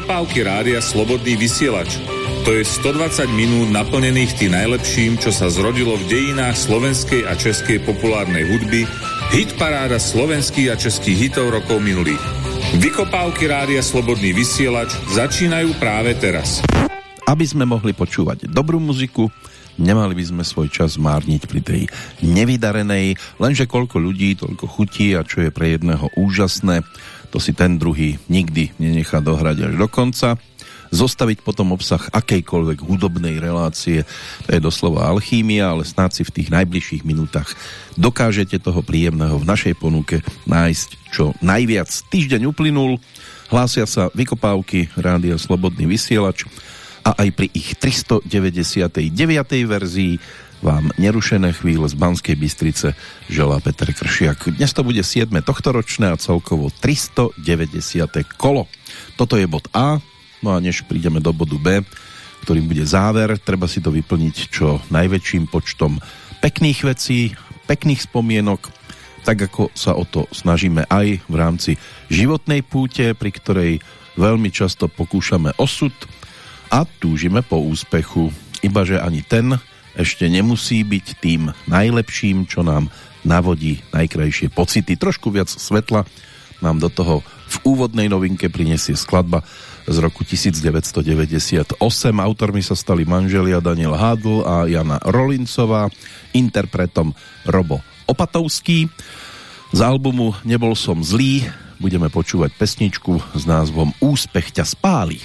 Vykopávky rádia Slobodný vysielač. To je 120 minút naplnených tým najlepším, čo sa zrodilo v dejinách slovenskej a českej populárnej hudby, hit paráda slovenských a českých hitov rokov minulých. Vykopávky rádia Slobodný vysielač začínajú práve teraz. Aby sme mohli počúvať dobrú muziku, nemali by sme svoj čas márniť pri tej nevydarenej, lenže koľko ľudí, toľko chutí a čo je pre jedného úžasné, to si ten druhý nikdy nenechá dohrať až do konca. Zostaviť potom obsah akejkoľvek hudobnej relácie, to je doslova alchímia, ale snáď si v tých najbližších minútach dokážete toho príjemného v našej ponuke nájsť čo najviac. Týždeň uplynul, hlásia sa vykopávky Rádia Slobodný vysielač a aj pri ich 399. verzii vám nerušené chvíle z Banskej Bystrice želá Peter Kršiak. Dnes to bude 7. tohtoročné a celkovo 390. kolo. Toto je bod A, no a než prídeme do bodu B, ktorým bude záver, treba si to vyplniť čo najväčším počtom pekných vecí, pekných spomienok, tak ako sa o to snažíme aj v rámci životnej púte, pri ktorej veľmi často pokúšame osud a túžime po úspechu. Ibaže ani ten ešte nemusí byť tým najlepším, čo nám navodí najkrajšie pocity. Trošku viac svetla nám do toho v úvodnej novinke prinesie skladba z roku 1998. Autormi sa stali manželia Daniel Hádl a Jana Rolincová, interpretom Robo Opatovský. Z albumu Nebol som zlý budeme počúvať pesničku s názvom Úspech ťa spáli.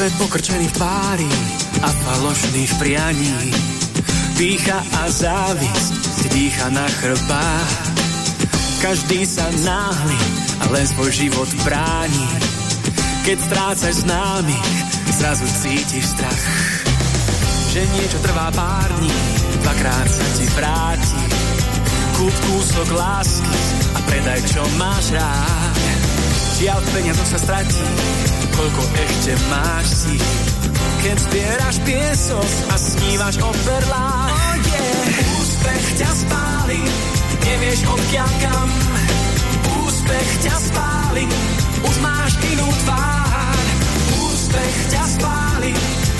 Svet pokrčených tvári a falošných prianí. Pícha a závisť dýcha na chrbách. Každý sa náhli a len svoj život bráni. Keď strácaš známych, zrazu cítiš strach. Že niečo trvá pár dní, dvakrát sa ti vráti. Kúp kúsok lásky a predaj, čo máš rád. Žiaľ, peniazoch sa stratí, koľko ešte máš si. Keď zbieraš piesos a snívaš o perlách. Oh yeah. Úspech ťa spáli, nevieš odkiaľ kam. Úspech ťa spáli, už máš inú tvár. Úspech ťa spáli,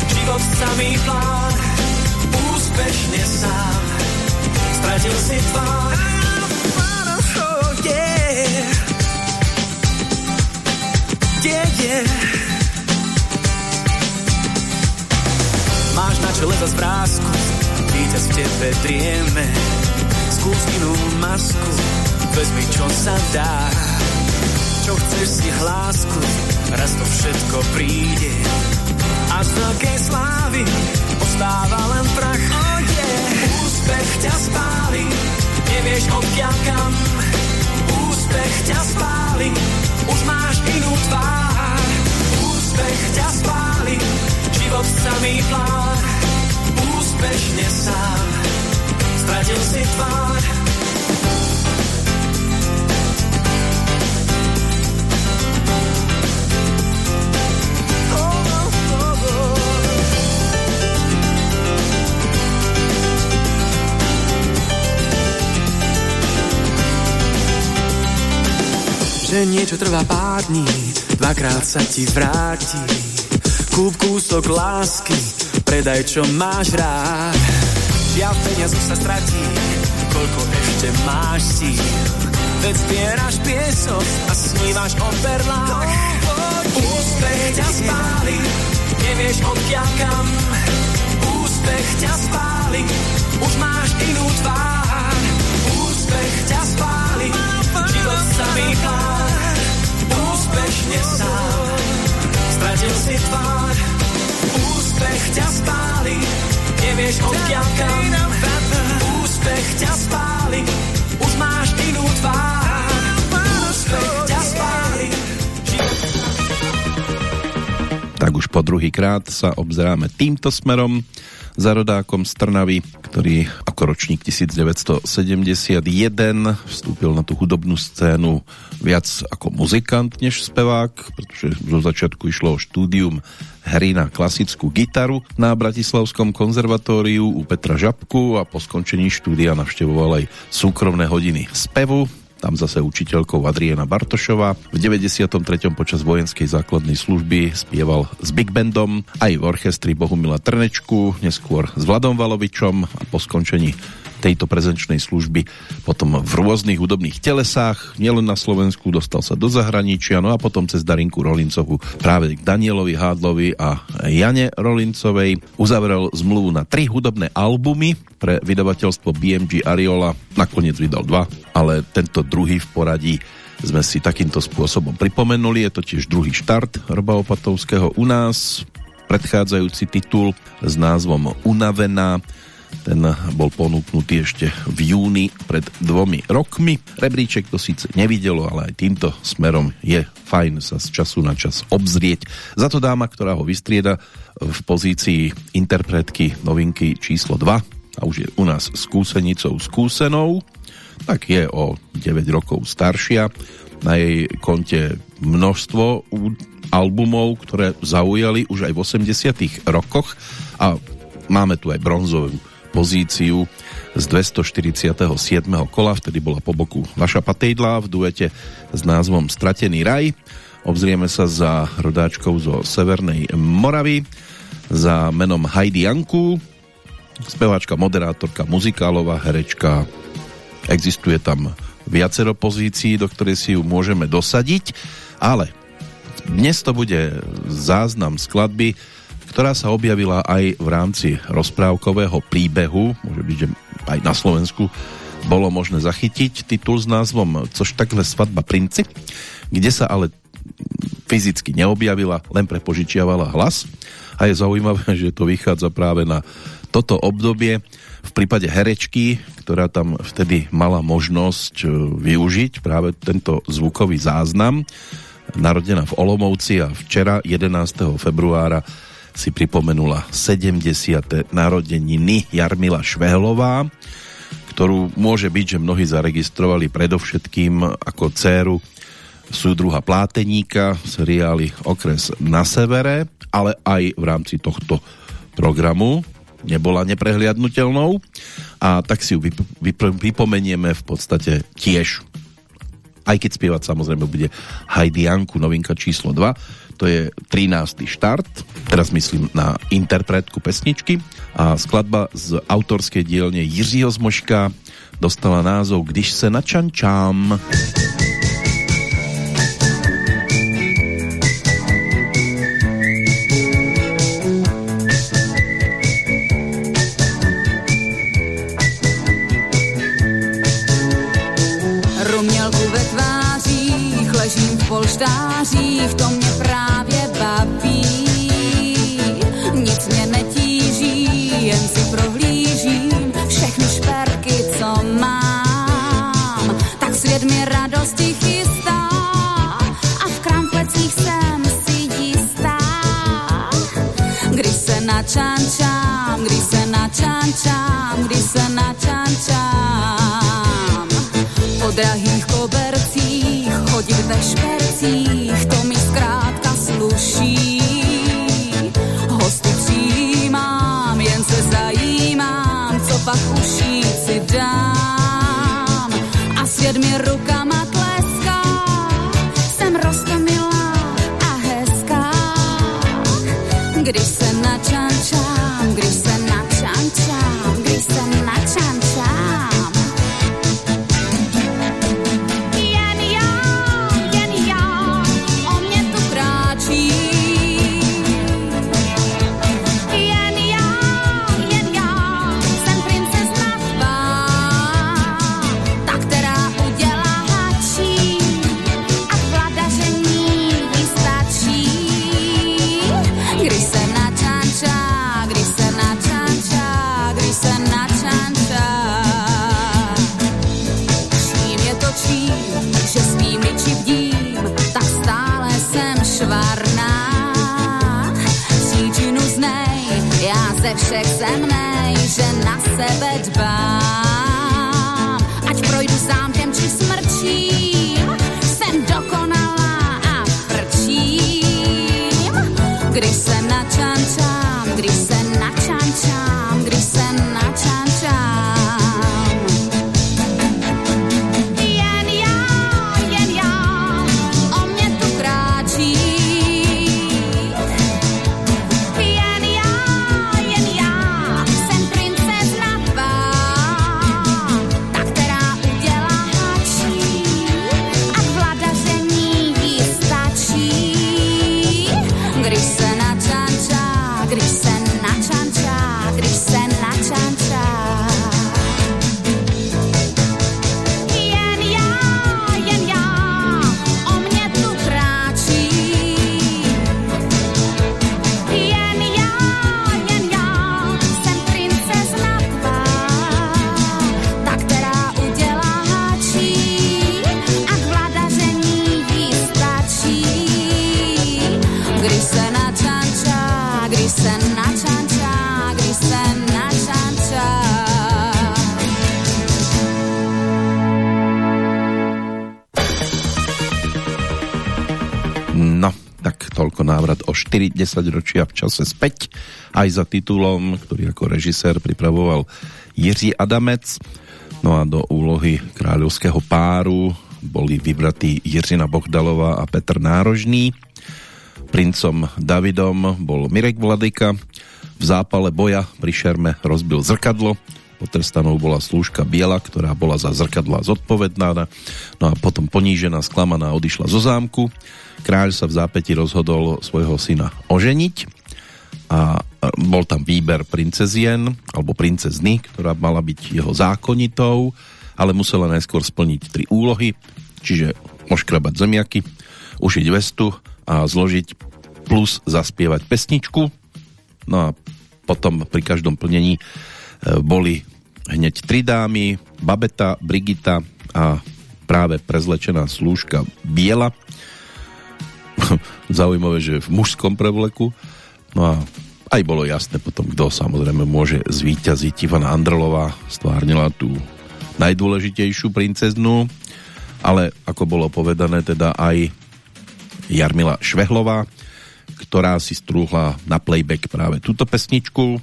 život samý plán. Úspešne sám, stratil si tvár. Oh, yeah. Yeah, yeah. Máš na čele za zvrázku, víťaz v tebe drieme. Skús inú masku, vezmi čo sa dá. Čo chceš si hlásku, raz to všetko príde. A z veľkej slávy ostáva len prach. Oh yeah. Úspech ťa spáli, nevieš odkiaľ kam. Úspech ťa spáli, už máš inú tvár. Úspech ťa spáli, život samý plán, úspešne sám, stratil si tvár. že niečo trvá pár dní, dvakrát sa ti vráti Kúp kúsok lásky, predaj čo máš rád. Žiaľ peniazu sa stratí, koľko ešte máš síl. Veď zbieraš piesok a snívaš o perlách. Úspech ťa spáli, nevieš odkiaľ kam. Úspech ťa spáli, už máš inú tvár. Úspech ťa spáli, život sa plán. Stratil si tvár. Úspech ťa spáli, nevieš odkiaľ kam. Úspech ťa spáli, už máš inú tvár. Úspech ťa spáli. Tak už po druhý krát sa obzeráme týmto smerom za rodákom z Trnavy, ktorý ako ročník 1971 vstúpil na tú hudobnú scénu viac ako muzikant než spevák, pretože zo začiatku išlo o štúdium hry na klasickú gitaru na Bratislavskom konzervatóriu u Petra Žabku a po skončení štúdia navštevoval aj súkromné hodiny spevu tam zase učiteľkou Adriana Bartošová. V 93. počas vojenskej základnej služby spieval s Big Bandom, aj v orchestri Bohumila Trnečku, neskôr s Vladom Valovičom a po skončení tejto prezenčnej služby potom v rôznych hudobných telesách, nielen na Slovensku, dostal sa do zahraničia, no a potom cez Darinku Rolincovu práve k Danielovi Hádlovi a Jane Rolincovej uzavrel zmluvu na tri hudobné albumy pre vydavateľstvo BMG Ariola, nakoniec vydal dva, ale tento druhý v poradí sme si takýmto spôsobom pripomenuli, je to tiež druhý štart Roba Opatovského u nás, predchádzajúci titul s názvom Unavená ten bol ponúknutý ešte v júni pred dvomi rokmi. Rebríček to síce nevidelo, ale aj týmto smerom je fajn sa z času na čas obzrieť. Za to dáma, ktorá ho vystrieda v pozícii interpretky novinky číslo 2 a už je u nás skúsenicou skúsenou, tak je o 9 rokov staršia. Na jej konte množstvo albumov, ktoré zaujali už aj v 80 rokoch a máme tu aj bronzovú pozíciu z 247. kola, vtedy bola po boku Vaša Patejdla v duete s názvom Stratený raj. Obzrieme sa za rodáčkou zo Severnej Moravy, za menom Heidi Janku, speváčka, moderátorka, muzikálová herečka. Existuje tam viacero pozícií, do ktorej si ju môžeme dosadiť, ale dnes to bude záznam skladby, ktorá sa objavila aj v rámci rozprávkového príbehu, môže byť, že aj na Slovensku bolo možné zachytiť titul s názvom Což takhle svadba princi, kde sa ale fyzicky neobjavila, len prepožičiavala hlas a je zaujímavé, že to vychádza práve na toto obdobie v prípade herečky, ktorá tam vtedy mala možnosť e, využiť práve tento zvukový záznam, narodená v Olomovci a včera 11. februára si pripomenula 70. narodeniny Jarmila Švehlová, ktorú môže byť, že mnohí zaregistrovali predovšetkým ako dceru súdruha Pláteníka v seriáli Okres na severe, ale aj v rámci tohto programu. Nebola neprehliadnutelnou. A tak si ju vyp vypomenieme v podstate tiež. Aj keď spievať samozrejme bude Heidi Janku, novinka číslo 2 to je 13. štart, teraz myslím na interpretku pesničky a skladba z autorskej dielne Jiřího Zmoška dostala názov Když se načančám. Rumělku načančám, když se načančám. Po drahých kobercích, chodit ve špercích, na o 4 10 ročia v čase späť, aj za titulom, ktorý ako režisér pripravoval Jiří Adamec. No a do úlohy kráľovského páru boli vybratí Jiřina Bohdalová a Petr Nárožný. Princom Davidom bol Mirek Vladyka. V zápale boja pri šerme rozbil zrkadlo. Potrestanou bola slúžka Biela, ktorá bola za zrkadla zodpovedná. No a potom ponížená, sklamaná odišla zo zámku Kráľ sa v zápäti rozhodol svojho syna oženiť a bol tam výber princezien alebo princezny, ktorá mala byť jeho zákonitou, ale musela najskôr splniť tri úlohy, čiže oškrabať zemiaky, ušiť vestu a zložiť plus zaspievať pesničku. No a potom pri každom plnení e, boli hneď tri dámy, Babeta, Brigita a práve prezlečená slúžka Biela, zaujímavé, že v mužskom prevleku. No a aj bolo jasné potom, kto samozrejme môže zvíťaziť. Ivana Andrelová stvárnila tú najdôležitejšiu princeznu, ale ako bolo povedané, teda aj Jarmila Švehlová, ktorá si strúhla na playback práve túto pesničku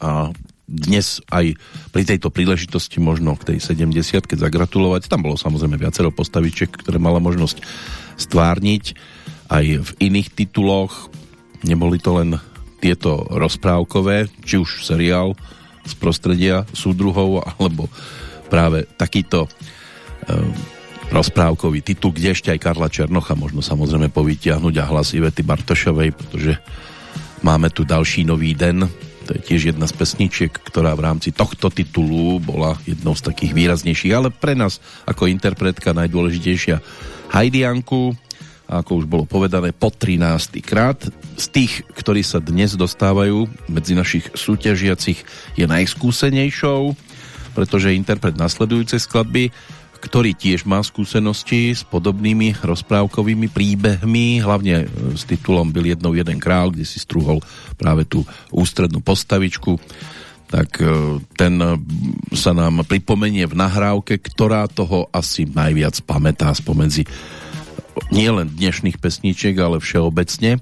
a dnes aj pri tejto príležitosti možno k tej 70 keď zagratulovať. Tam bolo samozrejme viacero postavičiek, ktoré mala možnosť stvárniť aj v iných tituloch. Neboli to len tieto rozprávkové, či už seriál z prostredia súdruhov, alebo práve takýto e, rozprávkový titul, kde ešte aj Karla Černocha možno samozrejme povytiahnuť a hlas Ivety Bartošovej, pretože máme tu další nový den, to je tiež jedna z pesničiek, ktorá v rámci tohto titulu bola jednou z takých výraznejších, ale pre nás ako interpretka najdôležitejšia Hajdianku, ako už bolo povedané, po 13. krát. Z tých, ktorí sa dnes dostávajú medzi našich súťažiacich, je najskúsenejšou, pretože interpret nasledujúcej skladby, ktorý tiež má skúsenosti s podobnými rozprávkovými príbehmi, hlavne s titulom Byl jednou jeden král, kde si strúhol práve tú ústrednú postavičku, tak e, ten sa nám pripomenie v nahrávke, ktorá toho asi najviac pamätá spomedzi nie len dnešných pesničiek, ale všeobecne,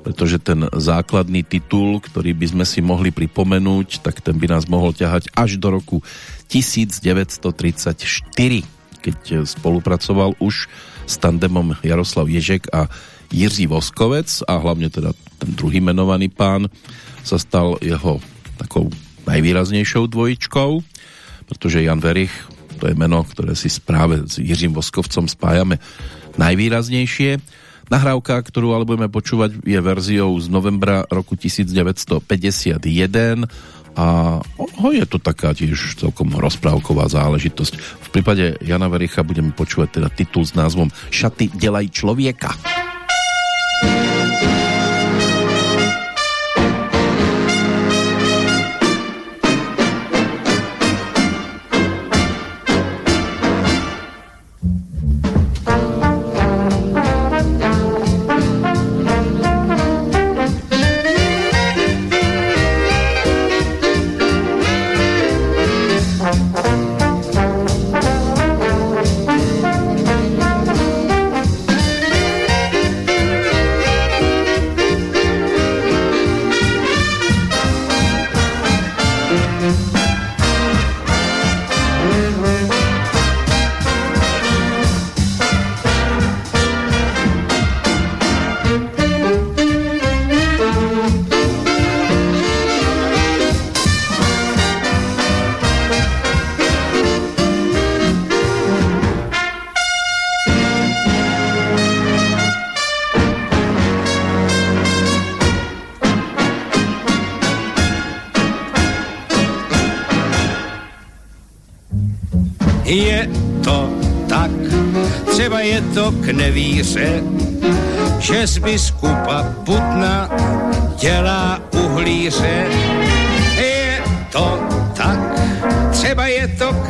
pretože ten základný titul, ktorý by sme si mohli pripomenúť, tak ten by nás mohol ťahať až do roku 1934, keď spolupracoval už s tandemom Jaroslav Ježek a Jiří Voskovec a hlavne teda ten druhý menovaný pán sa stal jeho takou najvýraznejšou dvojičkou, pretože Jan Verich, to je meno, ktoré si práve s Jiřím Voskovcom spájame najvýraznejšie. Nahrávka, ktorú ale budeme počúvať, je verziou z novembra roku 1951 a ho je to taká tiež celkom rozprávková záležitosť. V prípade Jana Vericha budeme počúvať teda titul s názvom Šaty delaj človeka. Je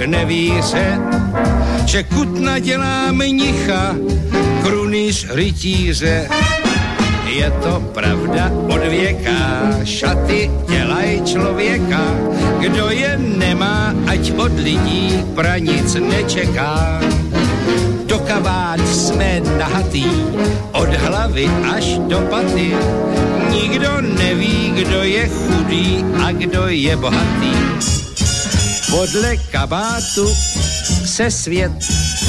k nevíře, že Kutna dělá mnicha, krunýř rytíře. Je to pravda od věka, šaty dělají člověka, kdo je nemá, ať od lidí pranic nečeká. Do kabát jsme nahatý, od hlavy až do paty. Nikdo neví, kdo je chudý a kdo je bohatý. Podle kabátu se svět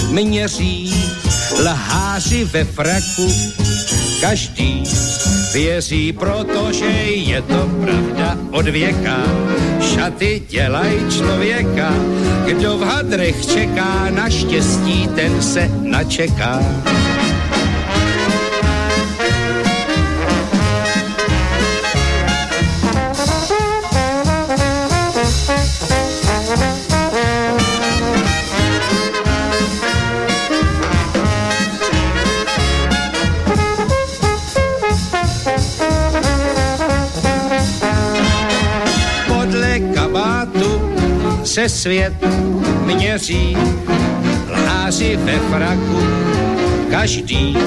měří, lháři ve fraku každý věří, protože je to pravda od věka. Šaty dělají člověka, kdo v hadrech čeká na štěstí, ten se načeká. Se svět měří, lháři ve fraku, každý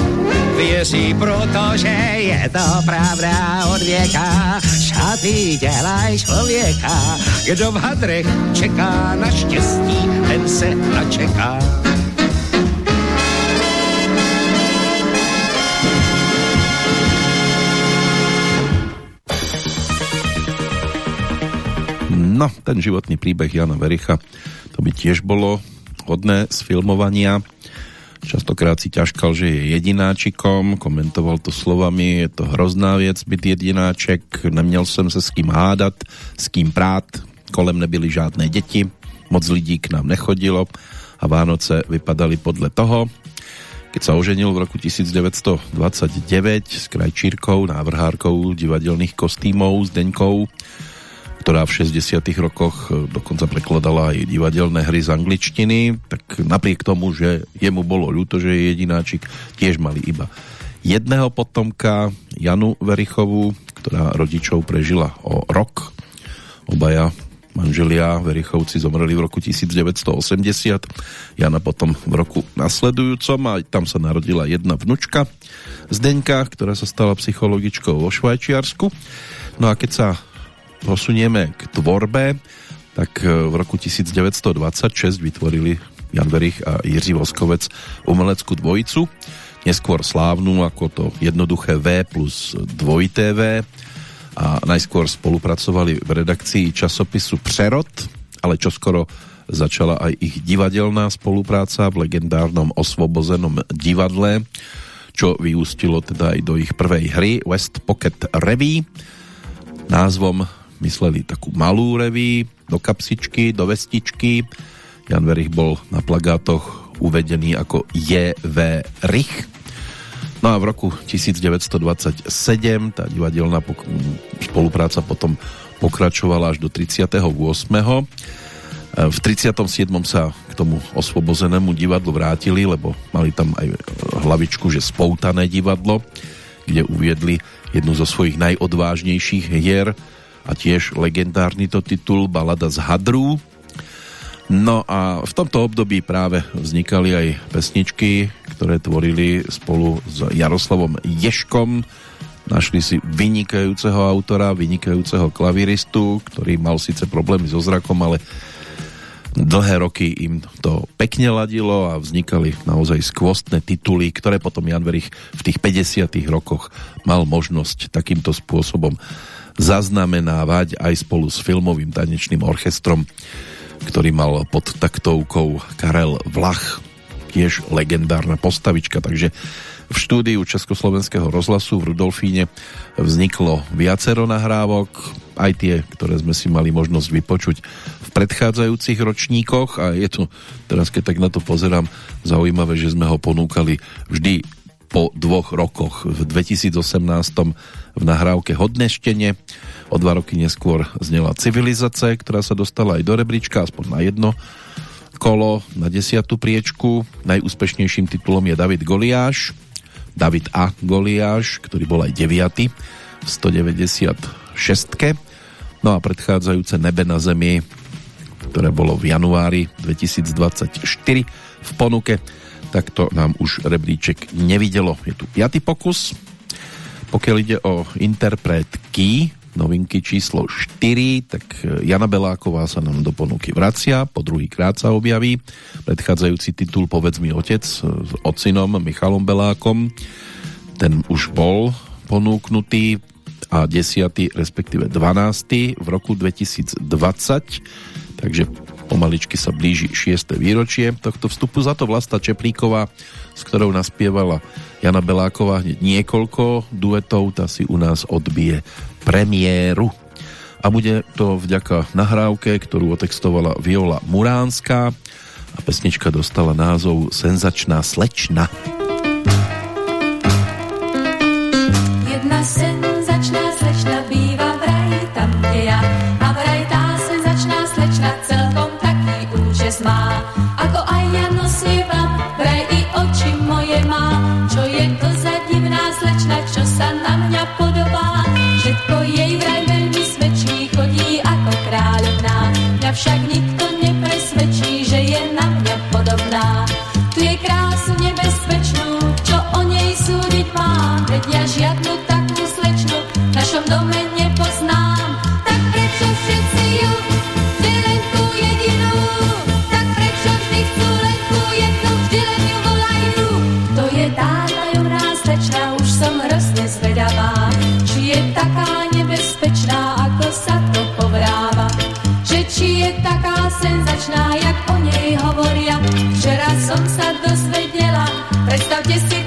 věří, protože je to pravda od věka. Šaty dělaj člověka, kdo v hadrech čeká na štěstí, ten se načeká. No, ten životný príbeh Jana Vericha, to by tiež bolo hodné z filmovania. Častokrát si ťažkal, že je jedináčikom, komentoval to slovami, je to hrozná věc byť jedináček, neměl jsem se s kým hádat, s kým prát, kolem nebyly žádné děti, moc lidí k nám nechodilo a Vánoce vypadaly podle toho. Keď sa oženil v roku 1929 s krajčírkou, návrhárkou divadelných kostýmov, s Deňkou, ktorá v 60 rokoch e, dokonca prekladala aj divadelné hry z angličtiny, tak napriek tomu, že jemu bolo ľúto, že je jedináčik, tiež mali iba jedného potomka, Janu Verichovú, ktorá rodičov prežila o rok. Obaja manželia Verichovci zomreli v roku 1980, Jana potom v roku nasledujúcom a tam sa narodila jedna vnučka Zdeňka, ktorá sa stala psychologičkou vo Švajčiarsku. No a keď sa posunieme k tvorbe, tak e, v roku 1926 vytvorili Jan Verich a Jiří Voskovec umeleckú dvojicu, neskôr slávnu ako to jednoduché V plus dvojité V a najskôr spolupracovali v redakcii časopisu Přerod, ale čoskoro začala aj ich divadelná spolupráca v legendárnom osvobozenom divadle, čo vyústilo teda aj do ich prvej hry West Pocket Revy. Názvom mysleli takú malú reví do kapsičky, do vestičky. Jan Verich bol na plagátoch uvedený ako J.V. Rich. No a v roku 1927 tá divadelná spolupráca potom pokračovala až do 38. V 37. sa k tomu osvobozenému divadlu vrátili, lebo mali tam aj hlavičku, že spoutané divadlo, kde uviedli jednu zo svojich najodvážnejších hier a tiež legendárny to titul Balada z Hadrú. No a v tomto období práve vznikali aj pesničky, ktoré tvorili spolu s Jaroslavom Ješkom. Našli si vynikajúceho autora, vynikajúceho klaviristu, ktorý mal síce problémy so zrakom, ale dlhé roky im to pekne ladilo a vznikali naozaj skvostné tituly, ktoré potom Jan Verich v tých 50 rokoch mal možnosť takýmto spôsobom zaznamenávať aj spolu s filmovým tanečným orchestrom, ktorý mal pod taktovkou Karel Vlach, tiež legendárna postavička, takže v štúdiu Československého rozhlasu v Rudolfíne vzniklo viacero nahrávok, aj tie, ktoré sme si mali možnosť vypočuť v predchádzajúcich ročníkoch. A je to, teraz keď tak na to pozerám, zaujímavé, že sme ho ponúkali vždy po dvoch rokoch. V 2018 v nahrávke Hodneštenie. O dva roky neskôr znela Civilizace, ktorá sa dostala aj do rebríčka, aspoň na jedno kolo na desiatú priečku. Najúspešnejším titulom je David Goliáš, David A. Goliáš, ktorý bol aj 9. v 196. No a predchádzajúce Nebe na zemi, ktoré bolo v januári 2024 v ponuke, tak to nám už rebríček nevidelo. Je tu piatý pokus. Pokiaľ ide o interpretky, novinky číslo 4, tak e, Jana Beláková sa nám do ponuky vracia, po druhý krát sa objaví. Predchádzajúci titul Povedz mi otec e, s ocinom Michalom Belákom, ten už bol ponúknutý a 10. respektíve 12. v roku 2020, takže pomaličky sa blíži 6. výročie tohto vstupu. Za to Vlasta Čeplíková, s ktorou naspievala Jana Beláková hneď niekoľko duetov, tá si u nás odbije premiéru. A bude to vďaka nahrávke, ktorú otextovala Viola Muránska a pesnička dostala názov Senzačná slečna. Jedna však nikto nepresvedčí, že je na mňa podobná. Tu je krásu nebezpečnú, čo o nej súdiť mám, veď ja žiadnu takú slečnu v našom dome senzačná, jak o nej hovoria. Včera som sa dozvedela, predstavte si,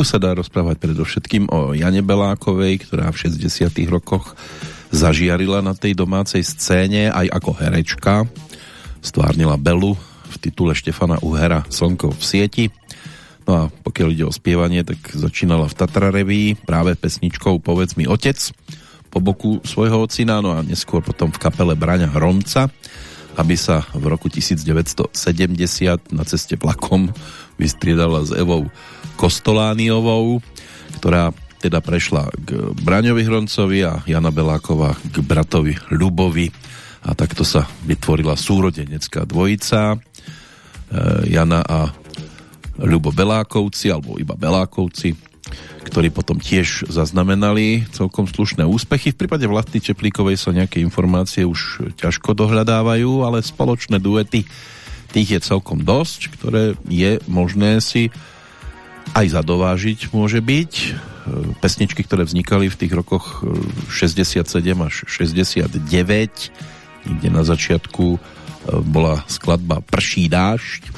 Tu sa dá rozprávať predovšetkým o Jane Belákovej, ktorá v 60 rokoch zažiarila na tej domácej scéne aj ako herečka. Stvárnila Belu v titule Štefana Uhera Slnko v sieti. No a pokiaľ ide o spievanie, tak začínala v Tatra Reví práve pesničkou Povedz mi otec po boku svojho ocina, no a neskôr potom v kapele Braňa Hromca, aby sa v roku 1970 na ceste vlakom vystriedala s Evou Kostolániovou, ktorá teda prešla k Braňovi Hroncovi a Jana Beláková k bratovi Ľubovi a takto sa vytvorila súrodenecká dvojica e, Jana a Ľubo Belákovci alebo iba Belákovci ktorí potom tiež zaznamenali celkom slušné úspechy. V prípade Vlasty Čeplíkovej sa nejaké informácie už ťažko dohľadávajú, ale spoločné duety tých je celkom dosť, ktoré je možné si aj zadovážiť môže byť. Pesničky, ktoré vznikali v tých rokoch 67 až 69, niekde na začiatku bola skladba Prší dážď,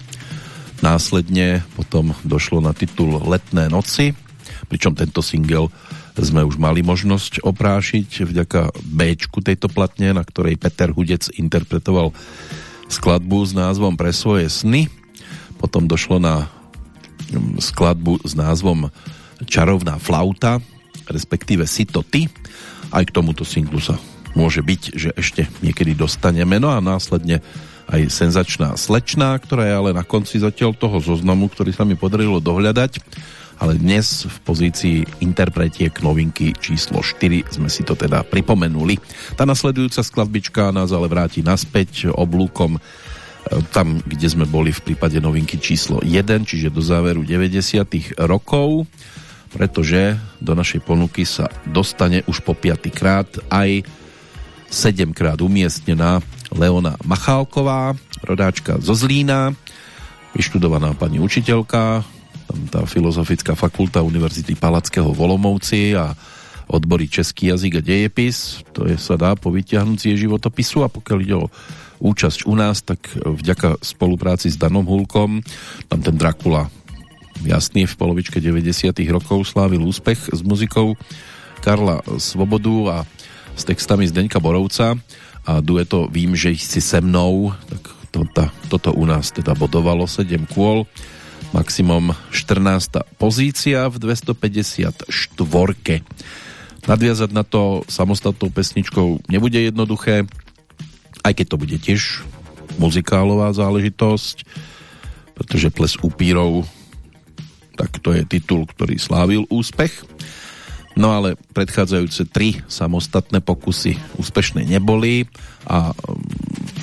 následne potom došlo na titul Letné noci, pričom tento single sme už mali možnosť oprášiť vďaka B tejto platne, na ktorej Peter Hudec interpretoval skladbu s názvom Pre svoje sny. Potom došlo na skladbu s názvom Čarovná flauta, respektíve Si to ty. Aj k tomuto singlu sa môže byť, že ešte niekedy dostaneme. No a následne aj senzačná slečná, ktorá je ale na konci zatiaľ toho zoznamu, ktorý sa mi podarilo dohľadať. Ale dnes v pozícii interpretiek novinky číslo 4 sme si to teda pripomenuli. Tá nasledujúca skladbička nás ale vráti naspäť oblúkom tam, kde sme boli v prípade novinky číslo 1, čiže do záveru 90. rokov, pretože do našej ponuky sa dostane už po piatýkrát aj 7 krát umiestnená Leona Machálková, rodáčka zo Zlína, vyštudovaná pani učiteľka, tam tá filozofická fakulta Univerzity Palackého Volomovci a odbory Český jazyk a dejepis, to je sa dá povytiahnuť z jej životopisu a pokiaľ ide o účasť u nás, tak vďaka spolupráci s Danom Hulkom, tam ten Dracula jasný v polovičke 90 rokov slávil úspech s muzikou Karla Svobodu a s textami Zdeňka Borovca a dueto Vím, že si se mnou, tak to, ta, toto u nás teda bodovalo 7 kôl, maximum 14. pozícia v 254. Nadviazať na to samostatnou pesničkou nebude jednoduché, aj keď to bude tiež muzikálová záležitosť, pretože Ples upírov tak to je titul, ktorý slávil úspech No ale predchádzajúce tri samostatné pokusy úspešné neboli a um,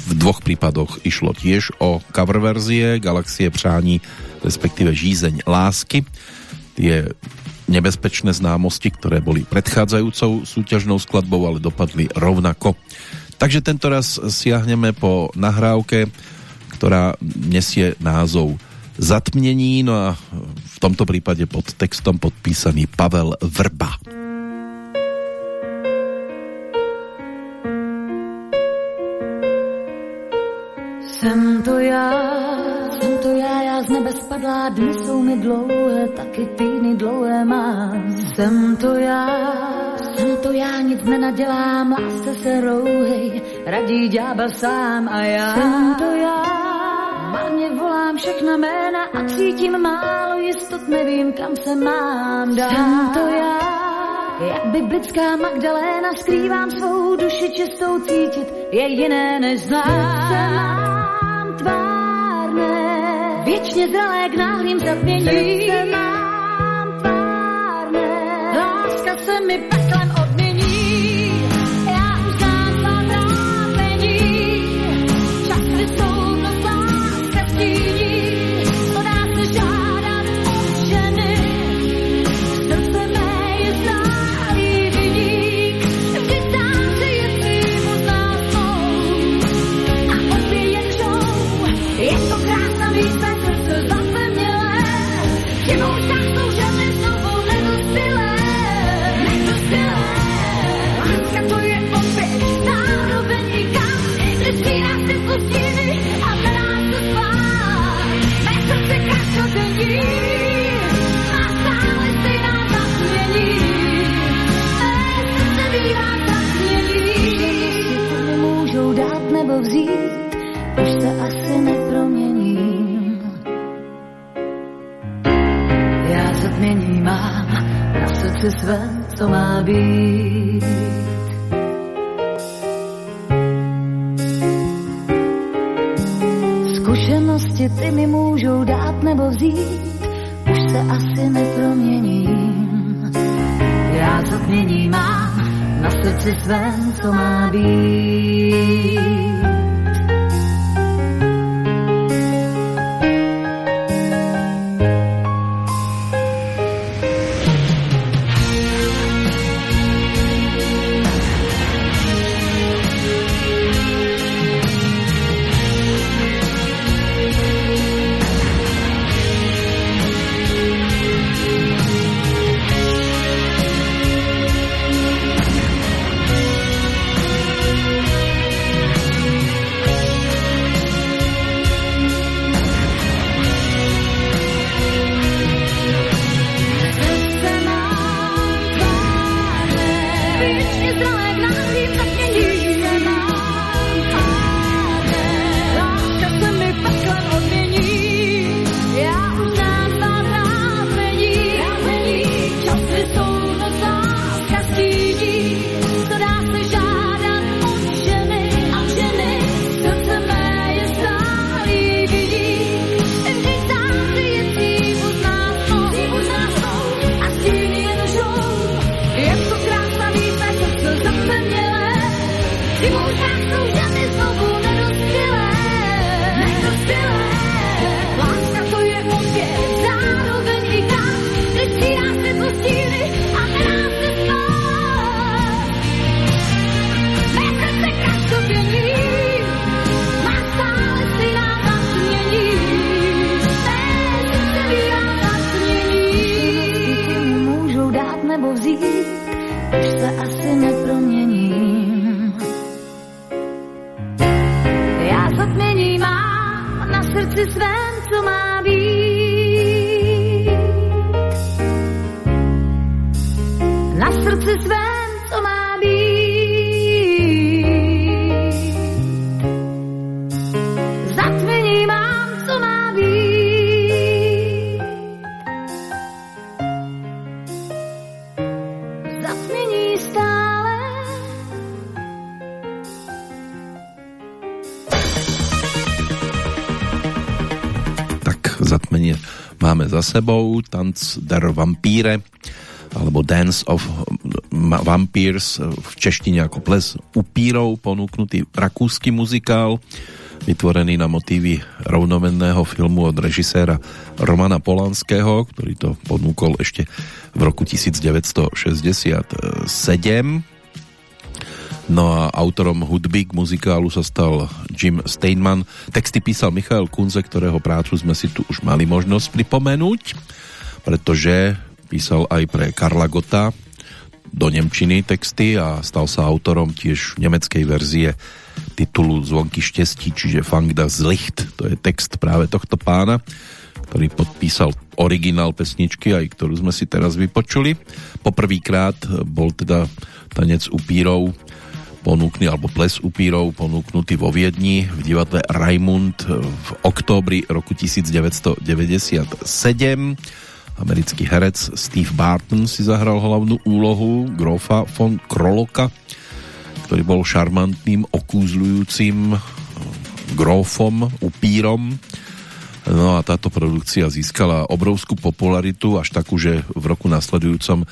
v dvoch prípadoch išlo tiež o cover verzie Galaxie přání, respektíve Žízeň lásky. Tie nebezpečné známosti, ktoré boli predchádzajúcou súťažnou skladbou, ale dopadli rovnako. Takže tento raz siahneme po nahrávke, ktorá nesie názov Zatmnení, no a v tomto prípade pod textom podpísaný Pavel Vrba. Jsem to já, jsem to já, já z nebe spadlá, dny jsou mi dlouhé, taky týdny dlouhé mám. Jsem to já, to já, nic nenadělám, lásce se rouhej, radí ďábel sám a já. Jsem to já, Marně volám všechna jména a cítím málo jistot, nevím, kam se mám dát. Jsem to já, jak biblická Magdaléna, skrývám svou duši čistou cítit, je jiné než znám. tvárné, věčně zralé k náhlým zatmění. Srdce mám tvárné, láska se mi peklem vzít, už se asi neproměním. Já zatmění mám na srdci své, co má být. Zkušenosti ty mi můžou dát nebo vzít, už se asi neproměním. Já zatmění mám na srdci svém, co sebou. Tanc der Vampíre alebo Dance of Vampires v češtine ako ples upírov ponúknutý rakúsky muzikál vytvorený na motívy rovnomenného filmu od režiséra Romana Polanského, ktorý to ponúkol ešte v roku 1967. No a autorom hudby k muzikálu sa stal Jim Steinman. Texty písal Michael Kunze, ktorého prácu sme si tu už mali možnosť pripomenúť, pretože písal aj pre Karla Gota do Nemčiny texty a stal sa autorom tiež nemeckej verzie titulu Zvonky štestí, čiže Fang das Licht, to je text práve tohto pána, ktorý podpísal originál pesničky, aj ktorú sme si teraz vypočuli. Poprvýkrát bol teda tanec upírov ponúkny, alebo ples upírov ponúknutý vo Viedni v divadle Raimund v októbri roku 1997 Americký herec Steve Barton si zahral hlavnú úlohu Grofa von Kroloka, ktorý bol šarmantným, okúzľujúcim grófom, upírom. No a táto produkcia získala obrovskú popularitu, až takú, že v roku nasledujúcom e,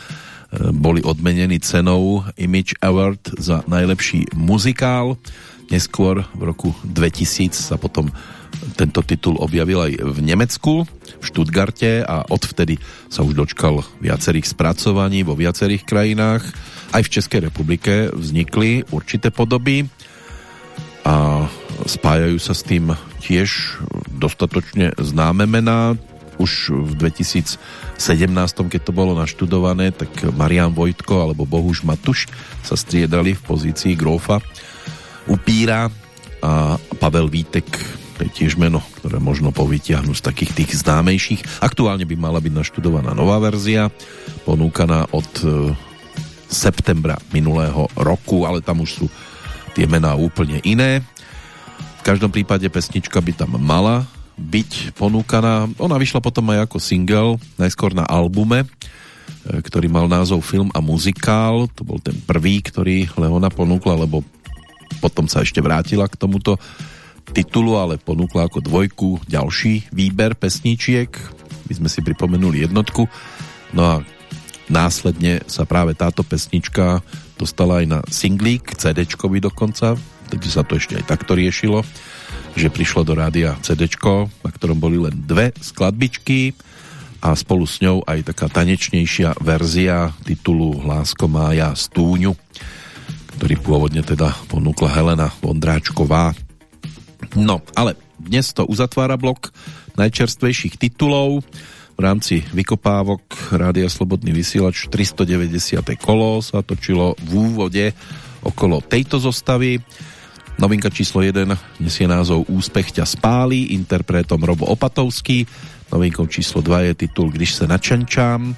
boli odmenení cenou Image Award za najlepší muzikál. Neskôr v roku 2000 sa potom tento titul objavil aj v Nemecku, v Stuttgarte a odvtedy sa už dočkal viacerých spracovaní vo viacerých krajinách. Aj v Českej republike vznikli určité podoby a spájajú sa s tým tiež dostatočne známe mená. Už v 2017, keď to bolo naštudované, tak Marian Vojtko alebo Bohuž Matuš sa striedali v pozícii grófa Upíra a Pavel Vítek to je tiež meno, ktoré možno povytiahnu z takých tých známejších. Aktuálne by mala byť naštudovaná nová verzia, ponúkaná od e, septembra minulého roku, ale tam už sú tie mená úplne iné. V každom prípade pesnička by tam mala byť ponúkaná. Ona vyšla potom aj ako single, najskôr na albume, e, ktorý mal názov Film a muzikál. To bol ten prvý, ktorý Leona ponúkla, lebo potom sa ešte vrátila k tomuto titulu, ale ponúkla ako dvojku ďalší výber pesničiek. My sme si pripomenuli jednotku. No a následne sa práve táto pesnička dostala aj na singlík, cd dokonca, takže sa to ešte aj takto riešilo, že prišlo do rádia cd na ktorom boli len dve skladbičky a spolu s ňou aj taká tanečnejšia verzia titulu Hlásko mája stúňu, ktorý pôvodne teda ponúkla Helena Vondráčková No, ale dnes to uzatvára blok najčerstvejších titulov v rámci vykopávok Rádia Slobodný vysielač 390. kolo sa točilo v úvode okolo tejto zostavy. Novinka číslo 1 nesie názov Úspech ťa spálí, interpretom Robo Opatovský. Novinkou číslo 2 je titul Když se načančám.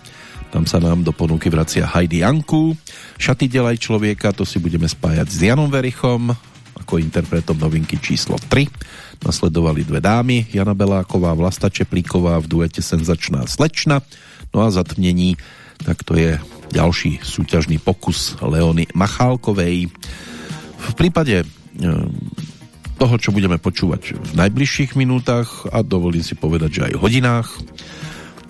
Tam sa nám do ponuky vracia Heidi Janku. Šaty delaj človeka, to si budeme spájať s Janom Verichom ako interpretom novinky číslo 3. Nasledovali dve dámy, Jana Beláková, Vlasta Čeplíková v duete Senzačná slečna. No a zatmnení, tak to je ďalší súťažný pokus Leony Machálkovej. V prípade toho, čo budeme počúvať v najbližších minútach a dovolím si povedať, že aj hodinách,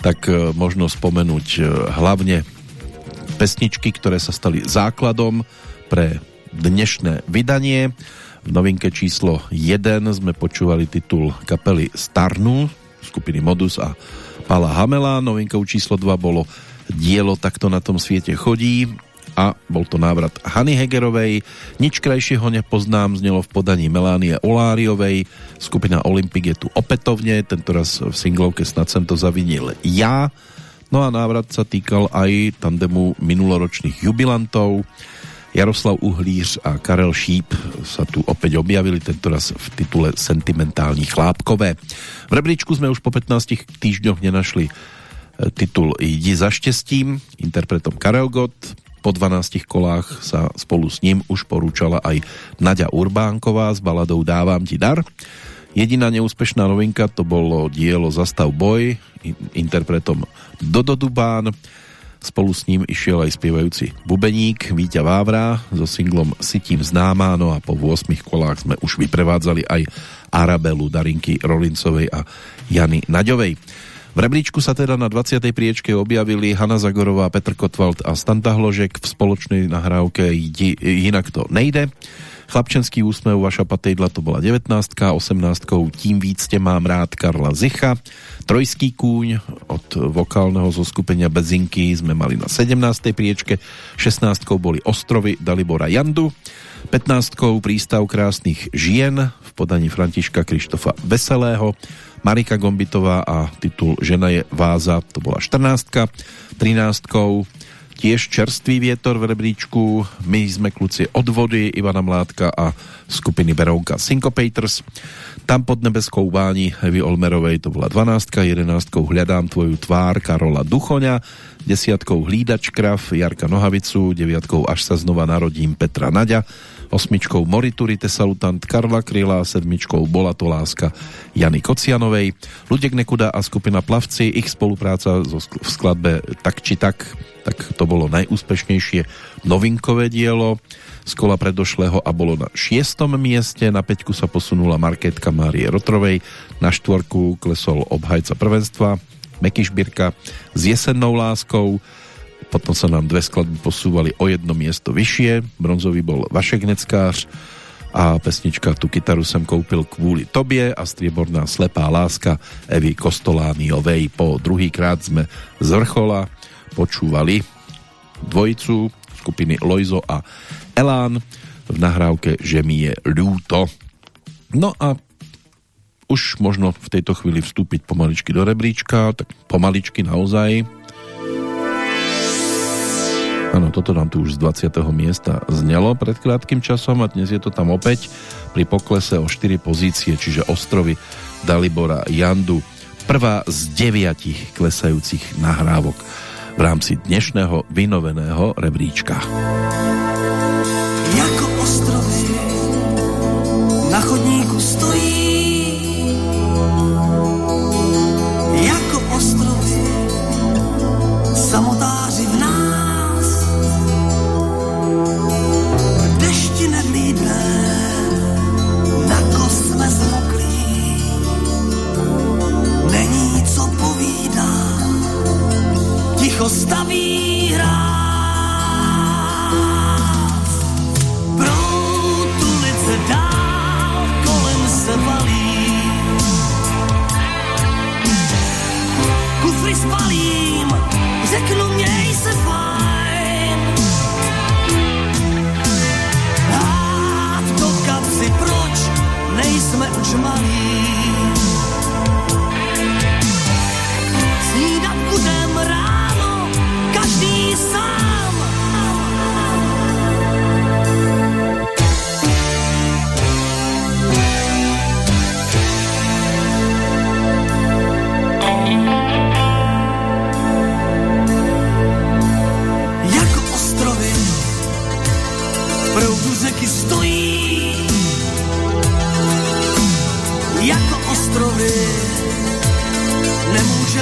tak e, možno spomenúť e, hlavne pesničky, ktoré sa stali základom pre dnešné vydanie. V novinke číslo 1 sme počúvali titul kapely Starnu, skupiny Modus a Pala Hamela. Novinkou číslo 2 bolo Dielo takto na tom svete chodí a bol to návrat Hany Hegerovej. Nič krajšieho nepoznám znelo v podaní Melánie Oláriovej. Skupina Olympik je tu opätovne, tentoraz v singlovke Snad sem to zavinil ja. No a návrat sa týkal aj tandemu minuloročných jubilantov. Jaroslav Uhlíř a Karel Šíp sa tu opäť objavili, tentoraz v titule Sentimentální chlápkové. V rebríčku sme už po 15 týždňoch nenašli e, titul Jdi za štěstím, interpretom Karel Gott, Po 12 kolách sa spolu s ním už porúčala aj Nadia Urbánková s baladou Dávam ti dar. Jediná neúspešná novinka to bolo dielo Zastav boj interpretom Dodo Dubán. Spolu s ním išiel aj spievajúci bubeník Víťa Vávra so singlom Sitím známá, no a po 8 kolách sme už vyprevádzali aj Arabelu Darinky Rolincovej a Jany Naďovej. V rebríčku sa teda na 20. priečke objavili Hanna Zagorová, Petr Kotwald a Stanta Hložek v spoločnej nahrávke Jinak to nejde. Chlapčenský úsmev Vaša patejdla to bola 19 18 Tím víc te mám rád Karla Zicha. Trojský kúň od vokálneho zoskupenia Bezinky sme mali na 17. priečke. 16 boli Ostrovy Dalibora Jandu. 15 prístav krásnych žien v podaní Františka Krištofa Veselého. Marika Gombitová a titul Žena je váza, to bola 14 13 tiež čerstvý vietor v rebríčku, my sme kluci od vody, Ivana Mládka a skupiny Berovka Syncopators. Tam pod nebeskou bání Evy Olmerovej to bola 12 11 Hľadám tvoju tvár Karola Duchoňa, desiatkou Hlídač krav Jarka Nohavicu, deviatkou Až sa znova narodím Petra Naďa, osmičkou Moriturite Salutant Karla Kryla, sedmičkou Bola to láska Jany Kocianovej, Ludek Nekuda a skupina Plavci, ich spolupráca v skladbe Tak či tak, tak to bolo najúspešnejšie novinkové dielo z kola predošlého a bolo na šiestom mieste, na peťku sa posunula marketka Márie Rotrovej, na štvorku klesol obhajca prvenstva Meky Šbírka s jesennou láskou, potom sa nám dve skladby posúvali o jedno miesto vyššie. Bronzový bol Vašek Neckář a pesnička Tu kytaru som koupil kvôli tobie a strieborná slepá láska Evy Kostolániovej. Po druhýkrát sme z vrchola počúvali dvojicu skupiny Loizo a Elán v nahrávke Že mi je ľúto. No a už možno v tejto chvíli vstúpiť pomaličky do rebríčka, tak pomaličky naozaj Áno, toto nám tu už z 20. miesta znelo pred krátkým časom a dnes je to tam opäť pri poklese o 4 pozície, čiže ostrovy Dalibora Jandu. Prvá z deviatich klesajúcich nahrávok v rámci dnešného vynoveného rebríčka. Jako ostrovy na chodníku stojí ich ostaví.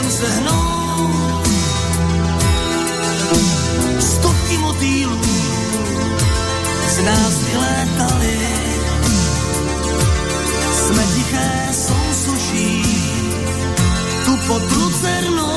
Se hnout. Stovky motýlů z nás vylétali, jsme tiché sousuší, tu pod lucernou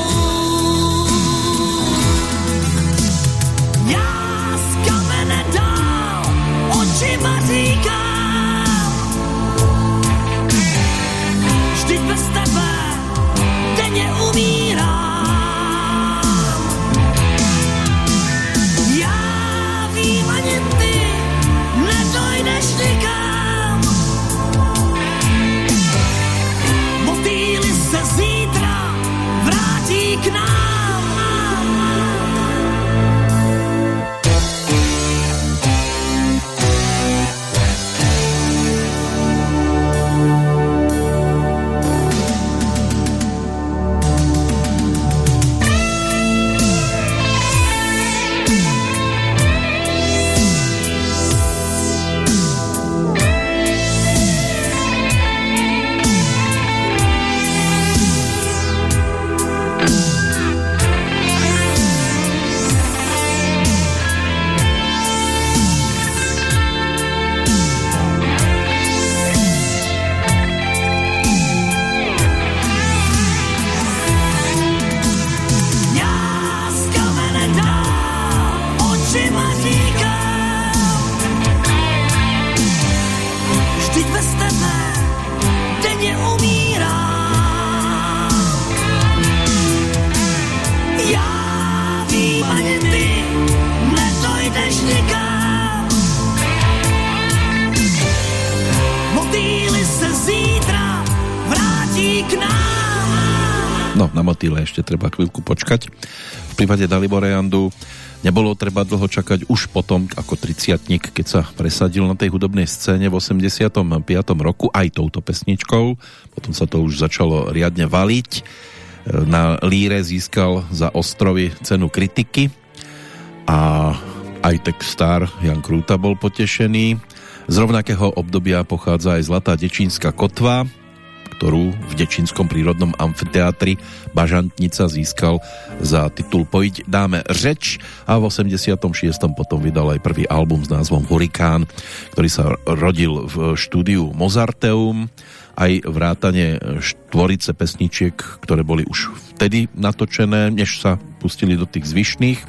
Motýle ešte treba chvíľku počkať. V prípade Dalibora Jandu nebolo treba dlho čakať už potom, ako 30 keď sa presadil na tej hudobnej scéne v 85. roku aj touto pesničkou. Potom sa to už začalo riadne valiť. Na líre získal za ostrovy cenu kritiky a aj Star Jan Krúta bol potešený. Z rovnakého obdobia pochádza aj Zlatá dečínska kotva, ktorú v Dečínskom prírodnom amfiteátri Bažantnica získal za titul Pojď dáme řeč a v 86. potom vydal aj prvý album s názvom Hurikán, ktorý sa rodil v štúdiu Mozarteum aj vrátane štvorice pesničiek, ktoré boli už vtedy natočené, než sa pustili do tých zvyšných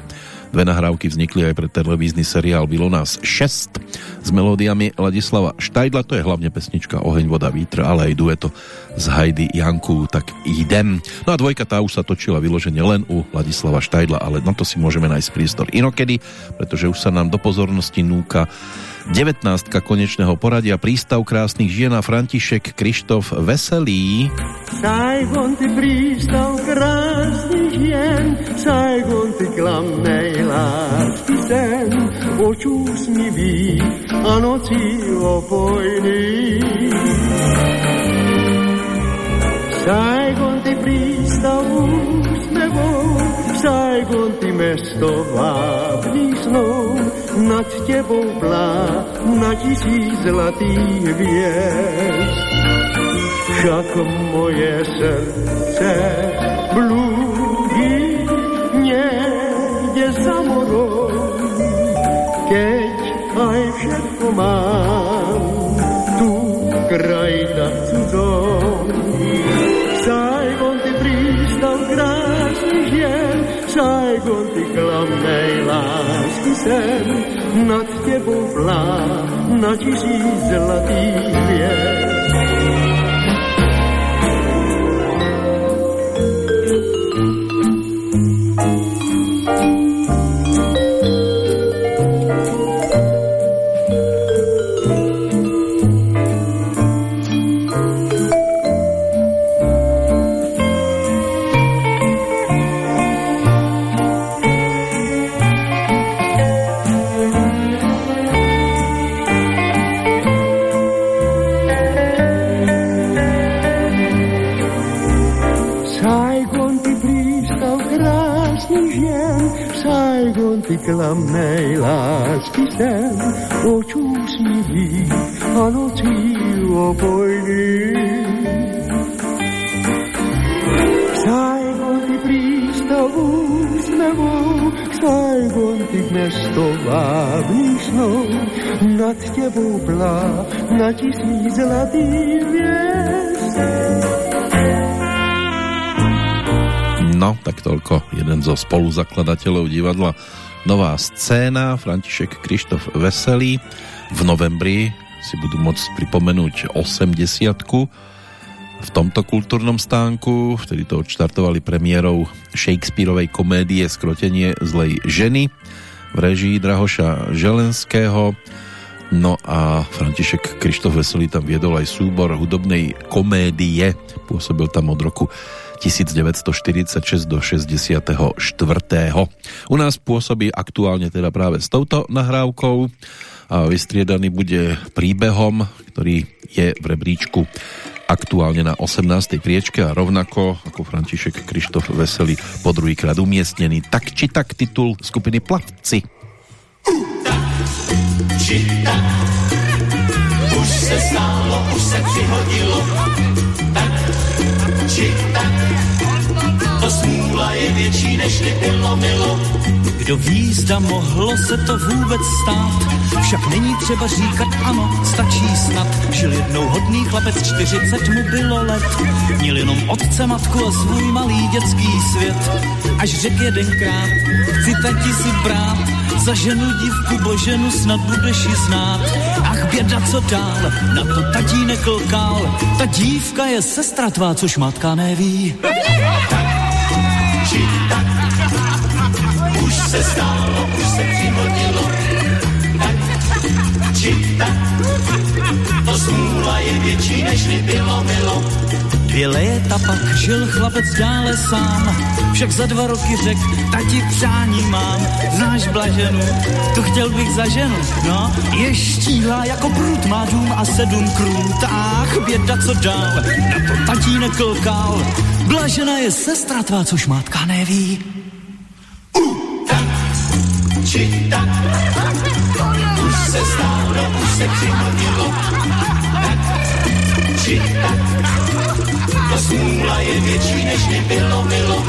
Dve nahrávky vznikli aj pre televízny seriál Bylo nás 6 s melódiami Ladislava Štajdla, to je hlavne pesnička Oheň, voda, vítr, ale aj dueto z Heidi Janku, tak idem. No a dvojka tá už sa točila vyložene len u Ladislava Štajdla, ale na to si môžeme nájsť priestor inokedy, pretože už sa nám do pozornosti núka 19. konečného poradia Prístav krásnych žien a František Krištof Veselý. Saigon, ty prístav krásnych žien, Saigon, ty klamnej lásky sen, oč úsmivý a noci opojný. Saigon, ty prístav úsmevou, Saigon, ty mesto vábný snou, nad tebou plá na tisíc zlatých hviezd. Však moje srdce blúdi niekde za morou, keď aj všetko mám, tu kraj tak sen, nad tebou plá na tisíc zlatých hviezd. Klamnej lásky sen, oč úsmiví a nocí opojný. Saigon ty prístav úsmevou, Saigon ty mesto vábnišnou, nad tebou plá na tisíc zlatých. No, tak toľko jeden zo spoluzakladateľov divadla Nová scéna, František Krištof Veselý. V novembri si budú môcť pripomenúť 80 v tomto kultúrnom stánku, vtedy to odštartovali premiérou Shakespeareovej komédie Skrotenie zlej ženy v režii Drahoša Želenského. No a František Krištof Veselý tam viedol aj súbor hudobnej komédie. Pôsobil tam od roku 1946 do 64. U nás pôsobí aktuálne teda práve s touto nahrávkou a vystriedaný bude príbehom, ktorý je v rebríčku aktuálne na 18. priečke a rovnako ako František Krištof Veselý po druhýkrát umiestnený tak či tak titul skupiny Plavci. Tak, či tak, už se stálo, už se přihodilo, tak, tak, to smůla je větší, než bylo milo. Kdo ví, zda mohlo se to vůbec stát, však není třeba říkat ano, stačí snad. Žil jednou hodný chlapec, 40 mu bylo let, měl jenom otce, matku a svůj malý dětský svět. Až řek jedenkrát, chci tati si brát, za ženu dívku boženu snad budeš ji znát. Ach běda, co dál, na to tatínek klkal, ta dívka je sestra tvá, což matka neví či tak. Už se stálo, už se přihodilo, tak tak. To smůla je větší, než by bylo milo. Dvě léta pak žil chlapec dále sám, však za dva roky řek, tati přání mám, znáš blaženu, tu chtěl bych za ženu, no, je štíhlá jako prut, má dům a sedm krůt, ach, běda co dál, na to tatínek klkal, blažena je sestra tvá, což mátka neví. Uh, tak, či tak, se stálo, už se přihodilo, tak, či to smůla je větší, než mi bylo milo.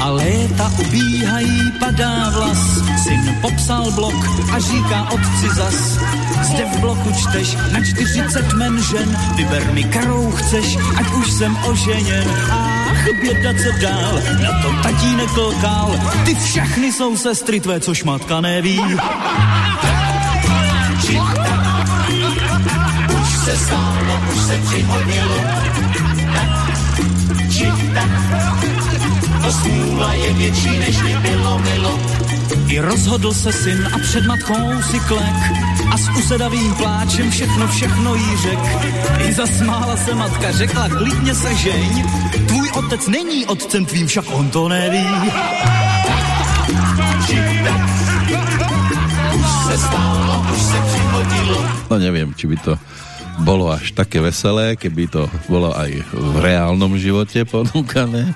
A léta ubíhají, padá vlas, syn popsal blok a říká otci zas. Zde v bloku čteš na 40 men žen, vyber mi karou chceš, ať už jsem oženěn. Ach, běda co dál, na to tatínek klkal, ty všechny jsou sestry tvé, což matka neví. Tak, už se stálo, už se přihodilo, či tak, to smůla je větší, než mi bylo milo. I rozhodl se syn a před matkou si klek a s usedavým pláčem všechno, všechno jí řek. I zasmála se matka, řekla, klidně se žeň, tvůj otec není otcem tvým, však on to neví. Se stálo, už se přihodilo. No neviem, či by to bolo až také veselé, keby to bolo aj v reálnom živote ponúkané.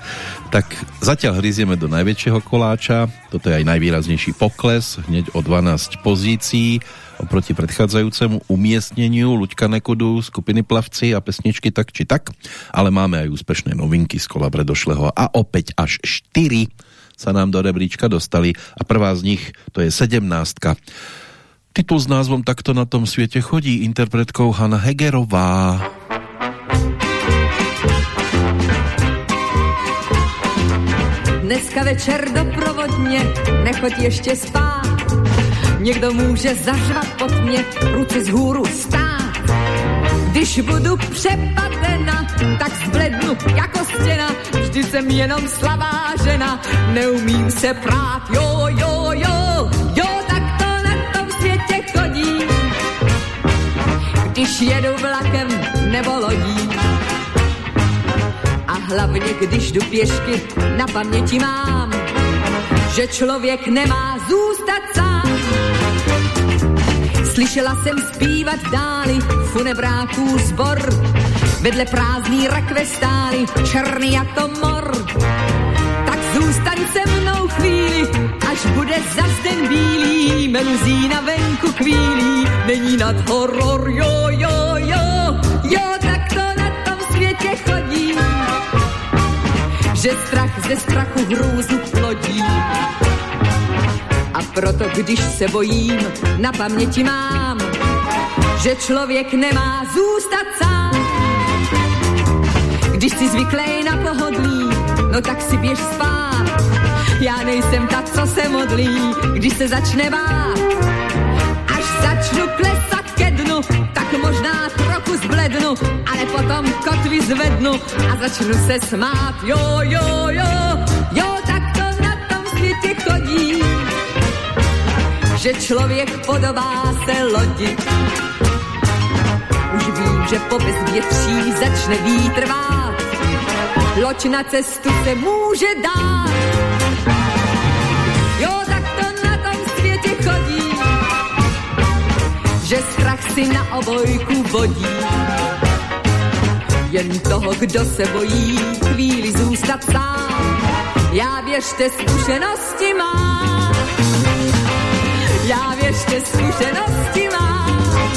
Tak zatiaľ hryzieme do najväčšieho koláča. Toto je aj najvýraznejší pokles, hneď o 12 pozícií oproti predchádzajúcemu umiestneniu Luďka Nekudu, skupiny Plavci a pesničky tak či tak, ale máme aj úspešné novinky z kola predošlého a opäť až 4 sa nám do rebríčka dostali a prvá z nich to je 17. Titul s názvom Takto na tom svete chodí interpretkou Hanna Hegerová. Dneska večer doprovodně, nechoď ještě spát. Někdo může zařvat pod mě, ruce z hůru stát. Když budu přepadena, tak zblednu jako stěna. Vždy jsem jenom slabá žena, neumím se prát. Jo, jo, jo, Když jedu vlakem nebo lodí. A hlavně, když jdu pěšky, na paměti mám, že člověk nemá zůstat sám. Slyšela jsem zpívat dáli funebráků zbor, vedle prázdný rakve stály, černý jako mor. Tak zůstaň se mnou až bude zas den bílý, meluzí na venku chvílí, není nad horor, jo, jo, jo, jo, tak to na tom světě chodí, že strach ze strachu hrůzu plodí. A proto, když se bojím, na paměti mám, že člověk nemá zůstat sám. Když si zvyklej na pohodlí, no tak si běž spát. Já nejsem ta, co se modlí, když se začne bát. Až začnu klesat ke dnu, tak možná trochu zblednu, ale potom kotvy zvednu a začnu se smát. Jo, jo, jo, jo, tak to na tom světě chodí že člověk podobá se lodi. Už vím, že po bezvětří začne vítr vát, loď na cestu se může dát. Že strach si na obojku vodí. Jen toho, kdo se bojí chvíli zůstat sám, já věřte zkušenosti mám já věřte zkušenosti mám.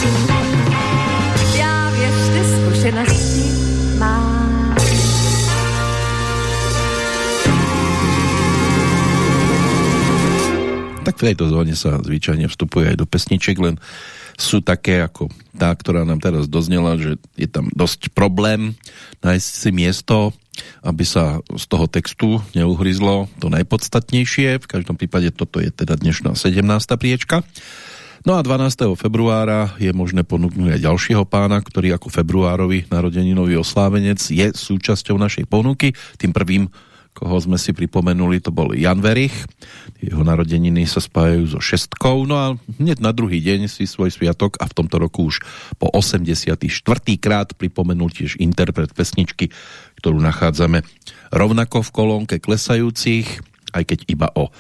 Já věřte zkušenosti mám. Tak v tejto zóne sa zvyčajne vstupuje aj do pesniček, len sú také ako tá, ktorá nám teraz doznela, že je tam dosť problém nájsť si miesto, aby sa z toho textu neuhryzlo to najpodstatnejšie. V každom prípade toto je teda dnešná 17. priečka. No a 12. februára je možné ponúknuť aj ďalšieho pána, ktorý ako februárový narodeninový oslávenec je súčasťou našej ponuky. Tým prvým koho sme si pripomenuli, to bol Jan Verich. Jeho narodeniny sa spájajú so šestkou, no a hneď na druhý deň si svoj sviatok a v tomto roku už po 84. krát pripomenul tiež interpret pesničky, ktorú nachádzame rovnako v kolónke klesajúcich, aj keď iba o e,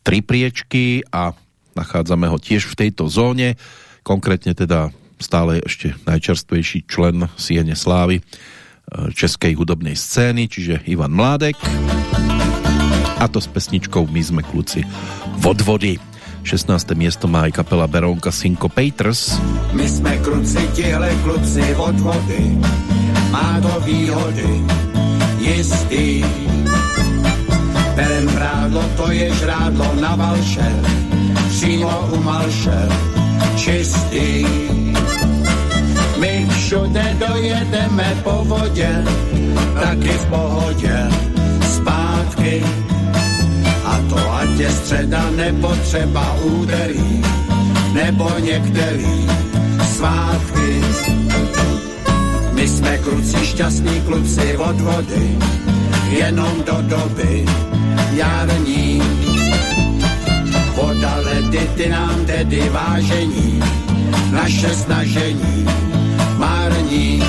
tri priečky a nachádzame ho tiež v tejto zóne, konkrétne teda stále ešte najčerstvejší člen Siene Slávy českej hudobnej scény, čiže Ivan Mládek a to s pesničkou My sme kluci od vody. 16. miesto má aj kapela Berónka Synco Peters. My sme kruci, tihle kluci od vody, má to výhody, jistý. Berem vrádlo, to je žrádlo na valše, přímo u malše, čistý. My všude dojedeme po vodě, taky v pohodě, zpátky. A to ať je středa nebo třeba úterý, nebo některý svátky. My jsme kruci, šťastní kluci od vody, jenom do doby jarní. Voda ledy, ty nám tedy vážení, naše snažení marní.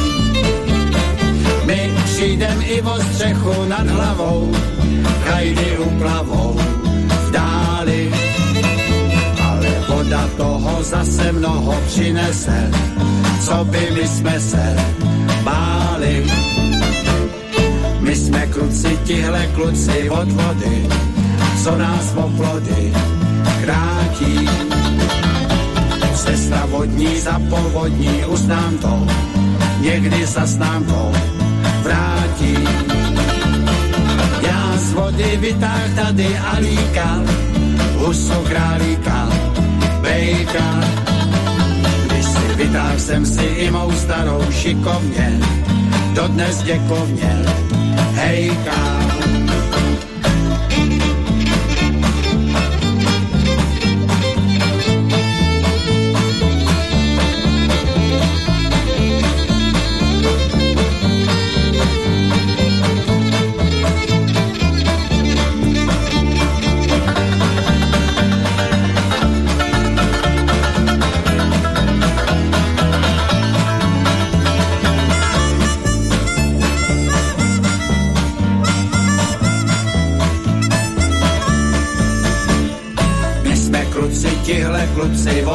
My přijdem i o střechu nad hlavou, kajdy uplavou v dáli. Ale voda toho zase mnoho přinese, co by my jsme se báli. My jsme kruci, tihle kluci od vody, co nás o plody krátí. Cesta vodní za povodní, uznám to, někdy zas nám to vrátí. Já z vody vytáh tady alíka, husu králíka, bejka. Když si vytáh jsem si i mou starou šikovně, dodnes děkovně, hejka.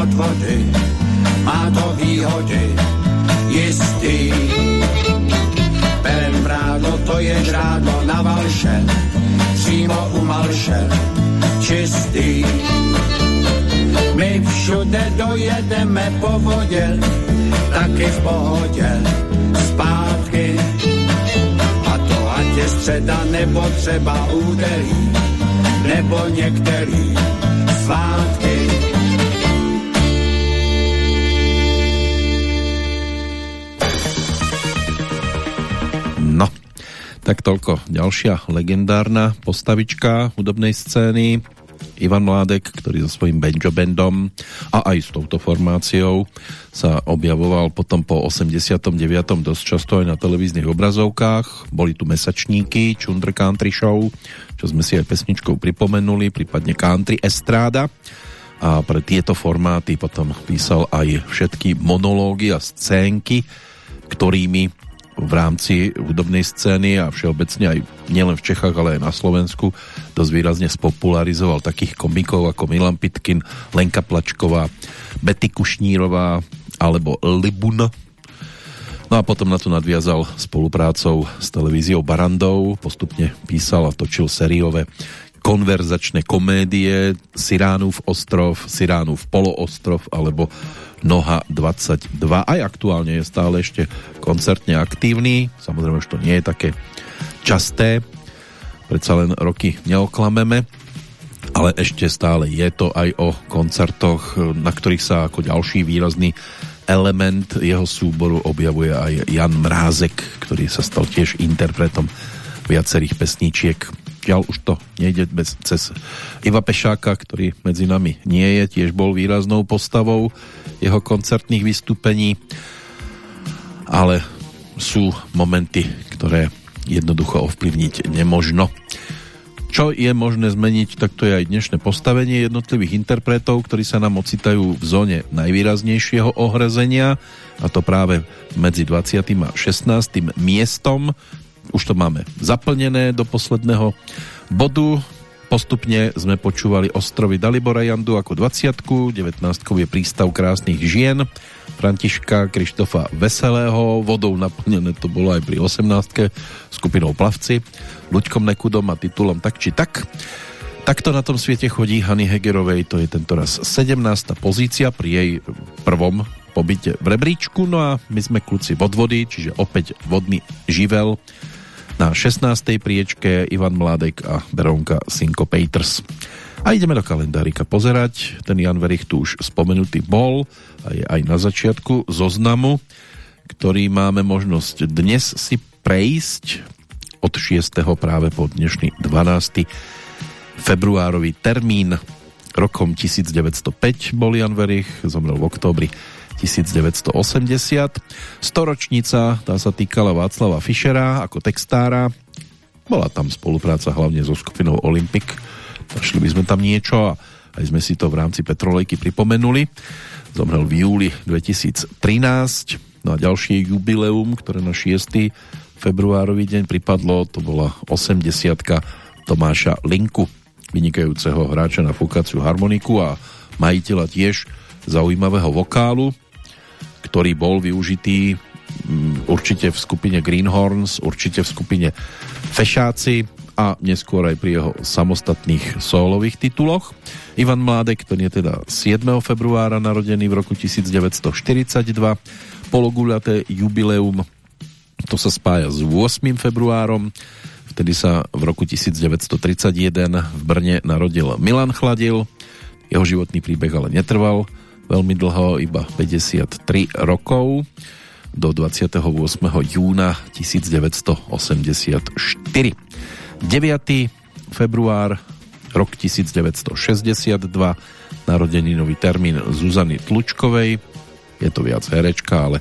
Od vody, má to výhody, jistý. Berem vrádlo, to je žrádlo na valše, přímo u malše, čistý. My všude dojedeme po vodě, taky v pohodě, zpátky. A to ať je středa nebo třeba úterý, nebo některý svátky. Ďalšia legendárna postavička hudobnej scény. Ivan Mládek, ktorý so svojím banjo bandom a aj s touto formáciou sa objavoval potom po 89. dosť často aj na televíznych obrazovkách. Boli tu mesačníky, Chunder Country Show, čo sme si aj pesničkou pripomenuli, prípadne Country Estráda. A pre tieto formáty potom písal aj všetky monológy a scénky, ktorými v rámci hudobnej scény a všeobecne aj nielen v Čechách, ale aj na Slovensku dosť výrazne spopularizoval takých komikov ako Milan Pitkin, Lenka Plačková, Betty Kušnírová alebo Libun. No a potom na to nadviazal spoluprácou s televíziou Barandou, postupne písal a točil sériové konverzačné komédie Siránův ostrov, Siránův poloostrov alebo Noha 22. Aj aktuálne je stále ešte koncertne aktívny. Samozrejme, že to nie je také časté. Predsa len roky neoklameme. Ale ešte stále je to aj o koncertoch, na ktorých sa ako ďalší výrazný element jeho súboru objavuje aj Jan Mrázek, ktorý sa stal tiež interpretom viacerých pesníčiek žiaľ už to nejde bez, cez Iva Pešáka, ktorý medzi nami nie je, tiež bol výraznou postavou jeho koncertných vystúpení, ale sú momenty, ktoré jednoducho ovplyvniť nemožno. Čo je možné zmeniť, tak to je aj dnešné postavenie jednotlivých interpretov, ktorí sa nám ocitajú v zóne najvýraznejšieho ohrezenia, a to práve medzi 20. a 16. miestom. Už to máme zaplnené do posledného bodu. Postupne sme počúvali ostrovy Dalibora Jandu ako 20 19 je prístav krásnych žien, Františka Krištofa Veselého, vodou naplnené to bolo aj pri 18 skupinou Plavci, Luďkom Nekudom a titulom Tak či tak. Takto na tom svete chodí Hany Hegerovej, to je tento raz 17. pozícia pri jej prvom pobyte v rebríčku, no a my sme kluci od vody, čiže opäť vodný živel na 16. priečke Ivan Mládek a Beronka Sinko Peters. A ideme do kalendárika pozerať. Ten Jan Verich tu už spomenutý bol a je aj na začiatku zoznamu, ktorý máme možnosť dnes si prejsť od 6. práve po dnešný 12. februárový termín. Rokom 1905 bol Jan Verich, zomrel v októbri 1980. Storočnica, tá sa týkala Václava Fischera ako textára. Bola tam spolupráca hlavne so skupinou Olympic, Našli by sme tam niečo a aj sme si to v rámci Petrolejky pripomenuli. Zomrel v júli 2013. No a ďalšie jubileum, ktoré na 6. februárový deň pripadlo, to bola 80 Tomáša Linku, vynikajúceho hráča na fúkaciu harmoniku a majiteľa tiež zaujímavého vokálu, ktorý bol využitý mm, určite v skupine Greenhorns, určite v skupine Fešáci, a neskôr aj pri jeho samostatných solových tituloch. Ivan Mládek, ten je teda 7. februára narodený v roku 1942. Pologuľaté jubileum to sa spája s 8. februárom. Vtedy sa v roku 1931 v Brne narodil Milan Chladil. Jeho životný príbeh ale netrval veľmi dlho, iba 53 rokov do 28. júna 1984. 9. február, rok 1962, narodeninový termín Zuzany Tlučkovej. Je to viac herečka, ale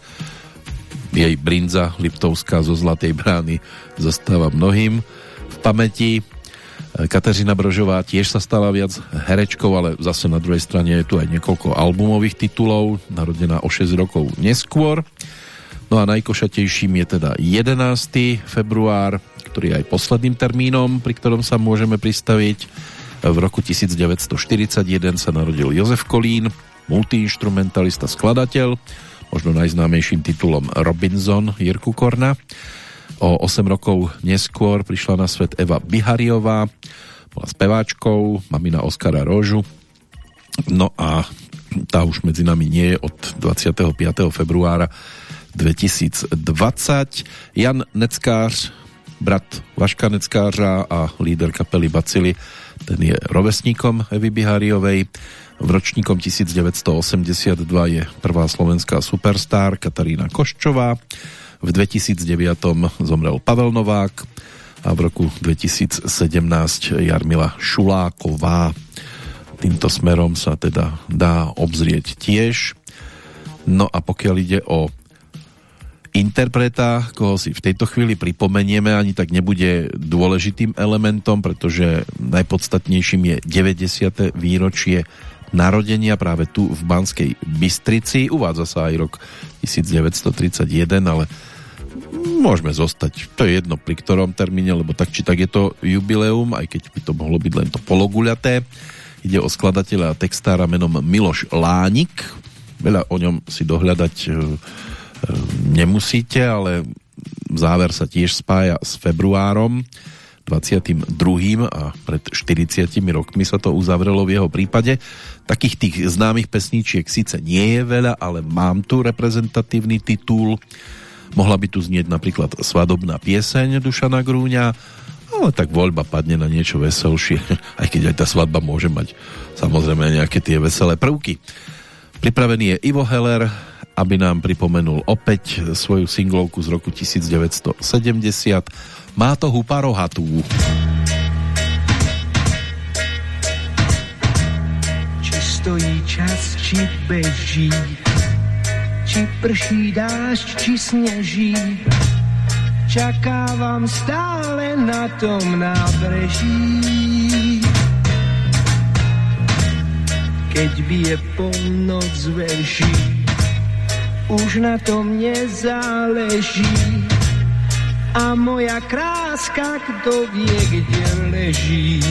jej brinza Liptovská zo Zlatej brány zostáva mnohým v pamäti. Kateřina Brožová tiež sa stala viac herečkou, ale zase na druhej strane je tu aj niekoľko albumových titulov, narodená o 6 rokov neskôr. No a najkošatejším je teda 11. február, ktorý je aj posledným termínom, pri ktorom sa môžeme pristaviť. V roku 1941 sa narodil Jozef Kolín, multiinstrumentalista, skladateľ, možno najznámejším titulom Robinson Jirku Korna. O 8 rokov neskôr prišla na svet Eva Bihariová, bola speváčkou, mamina Oskara Rožu. No a tá už medzi nami nie je od 25. februára 2020. Jan Neckář, brat Vaška Neckářa a líder kapely Bacily, ten je rovesníkom Evy Biháriovej. V ročníkom 1982 je prvá slovenská superstar Katarína Koščová. V 2009 zomrel Pavel Novák a v roku 2017 Jarmila Šuláková. Týmto smerom sa teda dá obzrieť tiež. No a pokiaľ ide o interpreta, koho si v tejto chvíli pripomenieme, ani tak nebude dôležitým elementom, pretože najpodstatnejším je 90. výročie narodenia práve tu v Banskej Bystrici. Uvádza sa aj rok 1931, ale môžeme zostať, to je jedno pri ktorom termíne, lebo tak či tak je to jubileum, aj keď by to mohlo byť len to pologuľaté. Ide o skladateľa a textára menom Miloš Lánik. Veľa o ňom si dohľadať nemusíte, ale záver sa tiež spája s februárom 22. a pred 40 rokmi sa to uzavrelo v jeho prípade. Takých tých známych pesníčiek síce nie je veľa, ale mám tu reprezentatívny titul. Mohla by tu znieť napríklad svadobná pieseň Dušana Grúňa, ale tak voľba padne na niečo veselšie, aj keď aj tá svadba môže mať samozrejme nejaké tie veselé prvky. Pripravený je Ivo Heller, aby nám pripomenul opäť svoju singlovku z roku 1970. Má to hupa rohatú. Či stojí čas, či beží, či prší dážď, či sneží, čakávam stále na tom nábreží. Keď bije polnoc veší, už na tom nezáleží. A moja kráska, kto vie, kde leží.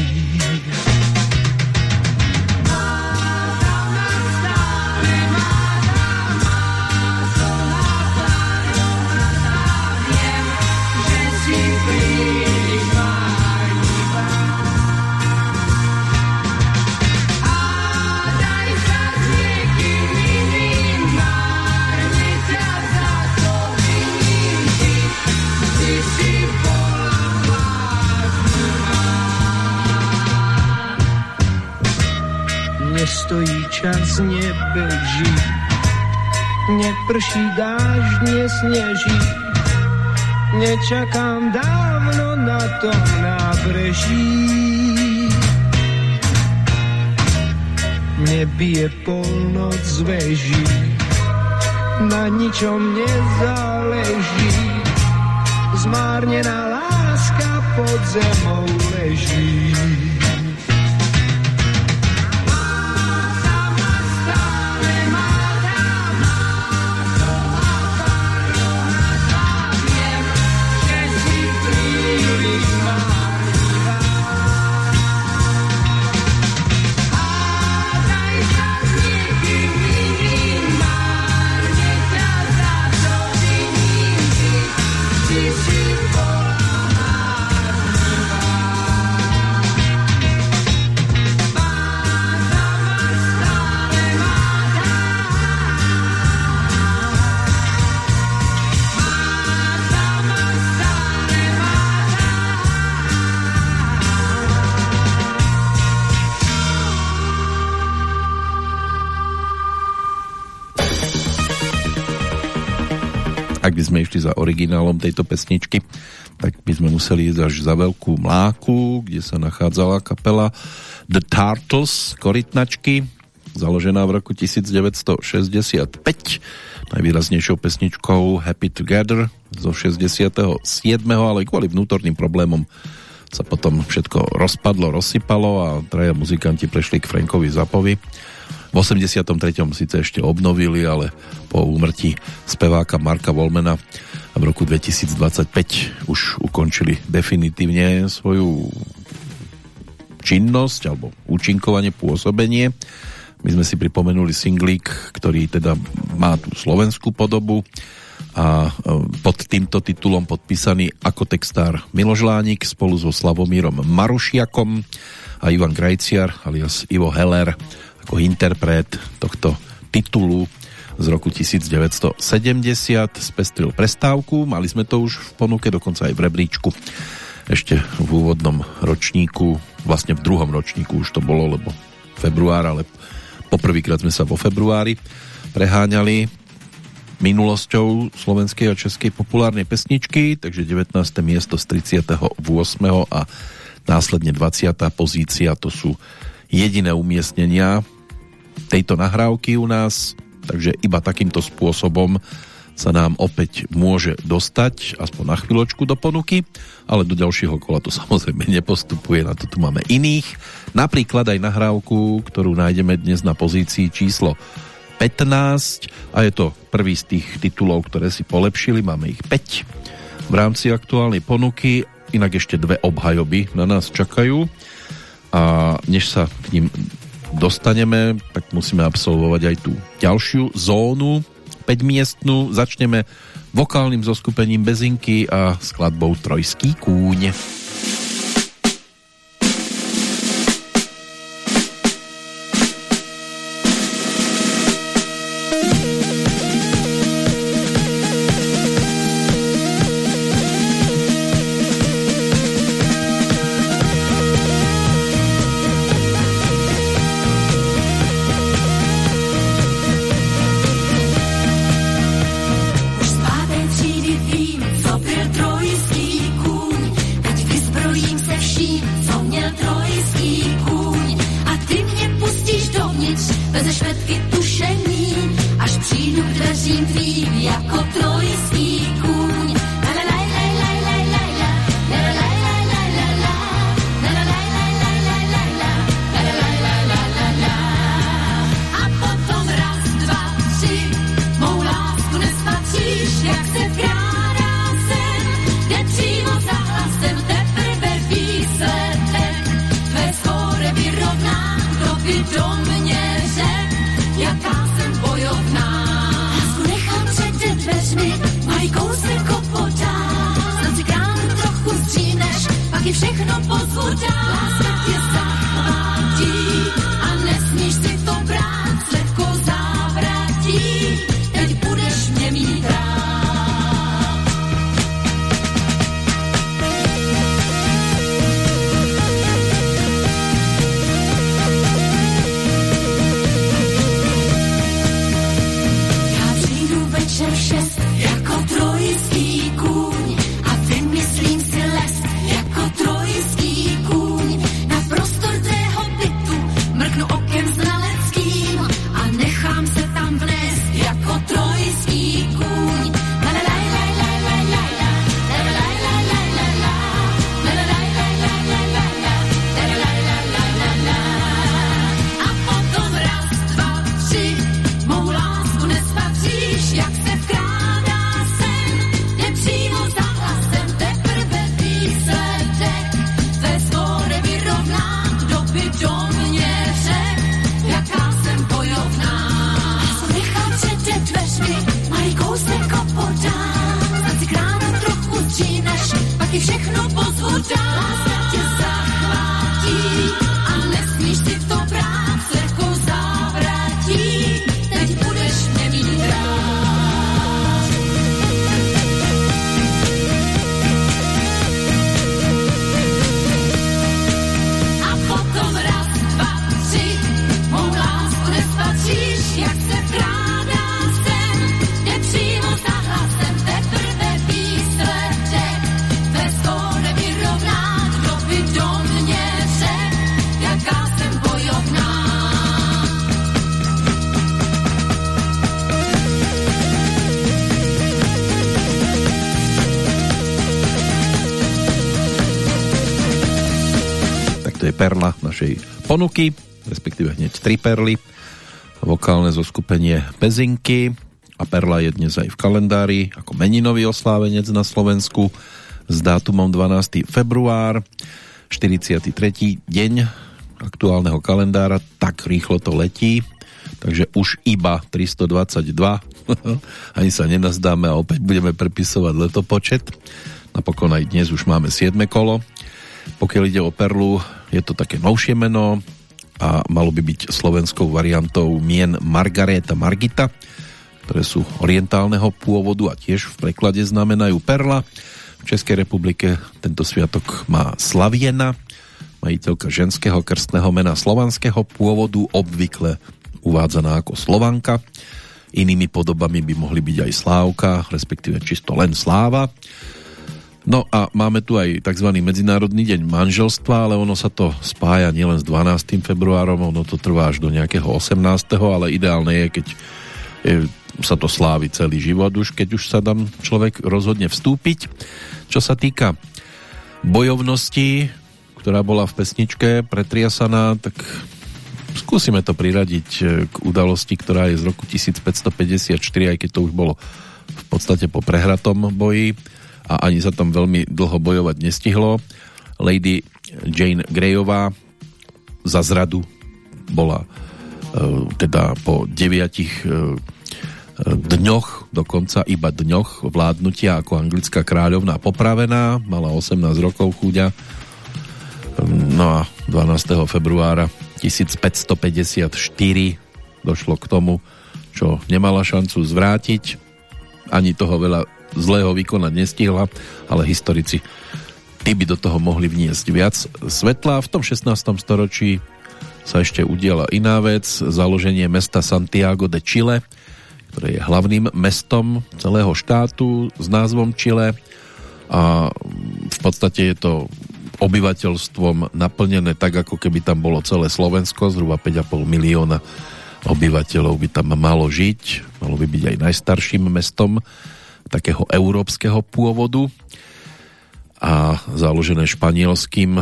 Nestojí čas, nebeží. Neprší dážď, nesneží. Nečakám dávno na tom nábreží. Nebije polnoc z veží. Na ničom nezáleží. Zmárnená láska pod zemou leží. By sme išli za originálom tejto pesničky, tak by sme museli ísť až za Veľkú Mláku, kde sa nachádzala kapela The Turtles, korytnačky, založená v roku 1965, najvýraznejšou pesničkou Happy Together zo 67. ale kvôli vnútorným problémom sa potom všetko rozpadlo, rozsypalo a traja muzikanti prešli k Frankovi Zapovi v 83. síce ešte obnovili, ale po úmrtí speváka Marka Volmena v roku 2025 už ukončili definitívne svoju činnosť alebo účinkovanie, pôsobenie. My sme si pripomenuli singlík, ktorý teda má tú slovenskú podobu a e, pod týmto titulom podpísaný ako textár Miloš Lánik spolu so Slavomírom Marušiakom a Ivan Grajciar alias Ivo Heller ako interpret tohto titulu z roku 1970 spestril prestávku, mali sme to už v ponuke, dokonca aj v rebríčku ešte v úvodnom ročníku, vlastne v druhom ročníku už to bolo, lebo február, ale poprvýkrát sme sa vo februári preháňali minulosťou slovenskej a českej populárnej pesničky, takže 19. miesto z 38. a následne 20. pozícia, to sú jediné umiestnenia tejto nahrávky u nás, takže iba takýmto spôsobom sa nám opäť môže dostať aspoň na chvíľočku do ponuky, ale do ďalšieho kola to samozrejme nepostupuje, na to tu máme iných. Napríklad aj nahrávku, ktorú nájdeme dnes na pozícii číslo 15 a je to prvý z tých titulov, ktoré si polepšili, máme ich 5 v rámci aktuálnej ponuky, inak ešte dve obhajoby na nás čakajú a než sa k ním dostaneme, tak musíme absolvovať aj tú ďalšiu zónu 5-miestnú. Začneme vokálnym zoskupením Bezinky a skladbou Trojský kúň. Ponuky, respektíve hneď tri perly. Vokálne zoskupenie Pezinky a Perla je dnes aj v kalendári ako meninový oslávenec na Slovensku s dátumom 12. február, 43. deň aktuálneho kalendára, tak rýchlo to letí, takže už iba 322, ani sa nenazdáme a opäť budeme prepisovať letopočet. Napokon aj dnes už máme 7. kolo. Pokiaľ ide o Perlu, je to také novšie meno a malo by byť slovenskou variantou mien Margareta Margita, ktoré sú orientálneho pôvodu a tiež v preklade znamenajú perla. V Českej republike tento sviatok má Slaviena, majiteľka ženského krstného mena slovanského pôvodu, obvykle uvádzaná ako Slovanka. Inými podobami by mohli byť aj Slávka, respektíve čisto len Sláva. No a máme tu aj tzv. Medzinárodný deň manželstva, ale ono sa to spája nielen s 12. februárom, ono to trvá až do nejakého 18. ale ideálne je, keď je, sa to slávi celý život už, keď už sa tam človek rozhodne vstúpiť. Čo sa týka bojovnosti, ktorá bola v pesničke pretriasaná, tak skúsime to priradiť k udalosti, ktorá je z roku 1554, aj keď to už bolo v podstate po prehratom boji a ani sa tam veľmi dlho bojovať nestihlo. Lady Jane Greyová za zradu bola e, teda po deviatich e, dňoch, dokonca iba dňoch vládnutia ako anglická kráľovná popravená, mala 18 rokov chúďa. No a 12. februára 1554 došlo k tomu, čo nemala šancu zvrátiť. Ani toho veľa zlého vykonať nestihla, ale historici tí by do toho mohli vniesť viac svetla. V tom 16. storočí sa ešte udiela iná vec, založenie mesta Santiago de Chile, ktoré je hlavným mestom celého štátu s názvom Chile a v podstate je to obyvateľstvom naplnené tak, ako keby tam bolo celé Slovensko, zhruba 5,5 milióna obyvateľov by tam malo žiť, malo by byť aj najstarším mestom takého európskeho pôvodu a založené španielským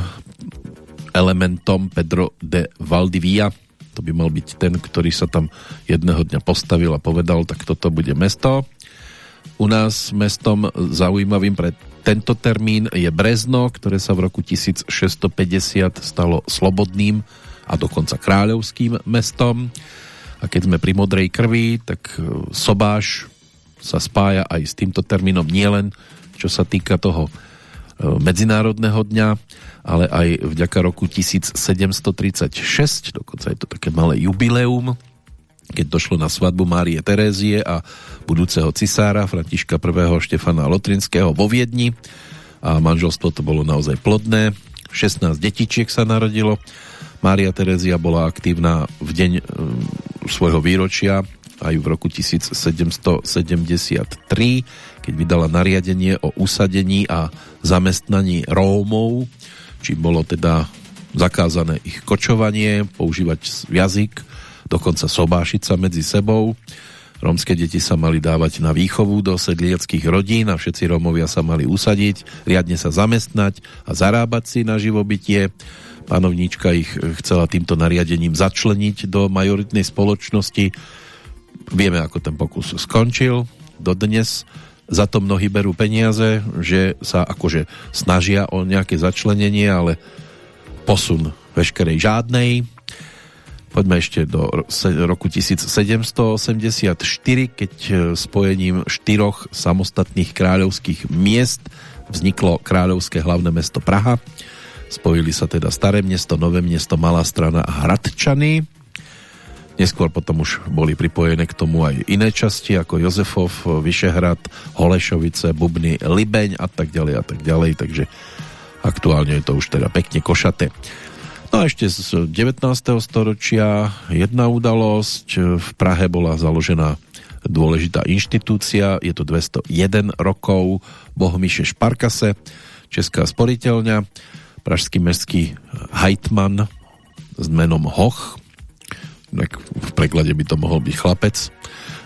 elementom Pedro de Valdivia. To by mal byť ten, ktorý sa tam jedného dňa postavil a povedal, tak toto bude mesto. U nás mestom zaujímavým pre tento termín je Brezno, ktoré sa v roku 1650 stalo slobodným a dokonca kráľovským mestom. A keď sme pri modrej krvi, tak Sobáš sa spája aj s týmto termínom nielen čo sa týka toho Medzinárodného dňa, ale aj vďaka roku 1736, dokonca je to také malé jubileum, keď došlo na svadbu Márie Terézie a budúceho cisára Františka I. Štefana Lotrinského vo Viedni a manželstvo to bolo naozaj plodné. 16 detičiek sa narodilo. Mária Terézia bola aktívna v deň e, svojho výročia aj v roku 1773, keď vydala nariadenie o usadení a zamestnaní Rómov, či bolo teda zakázané ich kočovanie, používať jazyk, dokonca sobášiť sa medzi sebou. Rómske deti sa mali dávať na výchovu do sedlieckých rodín a všetci Rómovia sa mali usadiť, riadne sa zamestnať a zarábať si na živobytie. Panovníčka ich chcela týmto nariadením začleniť do majoritnej spoločnosti. Vieme, ako ten pokus skončil. Dodnes za to mnohí berú peniaze, že sa akože snažia o nejaké začlenenie, ale posun veškerej žádnej Poďme ešte do roku 1784, keď e, spojením štyroch samostatných kráľovských miest vzniklo kráľovské hlavné mesto Praha. Spojili sa teda Staré mesto, Nové mesto, Malá strana a Hradčany. Neskôr potom už boli pripojené k tomu aj iné časti, ako Jozefov, Vyšehrad, Holešovice, Bubny, Libeň a tak ďalej a tak ďalej, takže aktuálne je to už teda pekne košaté. No a ešte z 19. storočia jedna udalosť. V Prahe bola založená dôležitá inštitúcia, je to 201 rokov, Bohmiše Šparkase, Česká sporiteľňa, pražský mestský hajtman s menom Hoch, v preklade by to mohol byť chlapec,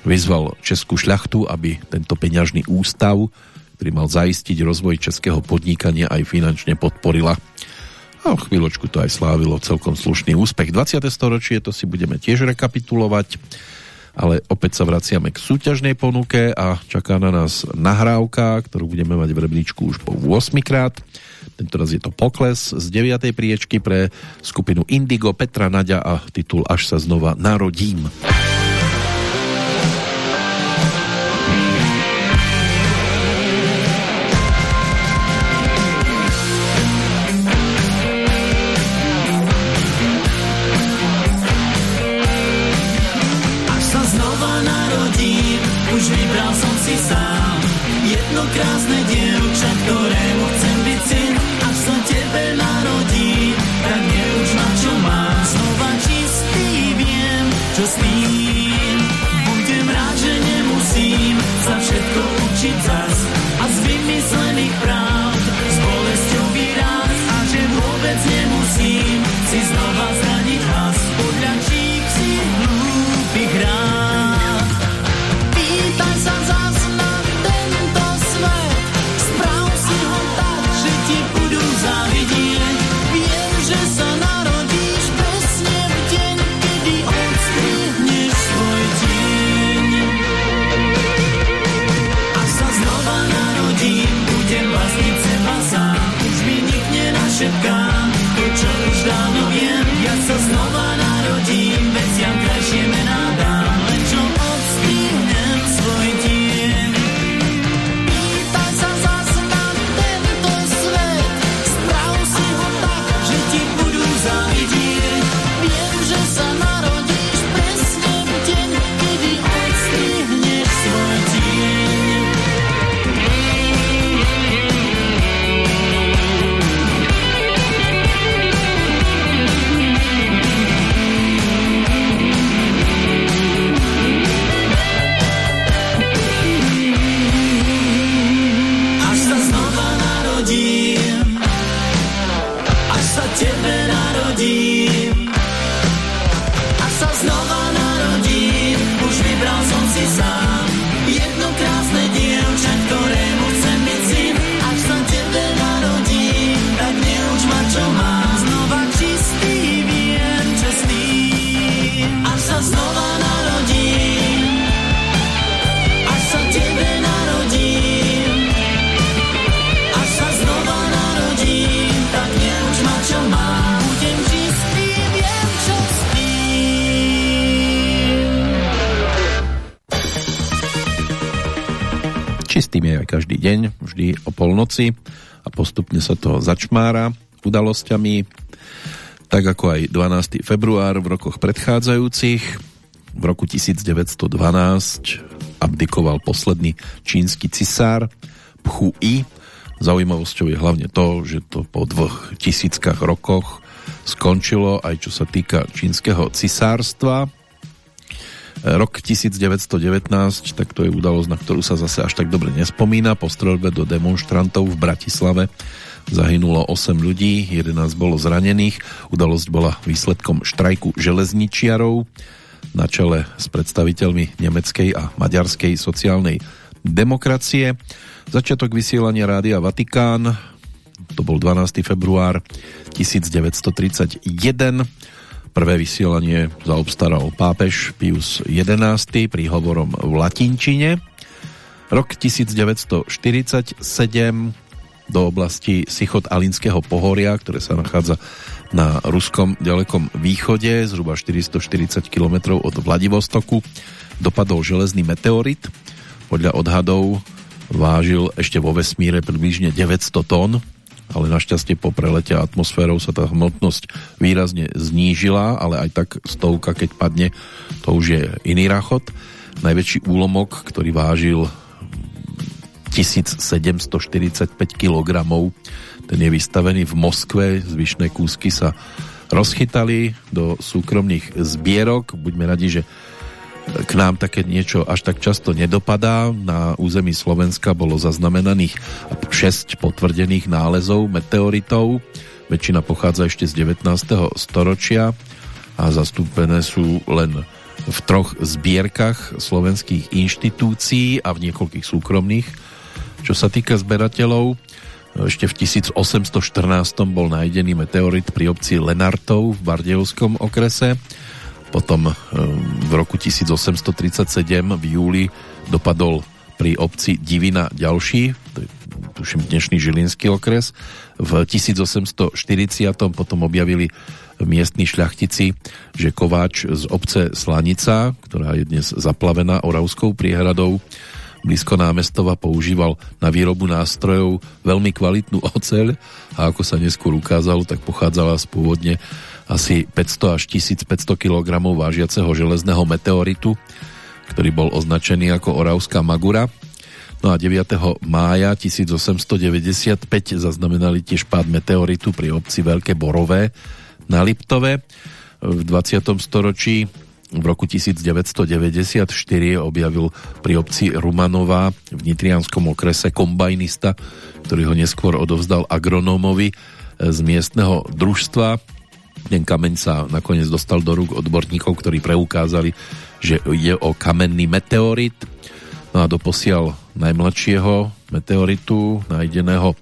vyzval Českú šľachtu, aby tento peňažný ústav, ktorý mal zaistiť rozvoj českého podnikania, aj finančne podporila a chvíľočku to aj slávilo celkom slušný úspech. 20. storočie to si budeme tiež rekapitulovať, ale opäť sa vraciame k súťažnej ponuke a čaká na nás nahrávka, ktorú budeme mať v rebríčku už po 8 krát. Tentoraz je to pokles z 9. priečky pre skupinu Indigo Petra Nadia a titul Až sa znova narodím. Čistým je aj každý deň, vždy o polnoci a postupne sa to začmára udalosťami, tak ako aj 12. február v rokoch predchádzajúcich. V roku 1912 abdikoval posledný čínsky cisár Pchu I. Zaujímavosťou je hlavne to, že to po dvoch tisíckach rokoch skončilo aj čo sa týka čínskeho cisárstva Rok 1919, tak to je udalosť, na ktorú sa zase až tak dobre nespomína. Po streľbe do demonstrantov v Bratislave zahynulo 8 ľudí, 11 bolo zranených. Udalosť bola výsledkom štrajku železničiarov na čele s predstaviteľmi nemeckej a maďarskej sociálnej demokracie. Začiatok vysielania Rádia Vatikán, to bol 12. február 1931 Prvé vysielanie zaobstaral pápež Pius XI príhovorom v latinčine. Rok 1947 do oblasti Sichot Alinského pohoria, ktoré sa nachádza na ruskom ďalekom východe, zhruba 440 km od Vladivostoku, dopadol železný meteorit. Podľa odhadov vážil ešte vo vesmíre približne 900 tón, ale našťastie po prelete atmosférou sa tá hmotnosť výrazne znížila, ale aj tak stovka, keď padne, to už je iný rachot. Najväčší úlomok, ktorý vážil 1745 kg, ten je vystavený v Moskve, zvyšné kúsky sa rozchytali do súkromných zbierok. Buďme radi, že k nám také niečo až tak často nedopadá. Na území Slovenska bolo zaznamenaných 6 potvrdených nálezov meteoritov. Väčšina pochádza ešte z 19. storočia a zastúpené sú len v troch zbierkach slovenských inštitúcií a v niekoľkých súkromných. Čo sa týka zberateľov, ešte v 1814 bol nájdený meteorit pri obci Lenartov v Bardejovskom okrese potom eh, v roku 1837 v júli dopadol pri obci Divina ďalší, to je, tuším dnešný Žilinský okres. V 1840 potom objavili miestni šľachtici, že kováč z obce Slanica, ktorá je dnes zaplavená Oravskou priehradou, blízko námestova používal na výrobu nástrojov veľmi kvalitnú oceľ a ako sa neskôr ukázalo, tak pochádzala z pôvodne asi 500 až 1500 kg vážiaceho železného meteoritu, ktorý bol označený ako Oravská Magura. No a 9. mája 1895 zaznamenali tiež pád meteoritu pri obci Veľké Borové na Liptove. V 20. storočí v roku 1994 objavil pri obci Rumanová v Nitrianskom okrese kombajnista, ktorý ho neskôr odovzdal agronómovi z miestneho družstva ten kameň sa nakoniec dostal do rúk odborníkov, ktorí preukázali, že je o kamenný meteorit. No a doposiaľ najmladšieho meteoritu nájdeného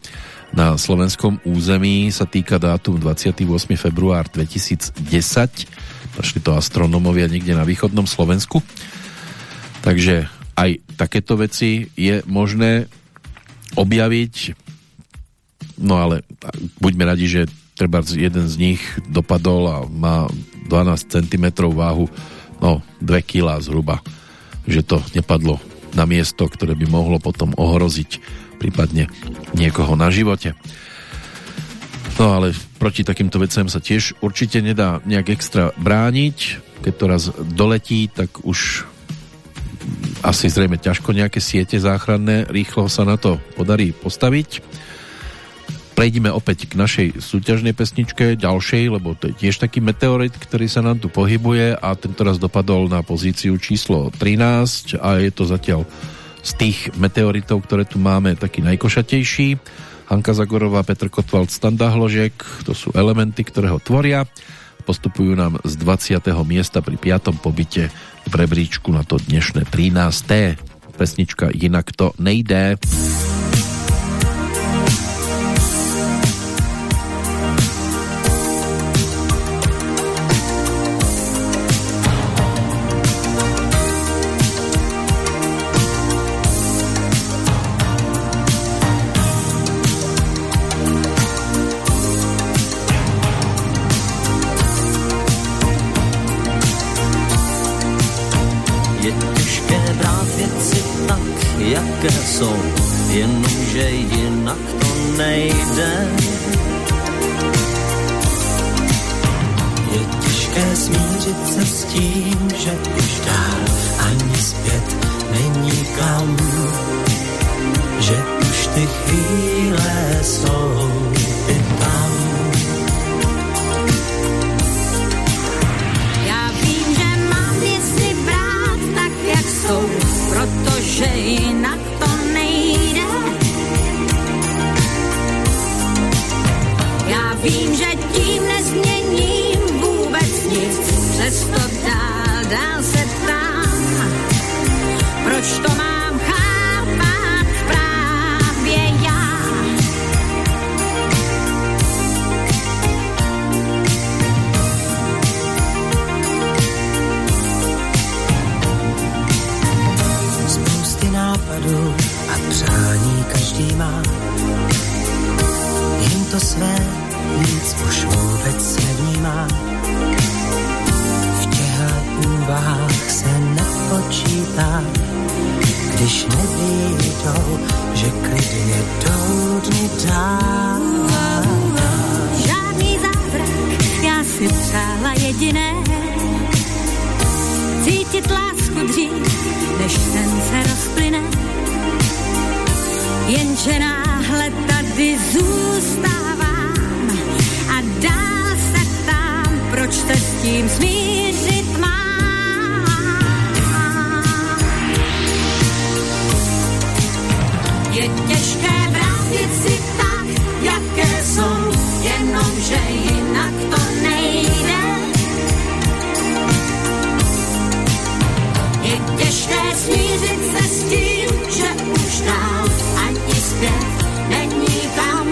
na slovenskom území sa týka dátum 28. február 2010. Našli to astronomovia niekde na východnom Slovensku. Takže aj takéto veci je možné objaviť. No ale buďme radi, že treba jeden z nich dopadol a má 12 cm váhu, no 2 kg zhruba, že to nepadlo na miesto, ktoré by mohlo potom ohroziť prípadne niekoho na živote. No ale proti takýmto veciam sa tiež určite nedá nejak extra brániť. Keď to raz doletí, tak už asi zrejme ťažko nejaké siete záchranné rýchlo sa na to podarí postaviť prejdeme opäť k našej súťažnej pesničke, ďalšej, lebo to je tiež taký meteorit, ktorý sa nám tu pohybuje a tento raz dopadol na pozíciu číslo 13 a je to zatiaľ z tých meteoritov, ktoré tu máme, taký najkošatejší. Hanka Zagorová, Petr Kotwald, Standa Hložek, to sú elementy, ktoré ho tvoria. Postupujú nám z 20. miesta pri 5. pobyte v rebríčku na to dnešné 13. Pesnička Jinak to nejde. jaké se rozplyne. Jenže náhle tady zůstávám a dál se tam, proč se s tím smířit dál ani zpět není kam,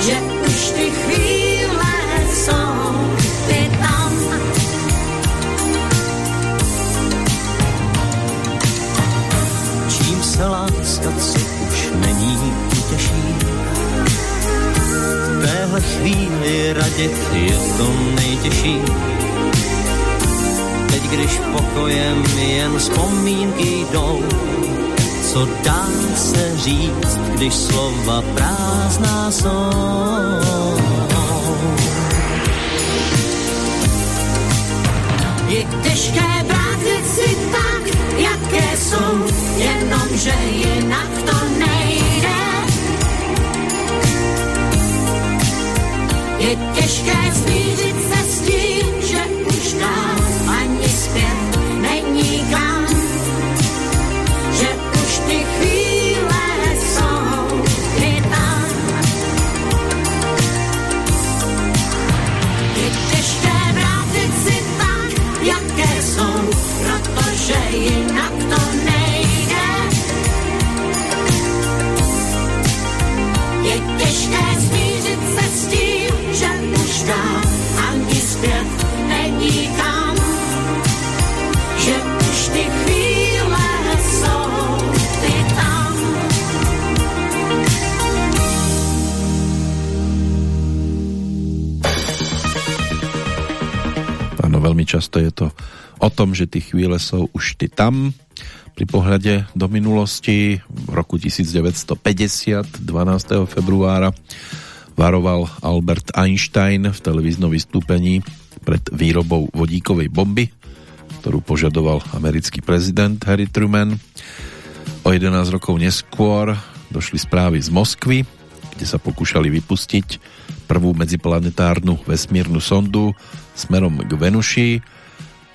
že už ty chvíle jsou ty tam. Čím se láska, co už není těžší. V téhle chvíli radit je to nejtěžší. Teď, když pokojem jen vzpomínky jdou, co dá se říct, když slova prázdná jsou. Je těžké brát věci tak, jaké jsou, jenomže jinak to nejde. Je těžké smířit se s protože jinak to nejde. Je těžké smířit se s tím, že už dál ani zpět není kam, že už ty chvíle jsou ty tam. Áno, veľmi často je to o tom, že tí chvíle sú už ty tam. Pri pohľade do minulosti v roku 1950, 12. februára, varoval Albert Einstein v televíznom vystúpení pred výrobou vodíkovej bomby, ktorú požadoval americký prezident Harry Truman. O 11 rokov neskôr došli správy z Moskvy, kde sa pokúšali vypustiť prvú medziplanetárnu vesmírnu sondu smerom k Venuši.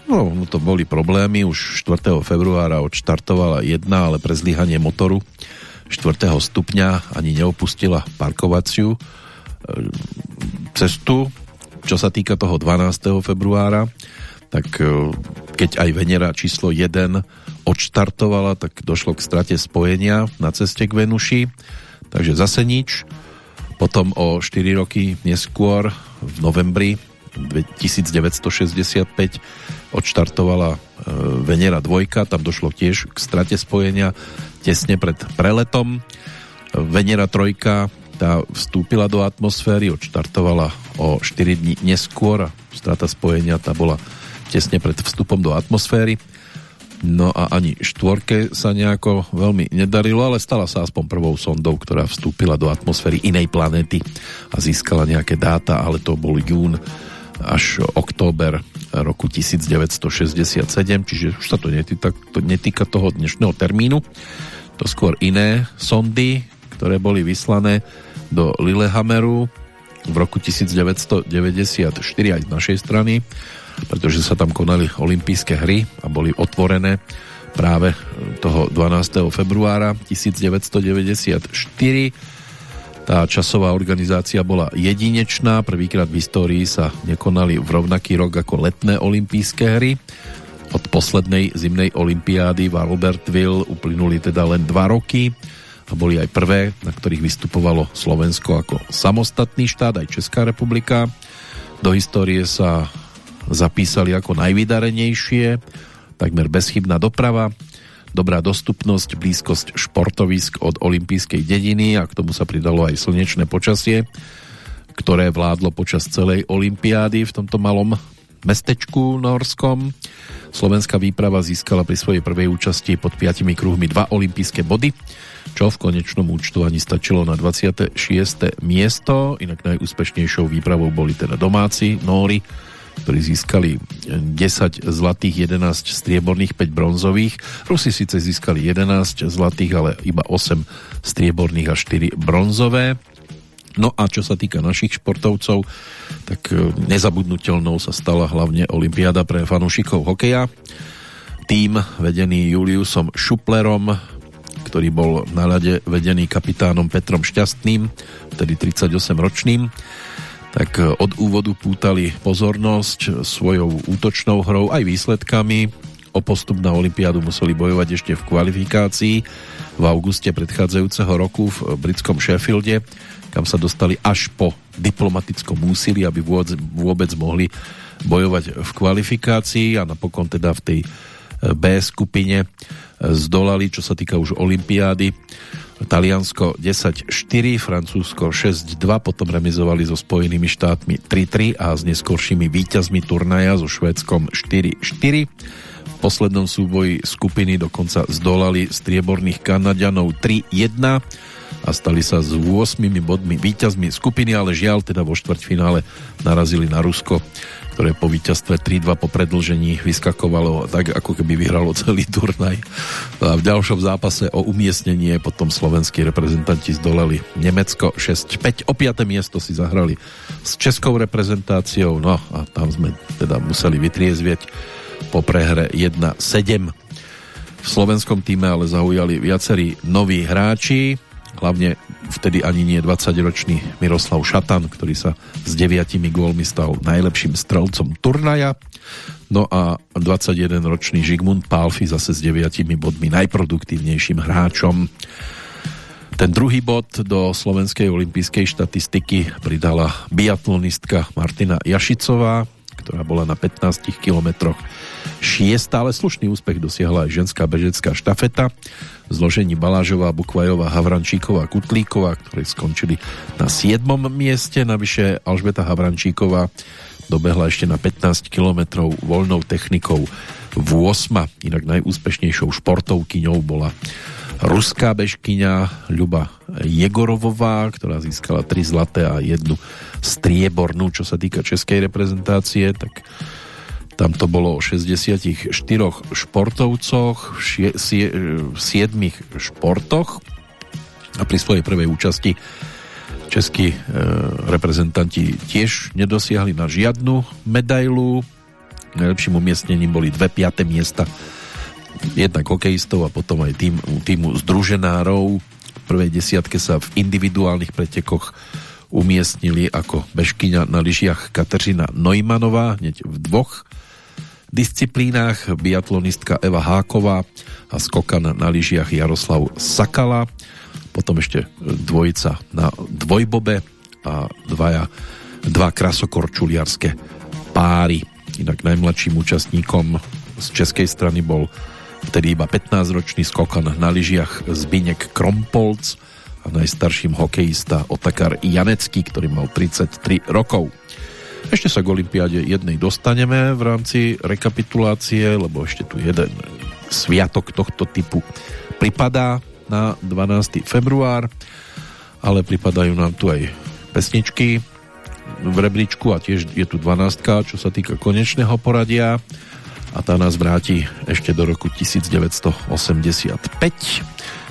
No, no to boli problémy, už 4. februára odštartovala jedna, ale pre zlyhanie motoru 4. stupňa ani neopustila parkovaciu e, cestu. Čo sa týka toho 12. februára, tak e, keď aj Venera číslo 1 odštartovala, tak došlo k strate spojenia na ceste k Venuši, takže zase nič. Potom o 4 roky neskôr v novembri 1965 odštartovala e, Venera 2, tam došlo tiež k strate spojenia tesne pred preletom. Venera 3 tá vstúpila do atmosféry, odštartovala o 4 dní neskôr a strata spojenia tá bola tesne pred vstupom do atmosféry. No a ani štvorke sa nejako veľmi nedarilo, ale stala sa aspoň prvou sondou, ktorá vstúpila do atmosféry inej planéty a získala nejaké dáta, ale to bol jún až október roku 1967, čiže už sa to netýka, to netýka toho dnešného termínu. To skôr iné sondy, ktoré boli vyslané do Lillehammeru v roku 1994 aj z našej strany pretože sa tam konali olympijské hry a boli otvorené práve toho 12. februára 1994. Tá časová organizácia bola jedinečná, prvýkrát v histórii sa nekonali v rovnaký rok ako letné olympijské hry. Od poslednej zimnej olympiády v Albertville uplynuli teda len dva roky a boli aj prvé, na ktorých vystupovalo Slovensko ako samostatný štát, aj Česká republika. Do histórie sa zapísali ako najvydarenejšie, takmer bezchybná doprava, dobrá dostupnosť, blízkosť športovisk od olympijskej dediny a k tomu sa pridalo aj slnečné počasie, ktoré vládlo počas celej olympiády v tomto malom mestečku norskom. Slovenská výprava získala pri svojej prvej účasti pod piatimi kruhmi dva olympijské body, čo v konečnom účtu ani stačilo na 26. miesto, inak najúspešnejšou výpravou boli teda domáci Nóri, ktorí získali 10 zlatých, 11 strieborných, 5 bronzových. Rusi síce získali 11 zlatých, ale iba 8 strieborných a 4 bronzové. No a čo sa týka našich športovcov, tak e, nezabudnutelnou sa stala hlavne Olympiáda pre fanúšikov hokeja. Tým vedený Juliusom Šuplerom, ktorý bol na rade vedený kapitánom Petrom Šťastným, tedy 38 ročným tak e, od úvodu pútali pozornosť svojou útočnou hrou aj výsledkami. O postup na Olympiádu museli bojovať ešte v kvalifikácii v auguste predchádzajúceho roku v britskom Sheffielde, kam sa dostali až po diplomatickom úsilí, aby vôbec mohli bojovať v kvalifikácii a napokon teda v tej e, B skupine e, zdolali, čo sa týka už Olympiády Taliansko 10-4, Francúzsko 6-2, potom remizovali so Spojenými štátmi 3-3 a s neskoršími víťazmi turnaja so Švédskom 4-4. V poslednom súboji skupiny dokonca zdolali strieborných Kanadianov 3-1 a stali sa s 8 bodmi víťazmi skupiny, ale žiaľ teda vo štvrťfinále narazili na Rusko ktoré po víťazstve 3-2 po predlžení vyskakovalo tak, ako keby vyhralo celý turnaj. A v ďalšom zápase o umiestnenie potom slovenskí reprezentanti zdolali Nemecko 6-5. O 5. miesto si zahrali s českou reprezentáciou, no a tam sme teda museli vytriezvieť po prehre 1-7. V slovenskom týme ale zaujali viacerí noví hráči, hlavne vtedy ani nie 20-ročný Miroslav Šatan, ktorý sa s deviatimi gólmi stal najlepším strelcom turnaja. No a 21-ročný Žigmund Pálfi zase s deviatimi bodmi najproduktívnejším hráčom. Ten druhý bod do slovenskej olympijskej štatistiky pridala biatlonistka Martina Jašicová, ktorá bola na 15 kilometroch šiesta, ale slušný úspech dosiahla aj ženská bežecká štafeta zložení Balážová, Bukvajová, Havrančíková, Kutlíková, ktorí skončili na 7. mieste. Navyše Alžbeta Havrančíková dobehla ešte na 15 kilometrov voľnou technikou v 8. Inak najúspešnejšou športovkyňou bola ruská bežkyňa Ľuba Jegorovová, ktorá získala 3 zlaté a jednu striebornú, čo sa týka českej reprezentácie, tak tam to bolo o 64 športovcoch v 7 športoch a pri svojej prvej účasti českí e, reprezentanti tiež nedosiahli na žiadnu medailu. Najlepším umiestnením boli dve piaté miesta jednak hokejistov a potom aj tým, týmu združenárov. V prvej desiatke sa v individuálnych pretekoch umiestnili ako bežkyňa na lyžiach Kateřina Neumannová hneď v dvoch disciplínach biatlonistka Eva Háková a skokan na lyžiach Jaroslav Sakala potom ešte dvojica na dvojbobe a dvaja, dva krasokorčuliarské páry inak najmladším účastníkom z českej strany bol vtedy iba 15-ročný skokan na lyžiach Zbinek Krompolc a najstarším hokejista Otakar Janecký, ktorý mal 33 rokov. Ešte sa k Olympiáde jednej dostaneme v rámci rekapitulácie, lebo ešte tu jeden sviatok tohto typu pripadá na 12. február, ale pripadajú nám tu aj pesničky v rebríčku a tiež je tu 12, čo sa týka konečného poradia a tá nás vráti ešte do roku 1985,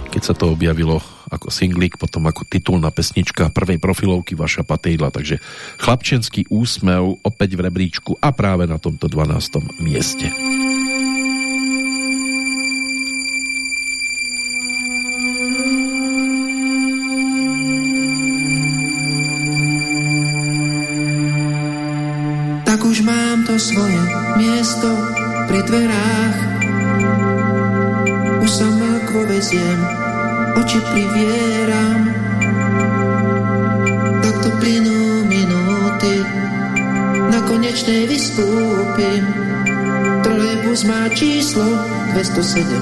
keď sa to objavilo ako singlik, potom ako titulná pesnička prvej profilovky Vaša Patejdla, takže chlapčenský úsmev opäť v rebríčku a práve na tomto 12. mieste. 217.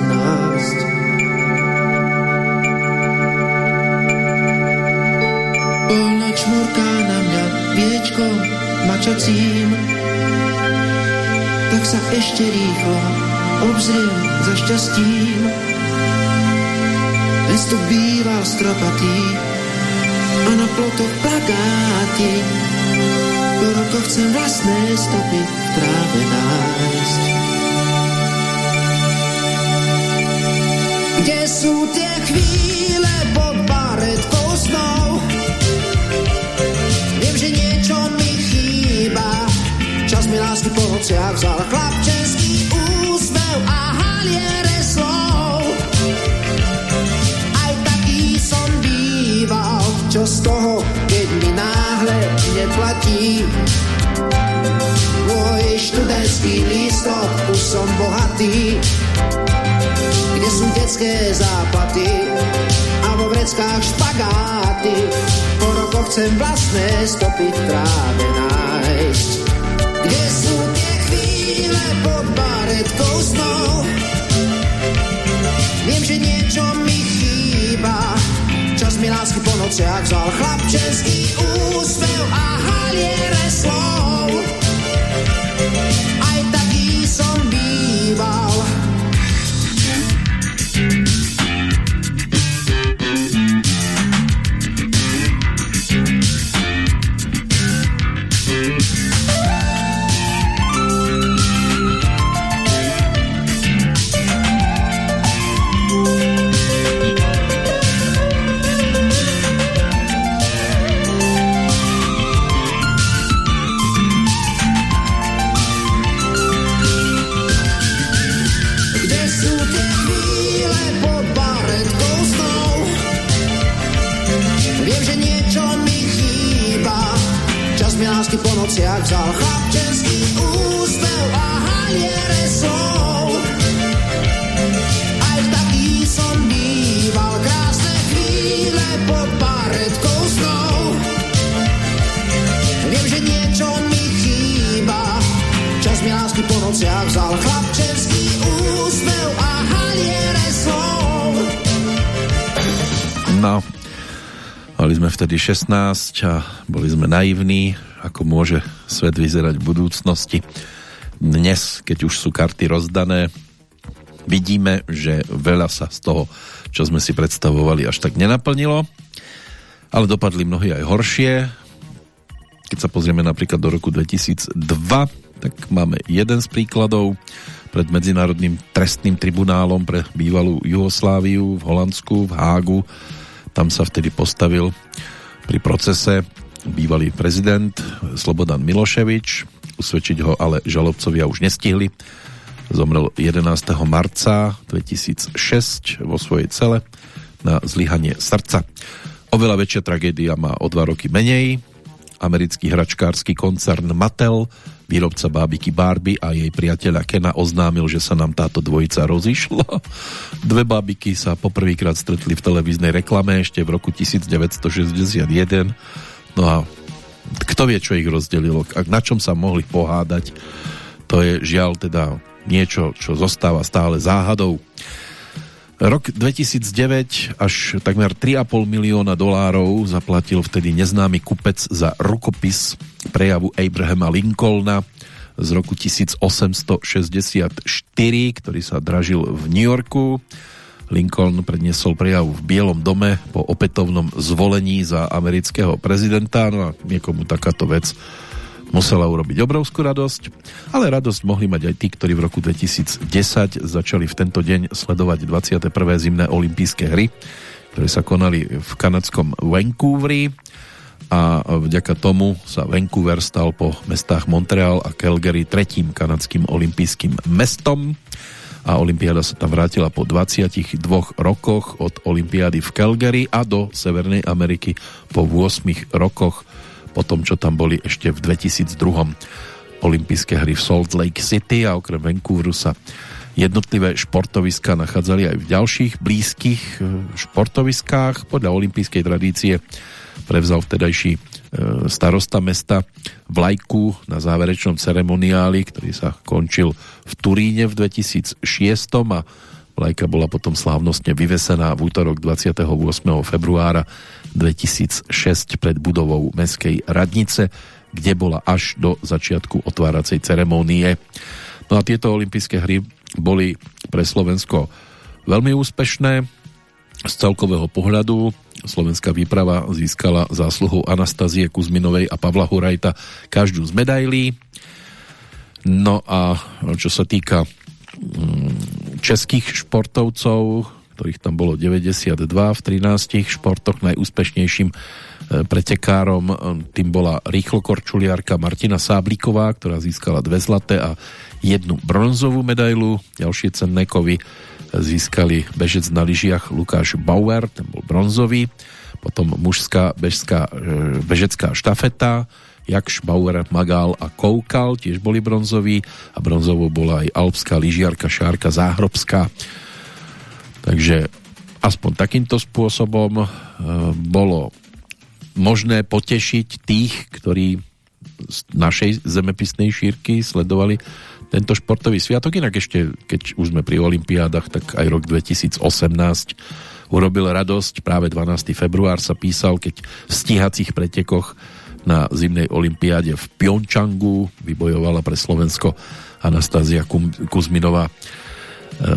Polnoč murká na mňa viečko mačacím tak sa ešte rýchlo obzriem za šťastím. Mesto býval stropatý a na plotoch plagáty. Po rokoch chcem vlastné stopy v tráve nájsť. Sú tie chvíle pod baretkou snou? Viem, že niečo mi chýba, čas mi lásky po nociach vzal chlapčenský úsmev a haliere slov. Aj taký som býval, čo z toho, keď mi náhle neplatí. Môj študentský lístok, už som bohatý. Detské záplaty a vo vreckách špagáty. Po rokoch chcem vlastné stopy v tráve nájsť. Kde sú tie chvíle pod baretkou snou? Viem, že niečo mi chýba. Čas mi lásky po nociach vzal chlapčenský úsmev a haliere slov. No, mali sme vtedy 16 a boli sme naivní, ako môže svet vyzerať v budúcnosti. Dnes, keď už sú karty rozdané, vidíme, že veľa sa z toho, čo sme si predstavovali, až tak nenaplnilo, ale dopadli mnohí aj horšie. Keď sa pozrieme napríklad do roku 2002, tak máme jeden z príkladov pred Medzinárodným trestným tribunálom pre bývalú Jugosláviu v Holandsku, v Hágu. Tam sa vtedy postavil pri procese bývalý prezident Slobodan Miloševič. Usvedčiť ho ale žalobcovia už nestihli. Zomrel 11. marca 2006 vo svojej cele na zlyhanie srdca. Oveľa väčšia tragédia má o dva roky menej. Americký hračkársky koncern Mattel, výrobca bábiky Barbie a jej priateľa Kena oznámil, že sa nám táto dvojica rozišla. Dve bábiky sa poprvýkrát stretli v televíznej reklame ešte v roku 1961. No a kto vie, čo ich rozdelilo, na čom sa mohli pohádať, to je žiaľ teda niečo, čo zostáva stále záhadou. Rok 2009 až takmer 3,5 milióna dolárov zaplatil vtedy neznámy kupec za rukopis prejavu Abrahama Lincolna z roku 1864, ktorý sa dražil v New Yorku. Lincoln predniesol prejav v Bielom dome po opätovnom zvolení za amerického prezidenta, no a niekomu takáto vec musela urobiť obrovskú radosť, ale radosť mohli mať aj tí, ktorí v roku 2010 začali v tento deň sledovať 21. zimné olympijské hry, ktoré sa konali v kanadskom Vancouveri a vďaka tomu sa Vancouver stal po mestách Montreal a Calgary tretím kanadským olympijským mestom a Olympiáda sa tam vrátila po 22 rokoch od Olympiády v Calgary a do Severnej Ameriky po 8 rokoch po tom, čo tam boli ešte v 2002 olympijské hry v Salt Lake City a okrem Vancouveru sa jednotlivé športoviska nachádzali aj v ďalších blízkych e, športoviskách. Podľa olympijskej tradície prevzal vtedajší e, starosta mesta vlajku na záverečnom ceremoniáli, ktorý sa končil v Turíne v 2006 a vlajka bola potom slávnostne vyvesená v útorok 28. februára 2006 pred budovou Mestskej radnice, kde bola až do začiatku otváracej ceremónie. No a tieto olympijské hry boli pre Slovensko veľmi úspešné z celkového pohľadu slovenská výprava získala zásluhou Anastazie Kuzminovej a Pavla Hurajta každú z medailí. No a čo sa týka českých športovcov, ktorých tam bolo 92 v 13 športoch, najúspešnejším e, pretekárom e, tým bola rýchlokorčuliarka Martina Sábliková, ktorá získala dve zlaté a jednu bronzovú medailu. Ďalšie cenné kovy získali bežec na lyžiach Lukáš Bauer, ten bol bronzový, potom mužská bežská, e, bežecká štafeta, Jakš, Bauer, Magal a Koukal tiež boli bronzoví a bronzovou bola aj alpská lyžiarka Šárka Záhrobská. Takže aspoň takýmto spôsobom e, bolo možné potešiť tých, ktorí z našej zemepisnej šírky sledovali tento športový sviatok. Inak ešte, keď už sme pri Olympiádach, tak aj rok 2018 urobil radosť. Práve 12. február sa písal, keď v stíhacích pretekoch na zimnej olympiáde v Pjončangu vybojovala pre Slovensko Anastázia Kuzminová e,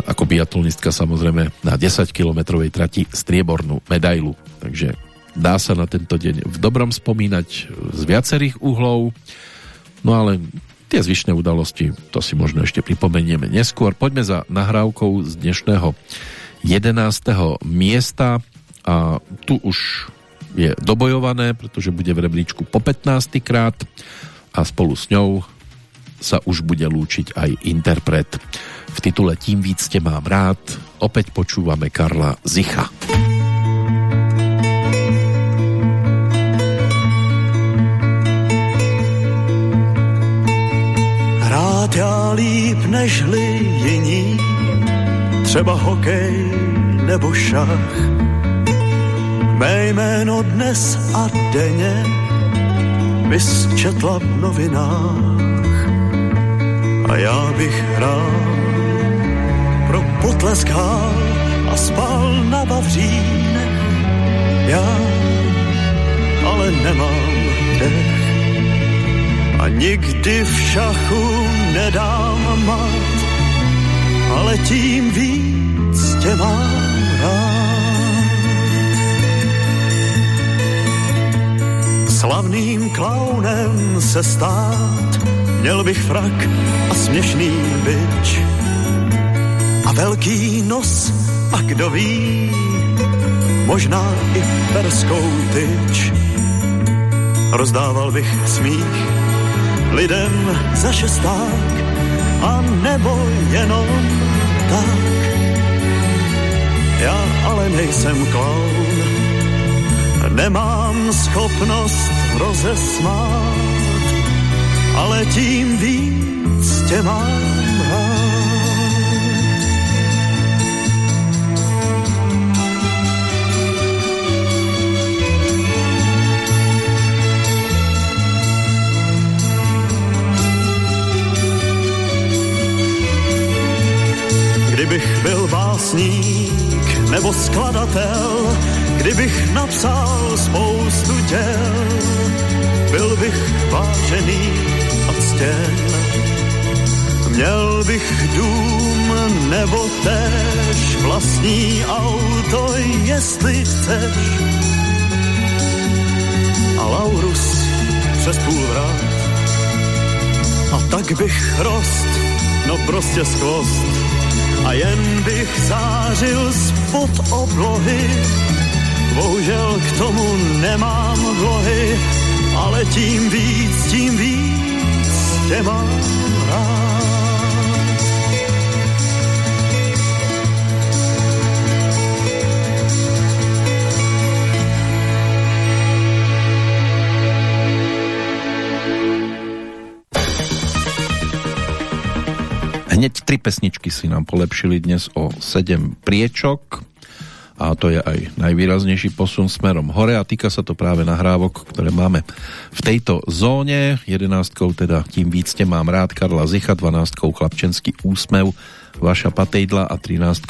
ako biatlonistka samozrejme na 10 kilometrovej trati striebornú medailu. Takže dá sa na tento deň v dobrom spomínať z viacerých uhlov. No ale Tie zvyšné udalosti, to si možno ešte pripomenieme neskôr. Poďme za nahrávkou z dnešného 11. miesta a tu už je dobojované, pretože bude v rebríčku po 15. krát a spolu s ňou sa už bude lúčiť aj interpret. V titule Tím víc te mám rád opäť počúvame Karla Zicha. rád já líp nežli jiní, třeba hokej nebo šach. Mé jméno dnes a denně bys četla v novinách a já bych hrál pro potlesk a spal na Vavřínech. Já ale nemám dech a nikdy v šachu nedám mat, ale tím víc tě mám Slavným klaunem se stát, měl bych frak a směšný byč a velký nos a kdo ví, možná i perskou tyč. Rozdával bych smích lidem za šesták a nebo jenom tak. Já ale nejsem klaun, nemám schopnost rozesmát, ale tím víc tě mám Kdybych byl básník nebo skladatel, kdybych napsal spoustu děl, byl bych vážený a ctěn. Měl bych dům nebo tež vlastní auto, jestli chceš. A Laurus přes půl vrát. A tak bych rost, no prostě skvost. A jen bych zářil spod oblohy. Bohužel k tomu nemám vlohy, ale tím víc, tím víc tě mám. Hneď tri pesničky si nám polepšili dnes o 7 priečok a to je aj najvýraznejší posun smerom hore a týka sa to práve nahrávok, ktoré máme v tejto zóne. 11 teda Tím víc te mám rád Karla Zicha, 12 Chlapčenský úsmev Vaša Patejdla a 13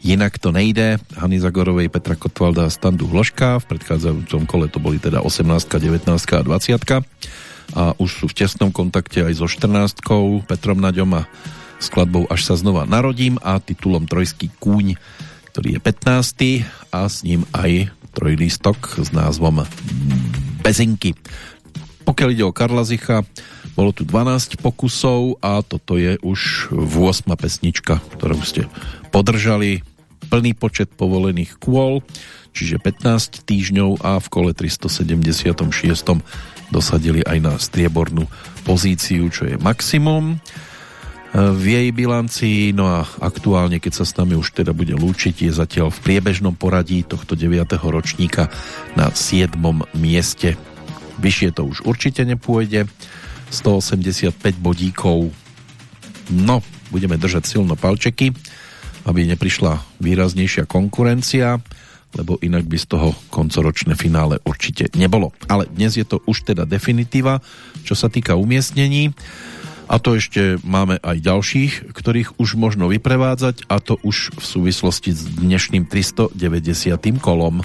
Jinak to nejde Hany Zagorovej, Petra Kotvalda a Standu Hloška. V predchádzajúcom kole to boli teda 18, 19 a 20 a už sú v tesnom kontakte aj so 14 Petrom Naďom a skladbou Až sa znova narodím a titulom Trojský kúň, ktorý je 15. a s ním aj trojlístok s názvom Bezinky. Pokiaľ ide o Karla Zicha, bolo tu 12 pokusov a toto je už 8. pesnička, ktorú ste podržali plný počet povolených kôl, čiže 15 týždňov a v kole 376 dosadili aj na striebornú pozíciu, čo je maximum v jej bilancii, no a aktuálne, keď sa s nami už teda bude lúčiť, je zatiaľ v priebežnom poradí tohto 9. ročníka na 7. mieste. Vyššie to už určite nepôjde, 185 bodíkov, no, budeme držať silno palčeky, aby neprišla výraznejšia konkurencia, lebo inak by z toho koncoročné finále určite nebolo. Ale dnes je to už teda definitíva, čo sa týka umiestnení. A to ešte máme aj ďalších, ktorých už možno vyprevádzať a to už v súvislosti s dnešným 390. kolom.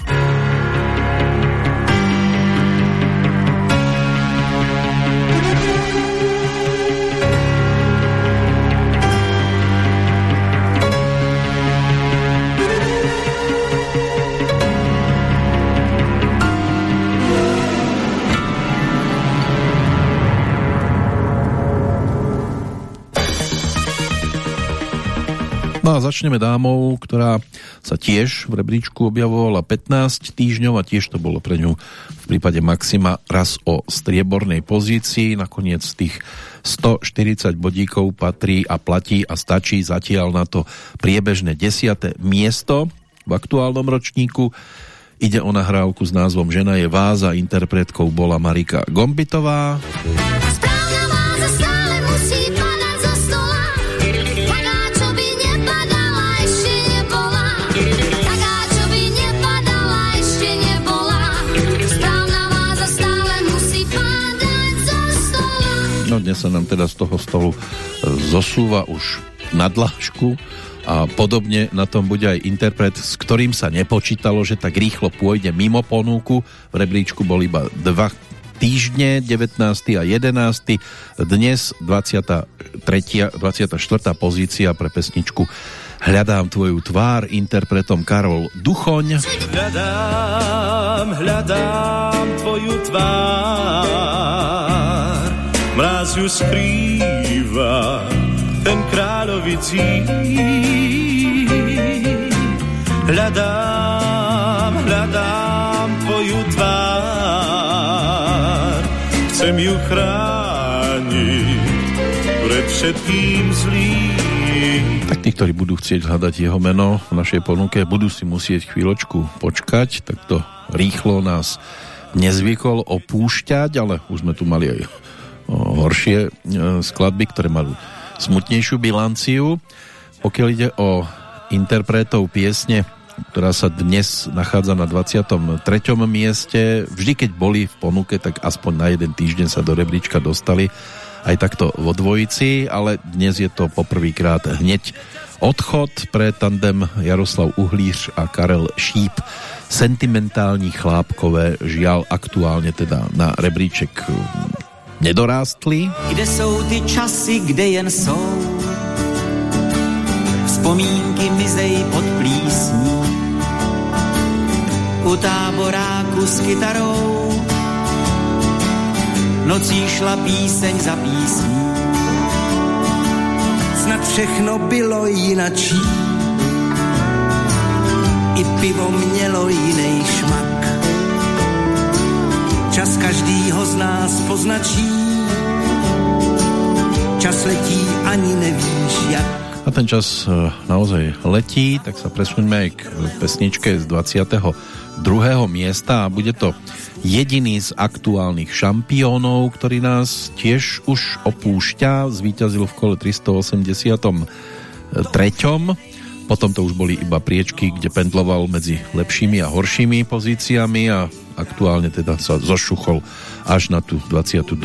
No a začneme dámou, ktorá sa tiež v rebríčku objavovala 15 týždňov a tiež to bolo pre ňu v prípade Maxima raz o striebornej pozícii. Nakoniec tých 140 bodíkov patrí a platí a stačí zatiaľ na to priebežné 10. miesto v aktuálnom ročníku. Ide o nahrávku s názvom Žena je váza, interpretkou bola Marika Gombitová. No dnes sa nám teda z toho stolu e, zosúva už na dlášku a podobne na tom bude aj interpret, s ktorým sa nepočítalo, že tak rýchlo pôjde mimo ponúku. V rebríčku bol iba dva týždne, 19. a 11. Dnes 23. 24. pozícia pre pesničku Hľadám tvoju tvár interpretom Karol Duchoň. Hľadám, hľadám tvoju tvár mráz ju skrýva ten kráľovicí. Hľadám, hľadám tvoju tvár, chcem ju chrániť pred všetkým zlým. Tak tí, ktorí budú chcieť hľadať jeho meno v našej ponuke, budú si musieť chvíľočku počkať, tak to rýchlo nás nezvykol opúšťať, ale už sme tu mali aj horšie e, skladby, ktoré majú smutnejšiu bilanciu. Pokiaľ ide o interpretov piesne, ktorá sa dnes nachádza na 23. mieste, vždy keď boli v ponuke, tak aspoň na jeden týždeň sa do rebríčka dostali aj takto vo dvojici, ale dnes je to poprvýkrát hneď odchod pre tandem Jaroslav Uhlíř a Karel Šíp sentimentální chlápkové žiaľ aktuálne teda na rebríček nedorástli. Kde jsou ty časy, kde jen jsou Vzpomínky mizej pod plísní. U táboráku s kytarou nocí šla píseň za písní. Snad všechno bylo jinačí, i pivo mělo jiný šmak. Čas každýho z nás poznačí, čas letí ani nevíš jak. A ten čas e, naozaj letí, tak sa presuňme aj k pesničke z 22. miesta a bude to jediný z aktuálnych šampiónov, ktorý nás tiež už opúšťa, zvíťazil v kole 383. Potom to už boli iba priečky, kde pendloval medzi lepšími a horšími pozíciami a aktuálne teda sa zošuchol až na tú 22.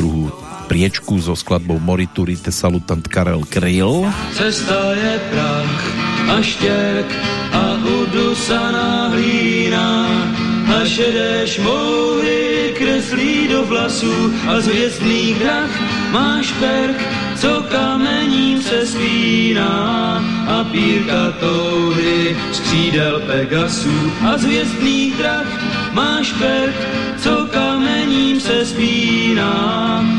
priečku so skladbou Moriturite Salutant Karel Kryl. Cesta je prach a štěrk a udusaná hlína a šedé šmouhy kreslí do vlasů a z hvězdných drah máš perk, co kamením se spíná a pírka touhy skřídel Pegasů a z hvězdných drah máš perk, co kamením se spíná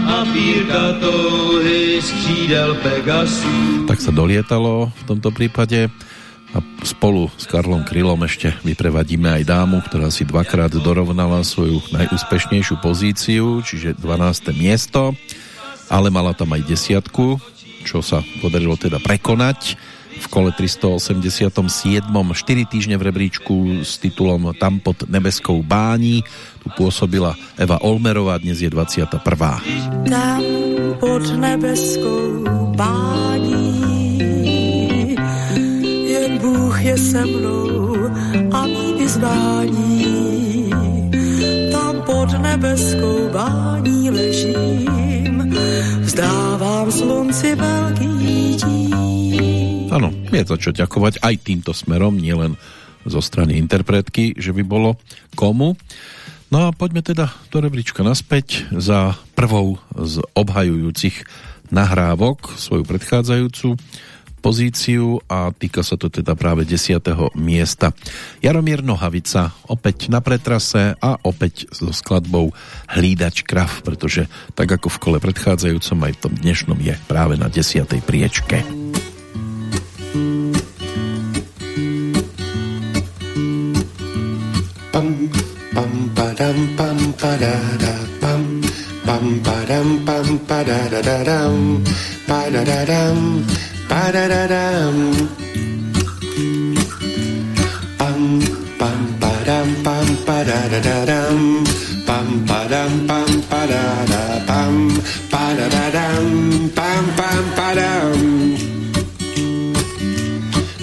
a pírka touhy skřídel Pegasů. Tak sa dolietalo v tomto prípade a spolu s Karlom Krylom ešte vyprevadíme aj dámu, ktorá si dvakrát dorovnala svoju najúspešnejšiu pozíciu, čiže 12. miesto, ale mala tam aj desiatku, čo sa podarilo teda prekonať v kole 387. 4 týždne v rebríčku s titulom Tam pod nebeskou bání. Tu pôsobila Eva Olmerová, dnes je 21. Tam pod nebeskou bání jen Bůh je se mnou a mý vyzvání. Tam pod nebeskou bání ležím, vzdávám slunci veľký dík. Áno, je to čo ďakovať aj týmto smerom, nielen zo strany interpretky, že by bolo komu. No a poďme teda do rebríčka naspäť za prvou z obhajujúcich nahrávok, svoju predchádzajúcu pozíciu a týka sa to teda práve 10. miesta. Jaromír Nohavica opäť na pretrase a opäť so skladbou Hlídač krav, pretože tak ako v kole predchádzajúcom aj v tom dnešnom je práve na 10. priečke. pam pam padam pam padada pam pam padam pam padada dam padada dam pam pam padam pam padada dam pam padam pam padada pam padada dam pam pam padam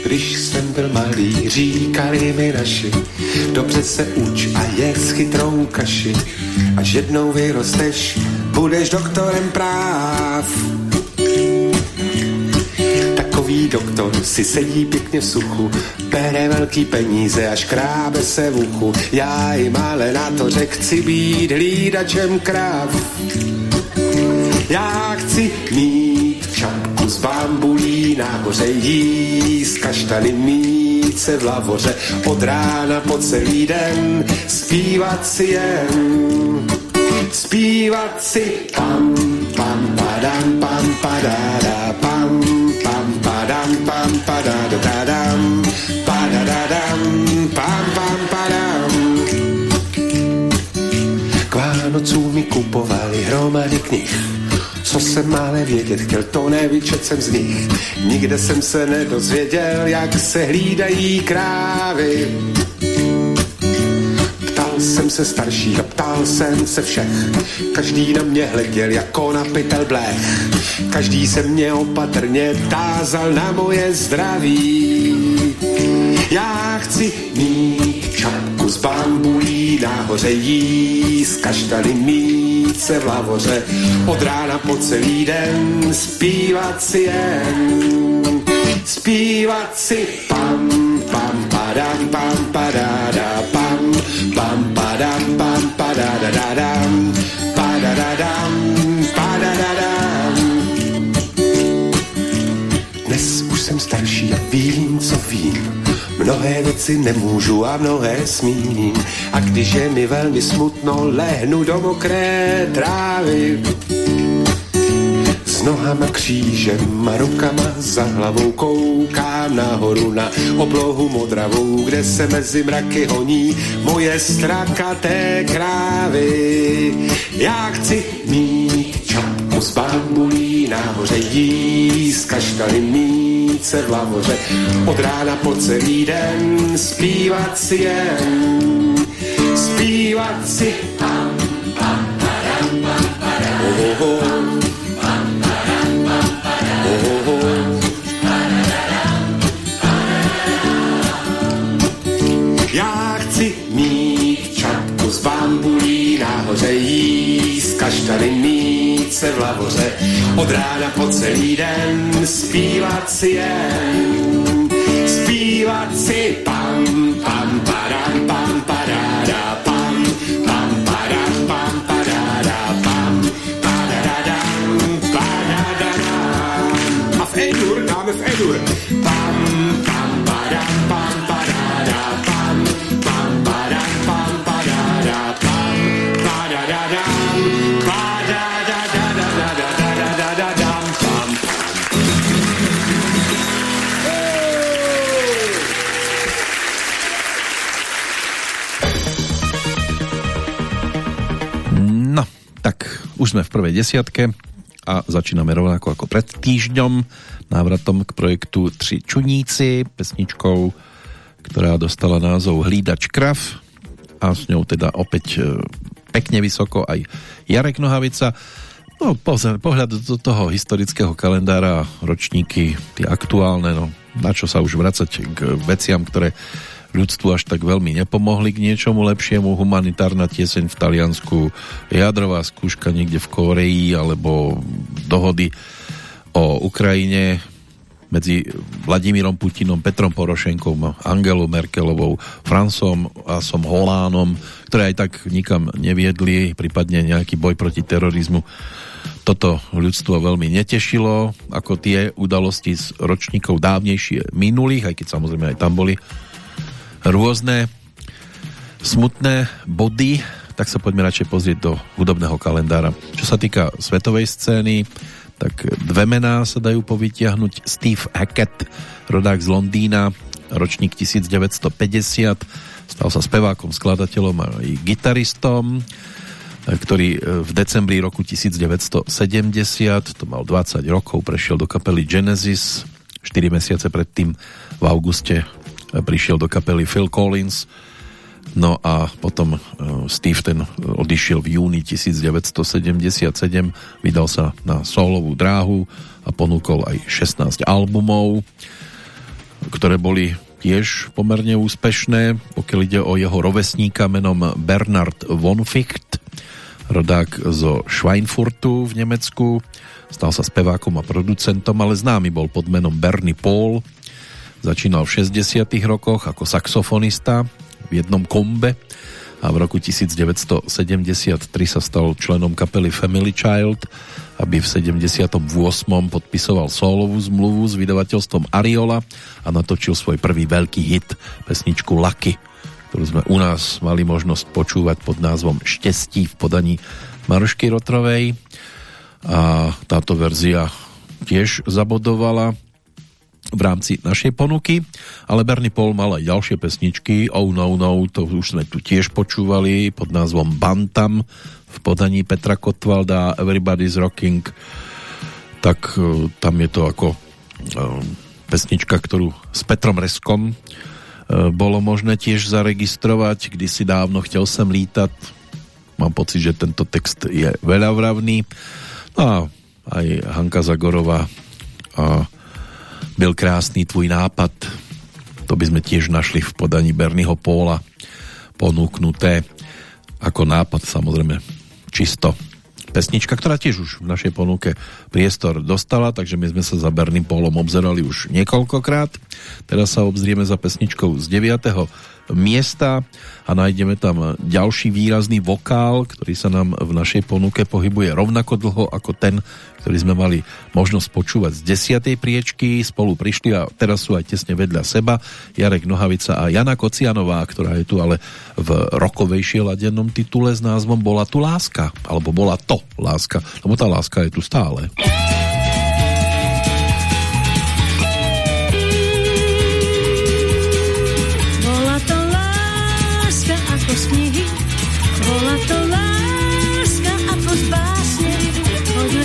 Když jsem byl malý, říkali mi naši, dobře se uč a je s chytrou kaši. Až jednou vyrosteš, budeš doktorem práv. Takový doktor si sedí pěkně v suchu, bere velký peníze a škrábe se v uchu. Já jim ale na to řek, chci být hlídačem kráv. Já chci mít čapku z bambulí, nahoře jíst kaštany mít se v lavoře od rána po celý den, zpívat si jen. Zpívat si pam, pam, padam, pam, padada, pam, padada, dadam, padadadam, pam, pam, padam. K Vánocům mi kupovali hromady knih, co jsem mále vědět chtěl, to nevyčet jsem z nich. Nikde jsem se nedozvěděl, jak se hlídají krávy. Ptal jsem se starších a ptal jsem se všech. Každý na mě hleděl jako na pytel blech. Každý se mě opatrně tázal na moje zdraví. Já chci mít čapku z bambulí, nahoře jíst kaštany mít se v lavoře, od rána po celý den zpívat si jen. Zpívat si pam, pam, padam, pam, padada, pam, pam, padam, pam, padada, dadam, padadadam, padadadam. Dnes už jsem starší a vím, Mnohé věci nemůžu a mnohé smím. A když je mi velmi smutno, lehnu do mokré trávy. Nohama křížem a rukama za hlavou koukám nahoru na oblohu modravou, kde se mezi mraky honí moje strakaté krávy. Já chci mít čapku z bambulí nahoře jíst kaškany mít se v lavoře od rána po celý den zpívat si jen zpívat si pam, pam, param, pam, param, oh, oh, oh. Bambulí nahoře jíst kaštany mít se v lavoře. Od rána po celý den zpívat si jen zpívat si pam No, tak už sme v prvej desiatke a začíname rovnako ako pred týždňom návratom k projektu Tři čuníci, pesničkou, ktorá dostala názov Hlídač krav a s ňou teda opäť e, pekne vysoko aj Jarek Nohavica. No, pohľad do toho historického kalendára, ročníky, tie aktuálne, no, na čo sa už vracať k veciam, ktoré ľudstvu až tak veľmi nepomohli k niečomu lepšiemu. Humanitárna tieseň v Taliansku, jadrová skúška niekde v Koreji alebo dohody o Ukrajine medzi Vladimírom Putinom, Petrom Porošenkom, Angelou Merkelovou, Francom a som Holánom, ktoré aj tak nikam neviedli, prípadne nejaký boj proti terorizmu. Toto ľudstvo veľmi netešilo, ako tie udalosti z ročníkov dávnejšie minulých, aj keď samozrejme aj tam boli rôzne smutné body, tak sa poďme radšej pozrieť do hudobného kalendára. Čo sa týka svetovej scény, tak dve mená sa dajú povytiahnuť. Steve Hackett, rodák z Londýna, ročník 1950, stal sa spevákom, skladateľom a gitaristom, ktorý v decembri roku 1970, to mal 20 rokov, prešiel do kapely Genesis, 4 mesiace predtým v auguste prišiel do kapely Phil Collins, no a potom Steve ten odišiel v júni 1977, vydal sa na solovú dráhu a ponúkol aj 16 albumov, ktoré boli tiež pomerne úspešné, pokiaľ ide o jeho rovesníka menom Bernard von Ficht, rodák zo Schweinfurtu v Nemecku, stal sa spevákom a producentom, ale známy bol pod menom Bernie Paul, Začínal v 60. rokoch ako saxofonista v jednom kombe a v roku 1973 sa stal členom kapely Family Child, aby v 78. podpisoval solovú zmluvu s vydavateľstvom Ariola a natočil svoj prvý veľký hit, pesničku Lucky, ktorú sme u nás mali možnosť počúvať pod názvom Štestí v podaní Marušky Rotrovej a táto verzia tiež zabodovala v rámci našej ponuky, ale Bernie Paul mal aj ďalšie pesničky, Oh No No, to už sme tu tiež počúvali pod názvom Bantam v podaní Petra Kotvalda Everybody's Rocking, tak uh, tam je to ako uh, pesnička, ktorú s Petrom Reskom uh, bolo možné tiež zaregistrovať, si dávno chcel sem lítať. Mám pocit, že tento text je veľa. No a aj Hanka Zagorová a byl krásný tvůj nápad. To by sme tiež našli v podaní Bernieho Póla ponúknuté ako nápad samozrejme čisto pesnička, ktorá tiež už v našej ponuke priestor dostala, takže my sme sa za Berným Pólom obzerali už niekoľkokrát. Teraz sa obzrieme za pesničkou z 9. miesta a nájdeme tam ďalší výrazný vokál, ktorý sa nám v našej ponuke pohybuje rovnako dlho ako ten, ktorý sme mali možnosť počúvať z desiatej priečky. Spolu prišli a teraz sú aj tesne vedľa seba Jarek Nohavica a Jana Kocianová, ktorá je tu ale v rokovejšie ladenom titule s názvom Bola tu láska, alebo Bola to láska, lebo tá láska je tu stále.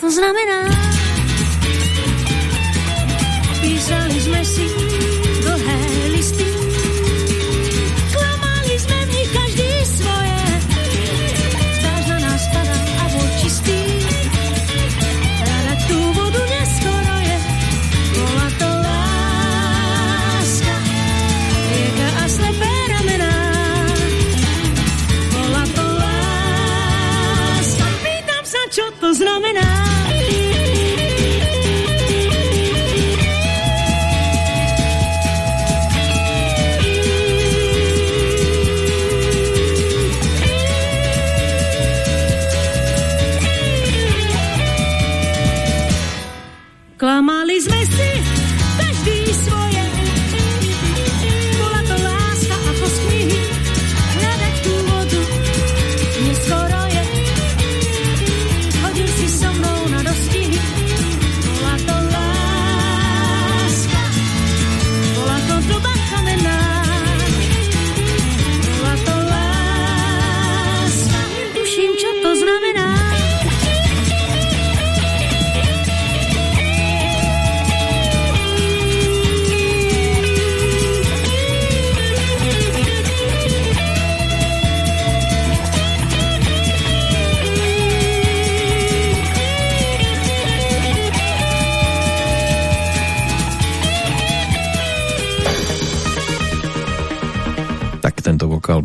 to znamená?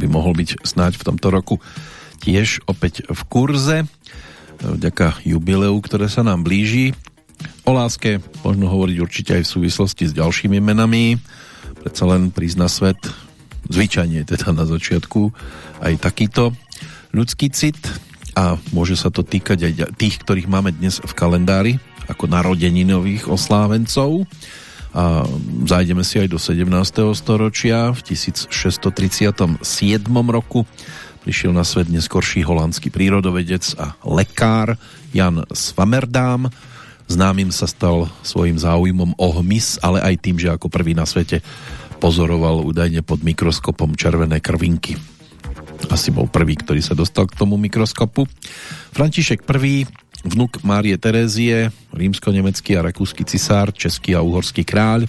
By mohol byť snáď v tomto roku tiež opäť v kurze vďaka jubileu, ktoré sa nám blíži. O láske možno hovoriť určite aj v súvislosti s ďalšími menami. Predsa len prísť na svet, zvyčajne teda na začiatku, aj takýto ľudský cit a môže sa to týkať aj tých, ktorých máme dnes v kalendári ako narodeninových oslávencov a zájdeme si aj do 17. storočia v 1637 roku prišiel na svet neskorší holandský prírodovedec a lekár Jan Swammerdam. Známym sa stal svojim záujmom o hmyz, ale aj tým, že ako prvý na svete pozoroval údajne pod mikroskopom červené krvinky. Asi bol prvý, ktorý sa dostal k tomu mikroskopu. František I, vnuk Márie Terézie, rímsko-nemecký a rakúsky cisár, český a uhorský kráľ.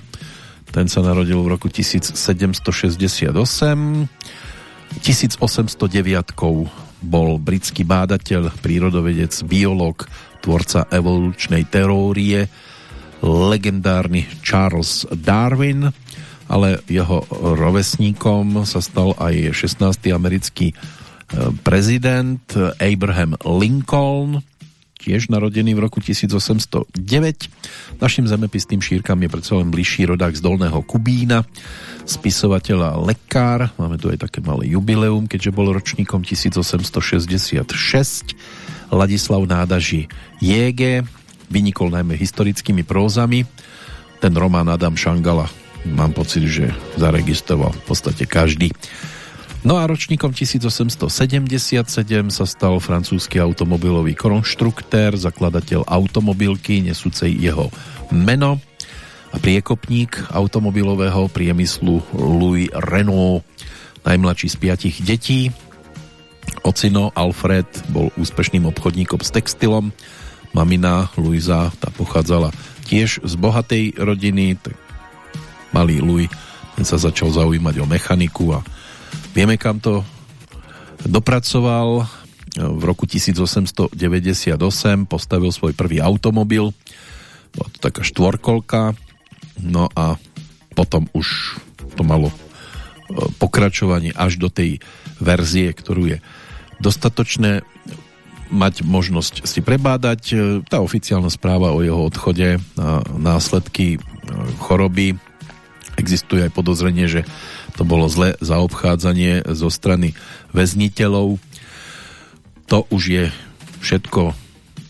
Ten sa narodil v roku 1768 1809 bol britský bádateľ, prírodovedec, biológ, tvorca evolučnej teórie, legendárny Charles Darwin, ale jeho rovesníkom sa stal aj 16. americký e, prezident Abraham Lincoln, tiež narodený v roku 1809. Našim zemepisným šírkam je predsa len bližší rodák z Dolného Kubína, spisovateľ a lekár. Máme tu aj také malé jubileum, keďže bol ročníkom 1866. Ladislav Nádaži Jége, vynikol najmä historickými prózami. Ten román Adam Šangala mám pocit, že zaregistroval v podstate každý. No a ročníkom 1877 sa stal francúzsky automobilový konštruktér, zakladateľ automobilky nesúcej jeho meno a priekopník automobilového priemyslu Louis Renault, najmladší z piatich detí. Ocino Alfred bol úspešným obchodníkom s textilom. Mamina Luisa, tá pochádzala tiež z bohatej rodiny. Tak malý Louis ten sa začal zaujímať o mechaniku a vieme, kam to dopracoval. V roku 1898 postavil svoj prvý automobil. Bola to taká štvorkolka, No a potom už to malo e, pokračovanie až do tej verzie, ktorú je dostatočné mať možnosť si prebádať. E, tá oficiálna správa o jeho odchode a následky e, choroby existuje aj podozrenie, že to bolo zlé zaobchádzanie zo strany väzniteľov. To už je všetko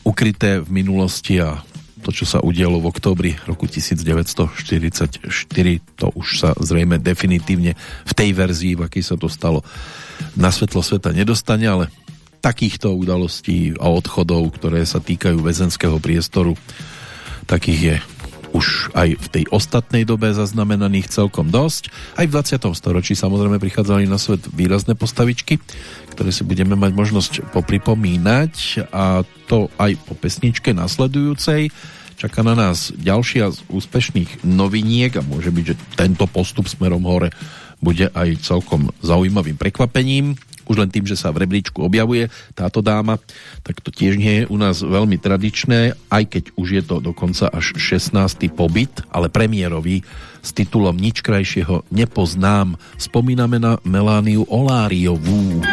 ukryté v minulosti a to, čo sa udialo v októbri roku 1944, to už sa zrejme definitívne v tej verzii, v akej sa to stalo, na svetlo sveta nedostane, ale takýchto udalostí a odchodov, ktoré sa týkajú väzenského priestoru, takých je už aj v tej ostatnej dobe zaznamenaných celkom dosť. Aj v 20. storočí samozrejme prichádzali na svet výrazné postavičky, ktoré si budeme mať možnosť popripomínať a to aj po pesničke nasledujúcej. Čaká na nás ďalšia z úspešných noviniek a môže byť, že tento postup smerom hore bude aj celkom zaujímavým prekvapením už len tým, že sa v rebríčku objavuje táto dáma, tak to tiež nie je u nás veľmi tradičné, aj keď už je to dokonca až 16. pobyt, ale premiérový s titulom Nič krajšieho nepoznám. Spomíname na Melániu Oláriovú.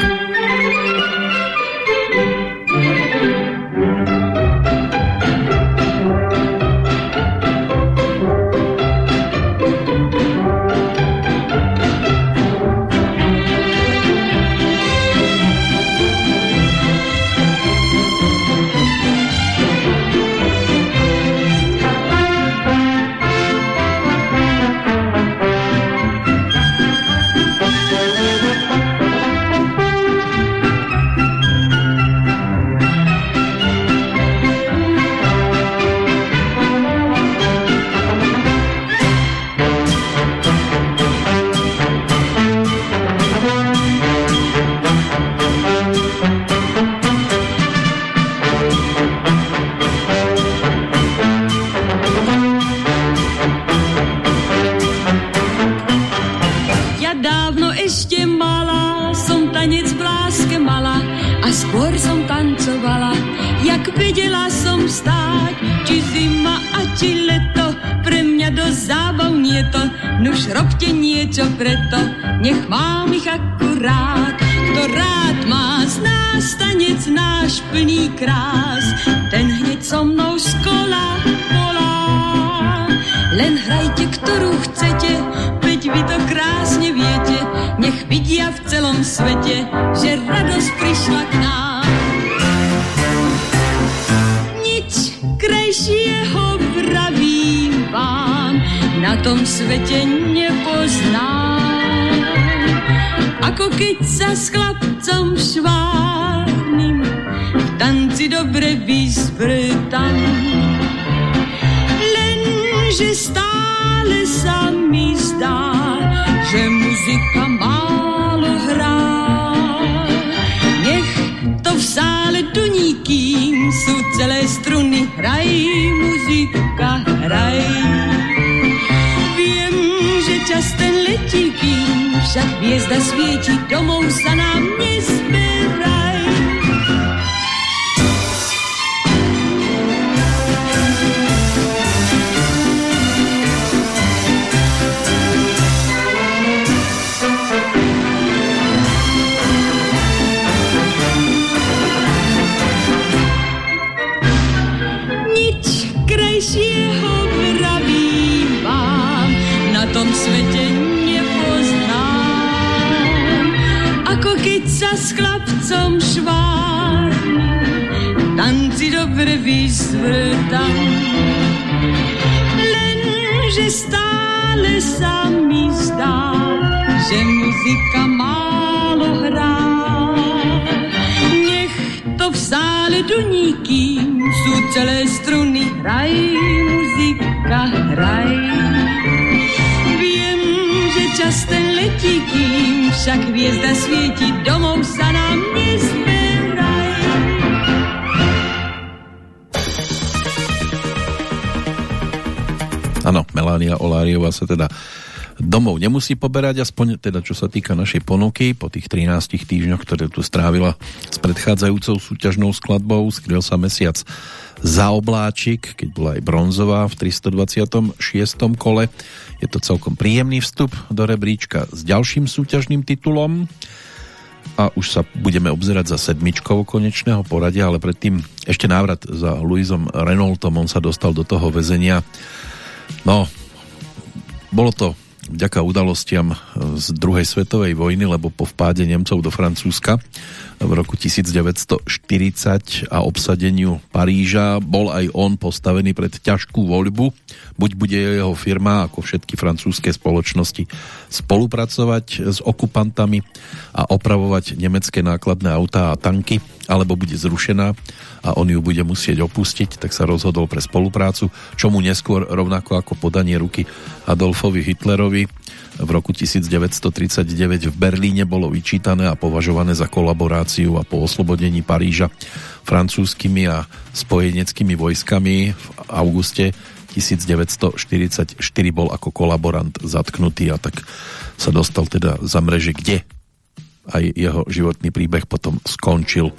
leto, nuž robte niečo preto, nech mám ich akurát. Kto rád má z nás tanec náš plný krás, ten hneď so mnou z kola volá. Len hrajte, ktorú chcete, veď vy to krásne viete, nech vidia v celom svete, že radosť prišla k nám. Nič krajšieho na tom svete nepoznám. Ako keď sa s chlapcom švárnym v tanci dobre vysprtam. Lenže stále sa mi zdá, že muzika málo hrá. Nech to v sále duní, kým sú celé struny, hraj muzika, hraj. Však hviezda svieti, domov sa nám nesmí. keď sa s chlapcom švár, tanci dobre vyzvrtam. Lenže stále sa mi zdá, že muzika málo hrá. Nech to v sále duníky, sú celé struny, hraj muzika, hraj. Viem, že čas ten letí, kým však hviezda svieti, domov sa nám nezberaj. Áno, Melania Oláriová sa teda domov nemusí poberať, aspoň teda čo sa týka našej ponuky, po tých 13 týždňoch, ktoré tu strávila s predchádzajúcou súťažnou skladbou, skryl sa mesiac za obláčik, keď bola aj bronzová v 326. kole. Je to celkom príjemný vstup do rebríčka s ďalším súťažným titulom a už sa budeme obzerať za sedmičkou konečného poradia, ale predtým ešte návrat za Louisom Renaultom, on sa dostal do toho väzenia. No, bolo to vďaka udalostiam z druhej svetovej vojny, lebo po vpáde Nemcov do Francúzska v roku 1940 a obsadeniu Paríža bol aj on postavený pred ťažkú voľbu. Buď bude jeho firma, ako všetky francúzske spoločnosti, spolupracovať s okupantami a opravovať nemecké nákladné autá a tanky, alebo bude zrušená a on ju bude musieť opustiť, tak sa rozhodol pre spoluprácu, čomu neskôr rovnako ako podanie ruky Adolfovi Hitlerovi v roku 1939 v Berlíne bolo vyčítané a považované za kolaboráciu a po oslobodení Paríža francúzskými a spojeneckými vojskami v auguste 1944 bol ako kolaborant zatknutý a tak sa dostal teda za mreže, kde aj jeho životný príbeh potom skončil.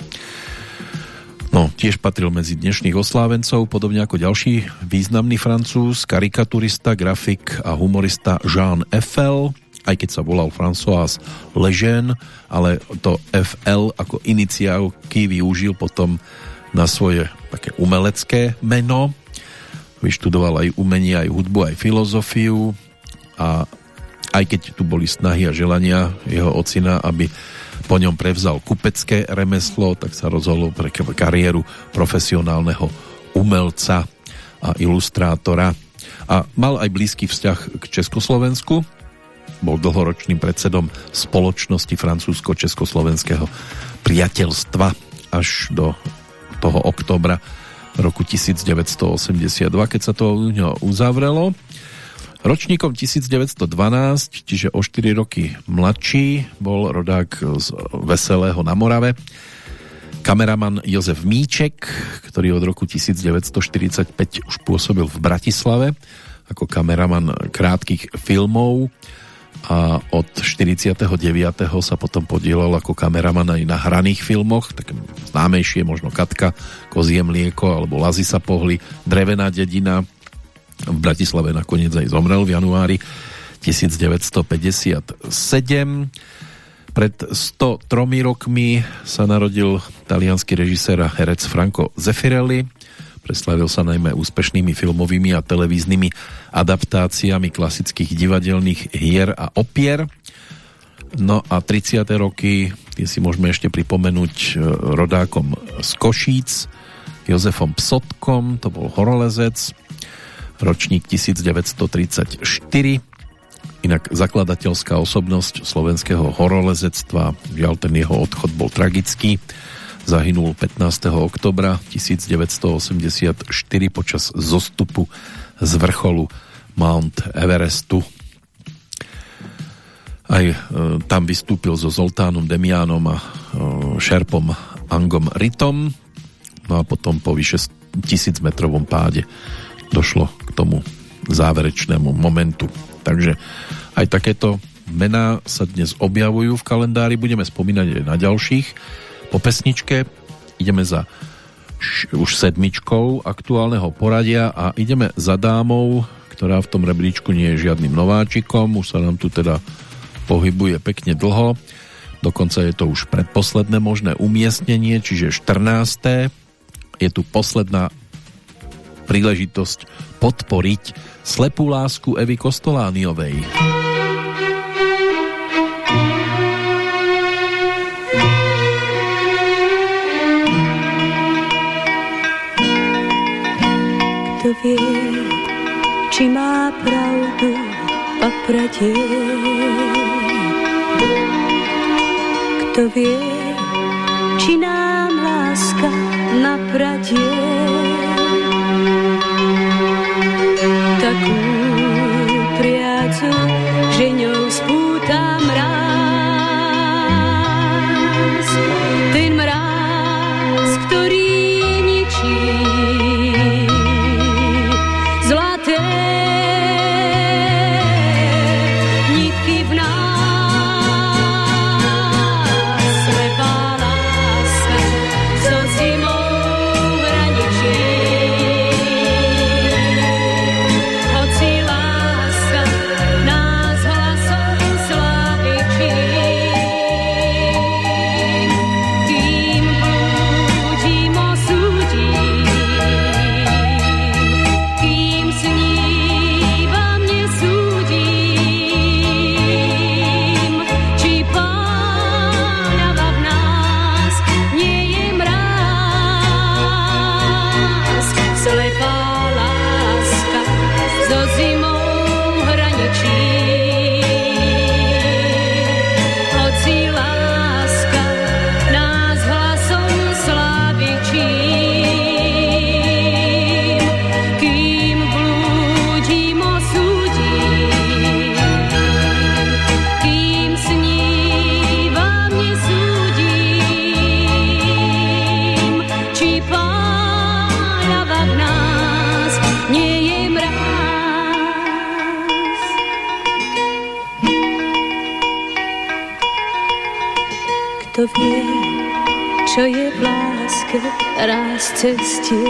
No, tiež patril medzi dnešných oslávencov, podobne ako ďalší významný francúz, karikaturista, grafik a humorista Jean Eiffel, aj keď sa volal François Lejeune, ale to FL ako iniciálky využil potom na svoje také umelecké meno. Vyštudoval aj umenie, aj hudbu, aj filozofiu a aj keď tu boli snahy a želania jeho ocina, aby po ňom prevzal kupecké remeslo, tak sa rozhodol pre kariéru profesionálneho umelca a ilustrátora. A mal aj blízky vzťah k Československu. Bol dlhoročným predsedom spoločnosti francúzsko-československého priateľstva až do toho oktobra roku 1982, keď sa to uzavrelo. Ročníkom 1912, čiže o 4 roky mladší, bol rodák z Veselého na Morave. Kameraman Jozef Míček, ktorý od roku 1945 už pôsobil v Bratislave ako kameraman krátkých filmov a od 49. sa potom podielal ako kameraman aj na hraných filmoch, tak známejšie možno Katka, Kozie mlieko alebo Lazy sa pohli, Drevená dedina, v Bratislave nakoniec aj zomrel v januári 1957. Pred 103 rokmi sa narodil talianský režisér a herec Franco Zeffirelli. Preslavil sa najmä úspešnými filmovými a televíznymi adaptáciami klasických divadelných hier a opier. No a 30. roky, tie si môžeme ešte pripomenúť e, rodákom z Košíc, Jozefom Psotkom, to bol horolezec, ročník 1934. Inak zakladateľská osobnosť slovenského horolezectva, žiaľ ten jeho odchod bol tragický. Zahynul 15. oktobra 1984 počas zostupu z vrcholu Mount Everestu. Aj e, tam vystúpil so Zoltánom Demianom a e, šerpom Angom Ritom. No a potom po vyše tisíc metrovom páde došlo tomu záverečnému momentu. Takže aj takéto mená sa dnes objavujú v kalendári, budeme spomínať aj na ďalších. Po pesničke ideme za už sedmičkou aktuálneho poradia a ideme za dámou, ktorá v tom rebríčku nie je žiadnym nováčikom, už sa nám tu teda pohybuje pekne dlho, dokonca je to už predposledné možné umiestnenie, čiže 14. Je tu posledná príležitosť podporiť slepú lásku Evy Kostolániovej. Kto vie, či má pravdu papradie. Kto vie, či nám láska napradie. Takú priacu, že ňou spútame Kto cestie.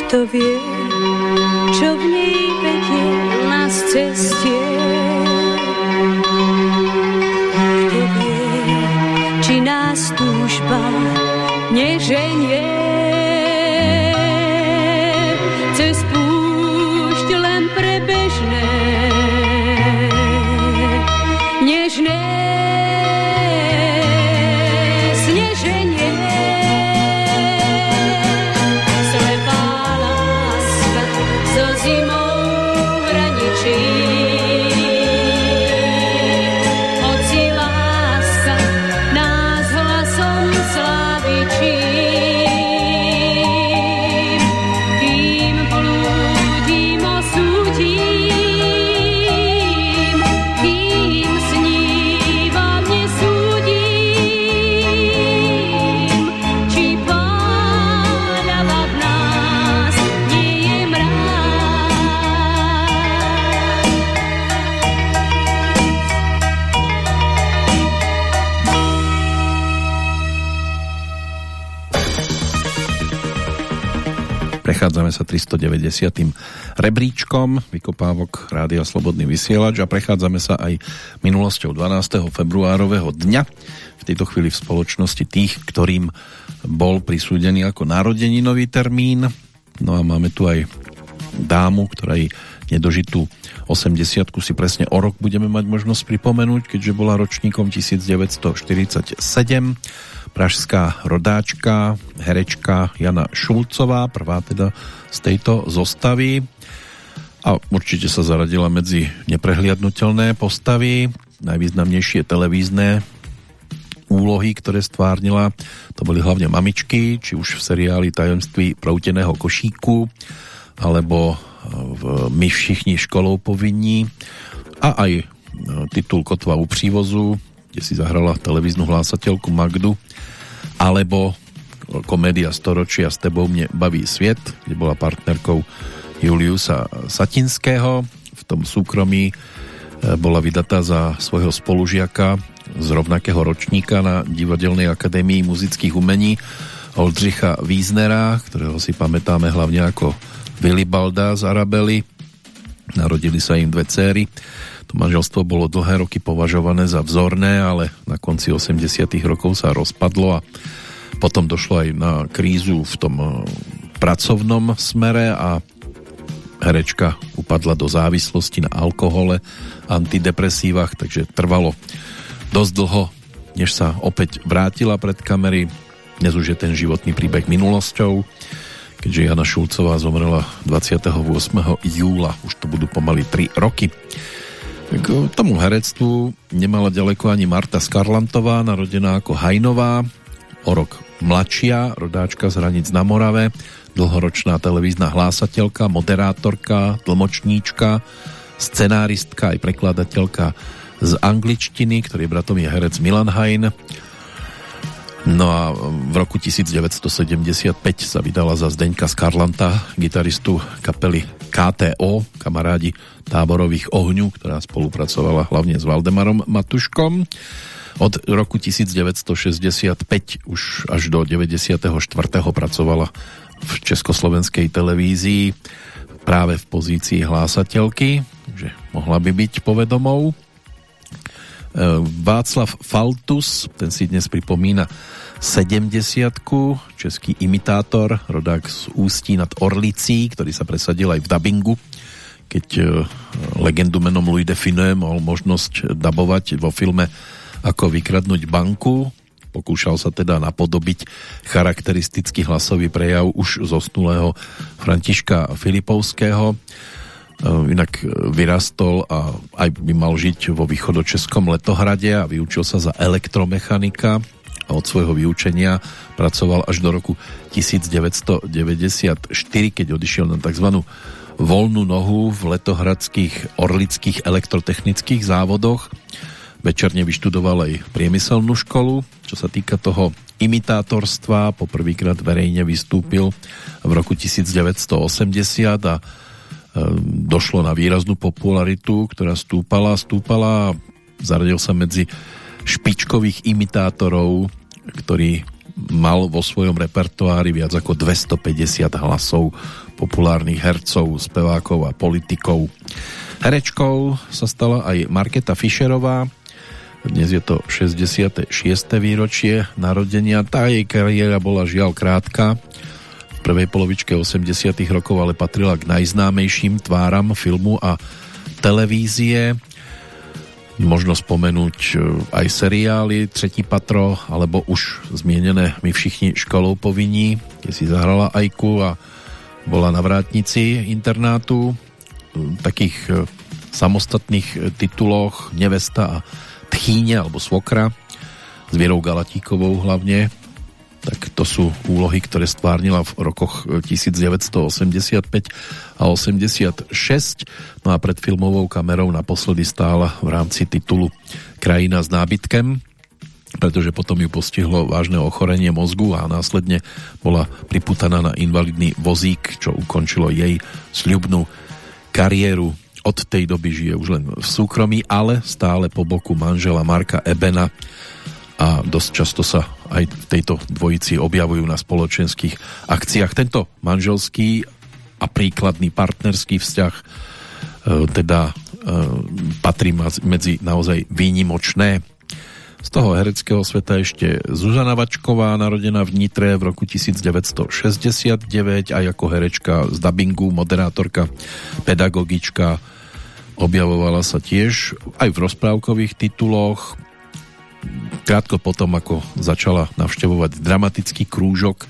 Kto vie, čo v nej vedie nás cestie. Kto vie, či nás túžba neženie Prechádzame sa 390. rebríčkom vykopávok Rádia Slobodný vysielač a prechádzame sa aj minulosťou 12. februárového dňa. V tejto chvíli v spoločnosti tých, ktorým bol prisúdený ako narodeninový termín. No a máme tu aj dámu, ktorá jej nedožitú 80 si presne o rok budeme mať možnosť pripomenúť, keďže bola ročníkom 1947 pražská rodáčka, herečka Jana Šulcová, prvá teda z tejto zostavy. A určite sa zaradila medzi neprehliadnutelné postavy, najvýznamnejšie televízne úlohy, ktoré stvárnila, to boli hlavne mamičky, či už v seriáli Tajemství prouteného košíku, alebo v My všichni školou povinní. A aj e, titul Kotva u prívozu, kde si zahrala televíznu hlásateľku Magdu alebo komédia storočia S tebou mne baví sviet, kde bola partnerkou Juliusa Satinského. V tom súkromí e, bola vydatá za svojho spolužiaka z rovnakého ročníka na Divadelnej akadémii muzických umení Oldřicha Wiesnera, ktorého si pamätáme hlavne ako Balda z Arabely. Narodili sa im dve céry. To manželstvo bolo dlhé roky považované za vzorné, ale na konci 80 rokov sa rozpadlo a potom došlo aj na krízu v tom eh, pracovnom smere a herečka upadla do závislosti na alkohole, antidepresívach, takže trvalo dosť dlho, než sa opäť vrátila pred kamery. Dnes už je ten životný príbeh minulosťou, keďže Jana Šulcová zomrela 28. júla, už to budú pomaly 3 roky. K tomu herectvu nemala ďaleko ani Marta Skarlantová, narodená ako Hajnová, o rok mladšia, rodáčka z hranic na Morave, dlhoročná televízna hlásateľka, moderátorka, tlmočníčka, scenáristka aj prekladateľka z angličtiny, ktorý bratom je herec Milan Hain. No a v roku 1975 sa vydala za Zdeňka Skarlanta, gitaristu kapely KTO, kamarádi táborových ohňu, ktorá spolupracovala hlavne s Valdemarom Matuškom. Od roku 1965 už až do 94. pracovala v československej televízii práve v pozícii hlásateľky, že mohla by byť povedomou. E, Václav Faltus, ten si dnes pripomína 70 český imitátor, rodák z Ústí nad Orlicí, ktorý sa presadil aj v dabingu, keď e, legendu menom Louis Define mal možnosť dabovať vo filme Ako vykradnúť banku. Pokúšal sa teda napodobiť charakteristický hlasový prejav už zosnulého Františka Filipovského. E, inak vyrastol a aj by mal žiť vo východočeskom letohrade a vyučil sa za elektromechanika a od svojho vyučenia pracoval až do roku 1994, keď odišiel na tzv. voľnú nohu v letohradských orlických elektrotechnických závodoch. Večerne vyštudoval aj priemyselnú školu. Čo sa týka toho imitátorstva, poprvýkrát verejne vystúpil v roku 1980 a e, došlo na výraznú popularitu, ktorá stúpala, stúpala a zaradil sa medzi špičkových imitátorov, ktorý mal vo svojom repertoári viac ako 250 hlasov populárnych hercov, spevákov a politikov. Herečkou sa stala aj Marketa Fischerová, dnes je to 66. výročie narodenia. Tá jej kariéra bola žiaľ krátka. V prvej polovičke 80 rokov ale patrila k najznámejším tváram filmu a televízie. Možno spomenúť e, aj seriály Tretí patro, alebo už zmienené My všichni školou povinní, kde si zahrala Ajku a bola na vrátnici internátu. V takých e, samostatných tituloch Nevesta a tchýne alebo svokra s Vierou Galatíkovou hlavne tak to sú úlohy, ktoré stvárnila v rokoch 1985 a 86 no a pred filmovou kamerou naposledy stála v rámci titulu Krajina s nábytkem pretože potom ju postihlo vážne ochorenie mozgu a následne bola priputaná na invalidný vozík, čo ukončilo jej sľubnú kariéru od tej doby žije už len v súkromí, ale stále po boku manžela Marka Ebena a dosť často sa aj v tejto dvojici objavujú na spoločenských akciách. Tento manželský a príkladný partnerský vzťah e, teda e, patrí medzi naozaj výnimočné. Z toho hereckého sveta ešte Zuzana Vačková, narodená v Nitre v roku 1969, aj ako herečka z dubbingu, moderátorka, pedagogička, objavovala sa tiež aj v rozprávkových tituloch. Krátko potom, ako začala navštevovať dramatický krúžok,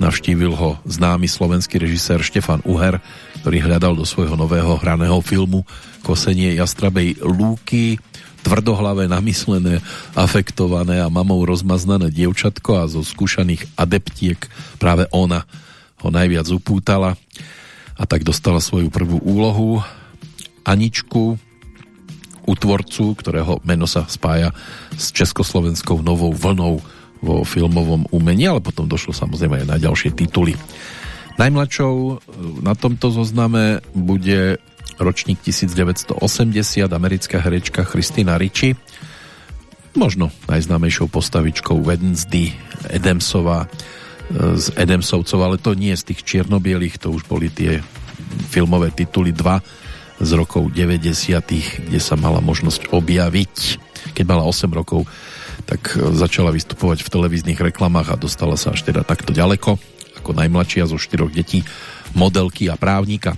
navštívil ho známy slovenský režisér Štefan Uher, ktorý hľadal do svojho nového hraného filmu Kosenie jastrabej lúky tvrdohlavé, namyslené, afektované a mamou rozmaznané dievčatko a zo skúšaných adeptiek práve ona ho najviac upútala a tak dostala svoju prvú úlohu Aničku, utvorcu, ktorého meno sa spája s československou novou vlnou vo filmovom umení, ale potom došlo samozrejme aj na ďalšie tituly. Najmladšou na tomto zozname bude ročník 1980, americká herečka Christina Ricci, možno najznámejšou postavičkou Wednesday Edemsová e, z Edemsovcov, ale to nie z tých čiernobielých, to už boli tie filmové tituly 2 z rokov 90 kde sa mala možnosť objaviť. Keď mala 8 rokov, tak e, začala vystupovať v televíznych reklamách a dostala sa až teda takto ďaleko, ako najmladšia zo štyroch detí, modelky a právnika.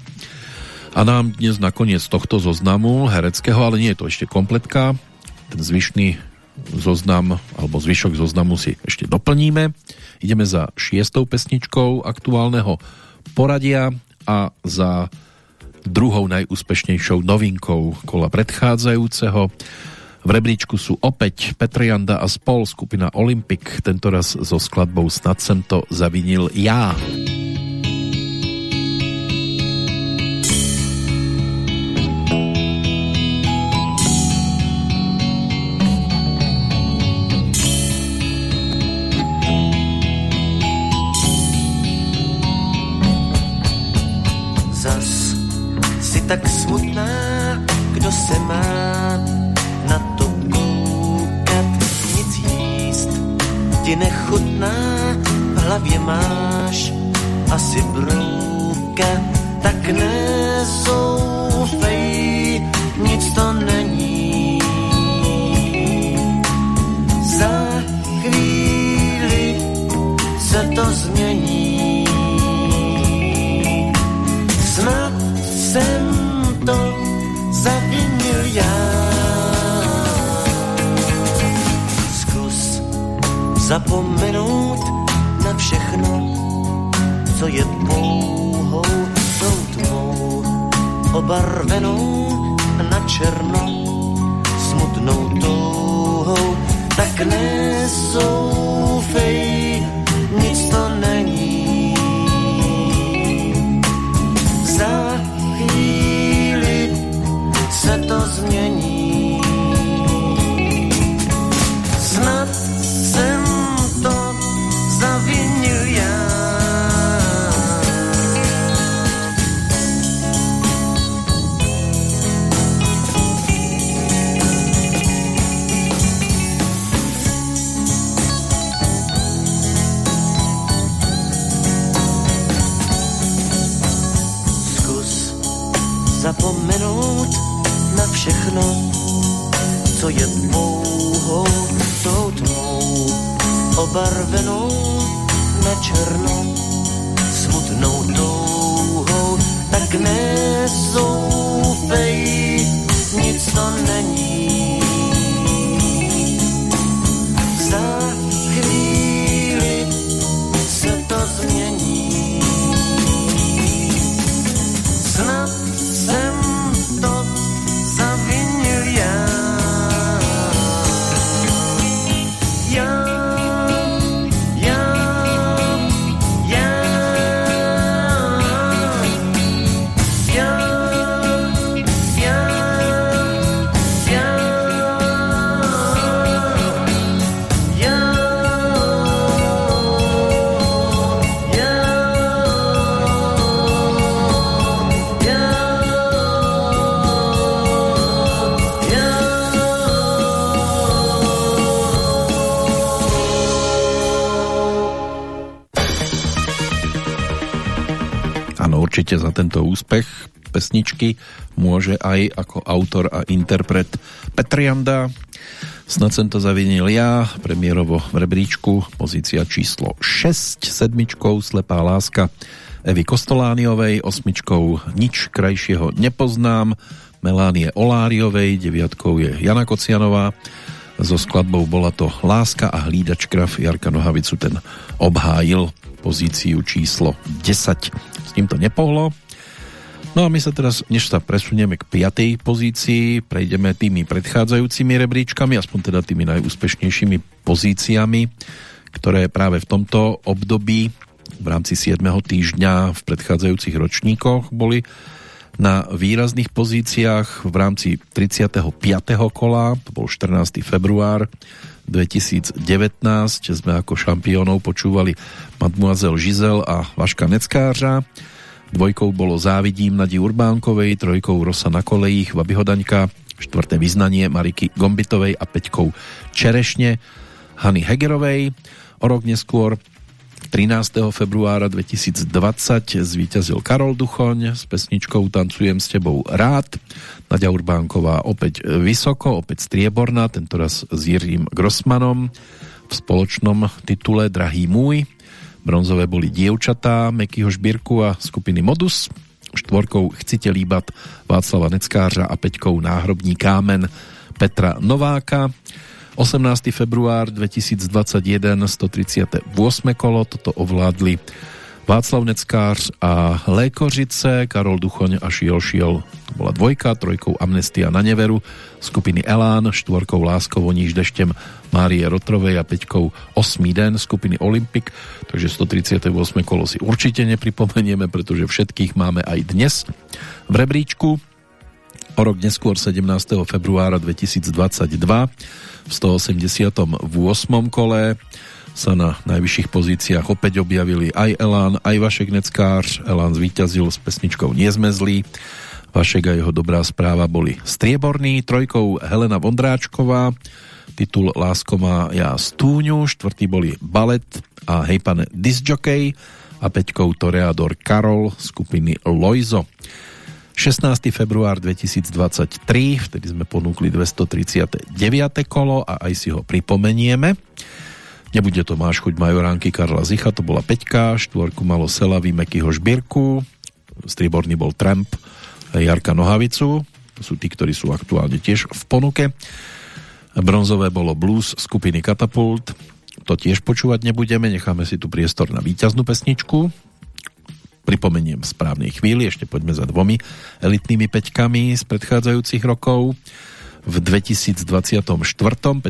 A nám dnes nakoniec tohto zoznamu hereckého, ale nie je to ešte kompletka, ten zvyšný zoznam alebo zvyšok zoznamu si ešte doplníme. Ideme za šiestou pesničkou aktuálneho poradia a za druhou najúspešnejšou novinkou kola predchádzajúceho. V rebríčku sú opäť Petrianda a spol skupina Olympic, tentoraz so skladbou Snad sem to zavinil ja. Ja. Hlavě máš asi brouka, tak nezoufej, nic to není. Za chvíli se to změní. Snad jsem to zavinil já. Zkus zapomenout co je pouhou tou tmou, obarvenou na černo, smutnou touhou, tak nesoufej, nic to není. Za se to změní. zapomenout na všechno, co je pouhou tou tmou, obarvenou na černou, smutnou touhou, tak ne. Pesničky môže aj ako autor a interpret Petrianda. Snad som to zavinil ja, premiérovo v rebríčku, pozícia číslo 6, sedmičkou Slepá láska Evy Kostolániovej, osmičkou Nič krajšieho nepoznám, Melánie Oláriovej, deviatkou je Jana Kocianová, so skladbou bola to Láska a hlídač krav Jarka Nohavicu ten obhájil pozíciu číslo 10. S ním to nepohlo. No a my sa teraz, než sa presunieme k piatej pozícii, prejdeme tými predchádzajúcimi rebríčkami, aspoň teda tými najúspešnejšími pozíciami, ktoré práve v tomto období v rámci 7. týždňa v predchádzajúcich ročníkoch boli na výrazných pozíciách v rámci 35. kola, to bol 14. február 2019, sme ako šampiónov počúvali Mademoiselle Žizel a Vaška Neckářa, dvojkou bolo Závidím Nadi Urbánkovej, trojkou Rosa na kolejích Vaby Hodaňka, štvrté vyznanie Mariky Gombitovej a peťkou Čerešne Hany Hegerovej. O rok neskôr 13. februára 2020 zvíťazil Karol Duchoň s pesničkou Tancujem s tebou rád. Nadia Urbánková opäť vysoko, opäť strieborná, tentoraz s Jiřím Grossmanom v spoločnom titule Drahý môj. Bronzové boli Dievčatá, Mekyho Žbírku a skupiny Modus. Štvorkou Chcite líbat Václava Neckářa a peťkou Náhrobní kámen Petra Nováka. 18. február 2021, 138. kolo, toto ovládli Václav Neckář a Lékořice, Karol Duchoň a Šiel Šiel, to bola dvojka, trojkou Amnestia na Neveru, skupiny Elán, štvorkou Láskou níž deštem Márie Rotrovej a peťkou Osmý den skupiny Olympic, takže 138. kolo si určite nepripomenieme, pretože všetkých máme aj dnes v rebríčku. O rok neskôr 17. februára 2022 v 188. kole sa na najvyšších pozíciách opäť objavili aj Elán, aj Vašek Neckář. Elán zvíťazil s pesničkou Niezmezlý. Vašek a jeho dobrá správa boli strieborní. Trojkou Helena Vondráčková, titul Lásko má ja stúňu. Štvrtý boli Balet a Hej pane Disjockey a peťkou Toreador Karol skupiny Loizo. 16. február 2023, vtedy sme ponúkli 239. kolo a aj si ho pripomenieme. Nebude to máš chuť Majoránky Karla Zicha, to bola Peťka, štvorku malo Selavy Mekyho Žbírku, strieborný bol Tramp Jarka Nohavicu, to sú tí, ktorí sú aktuálne tiež v ponuke. Bronzové bolo Blues skupiny Katapult, to tiež počúvať nebudeme, necháme si tu priestor na víťaznú pesničku, pripomeniem v správnej chvíli, ešte poďme za dvomi elitnými peťkami z predchádzajúcich rokov. V 2024. 15.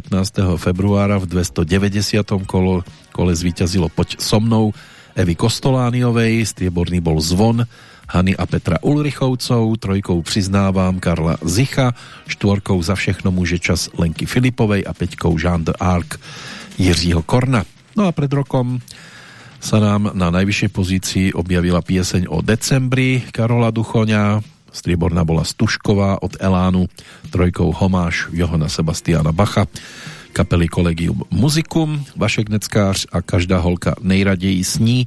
februára v 290. kolo, kole zvíťazilo Poď so mnou Evy Kostolániovej, strieborný bol Zvon, Hany a Petra Ulrichovcov, trojkou priznávam Karla Zicha, štvorkou za všechno môže čas Lenky Filipovej a peťkou Jean de Jiřího Korna. No a pred rokom sa nám na najvyššej pozícii objavila pieseň o decembri Karola Duchoňa, strieborná bola Stušková od Elánu, trojkou Homáš Johana Sebastiana Bacha, kapely Collegium Musicum, Vašek Neckář a každá holka nejraději sní,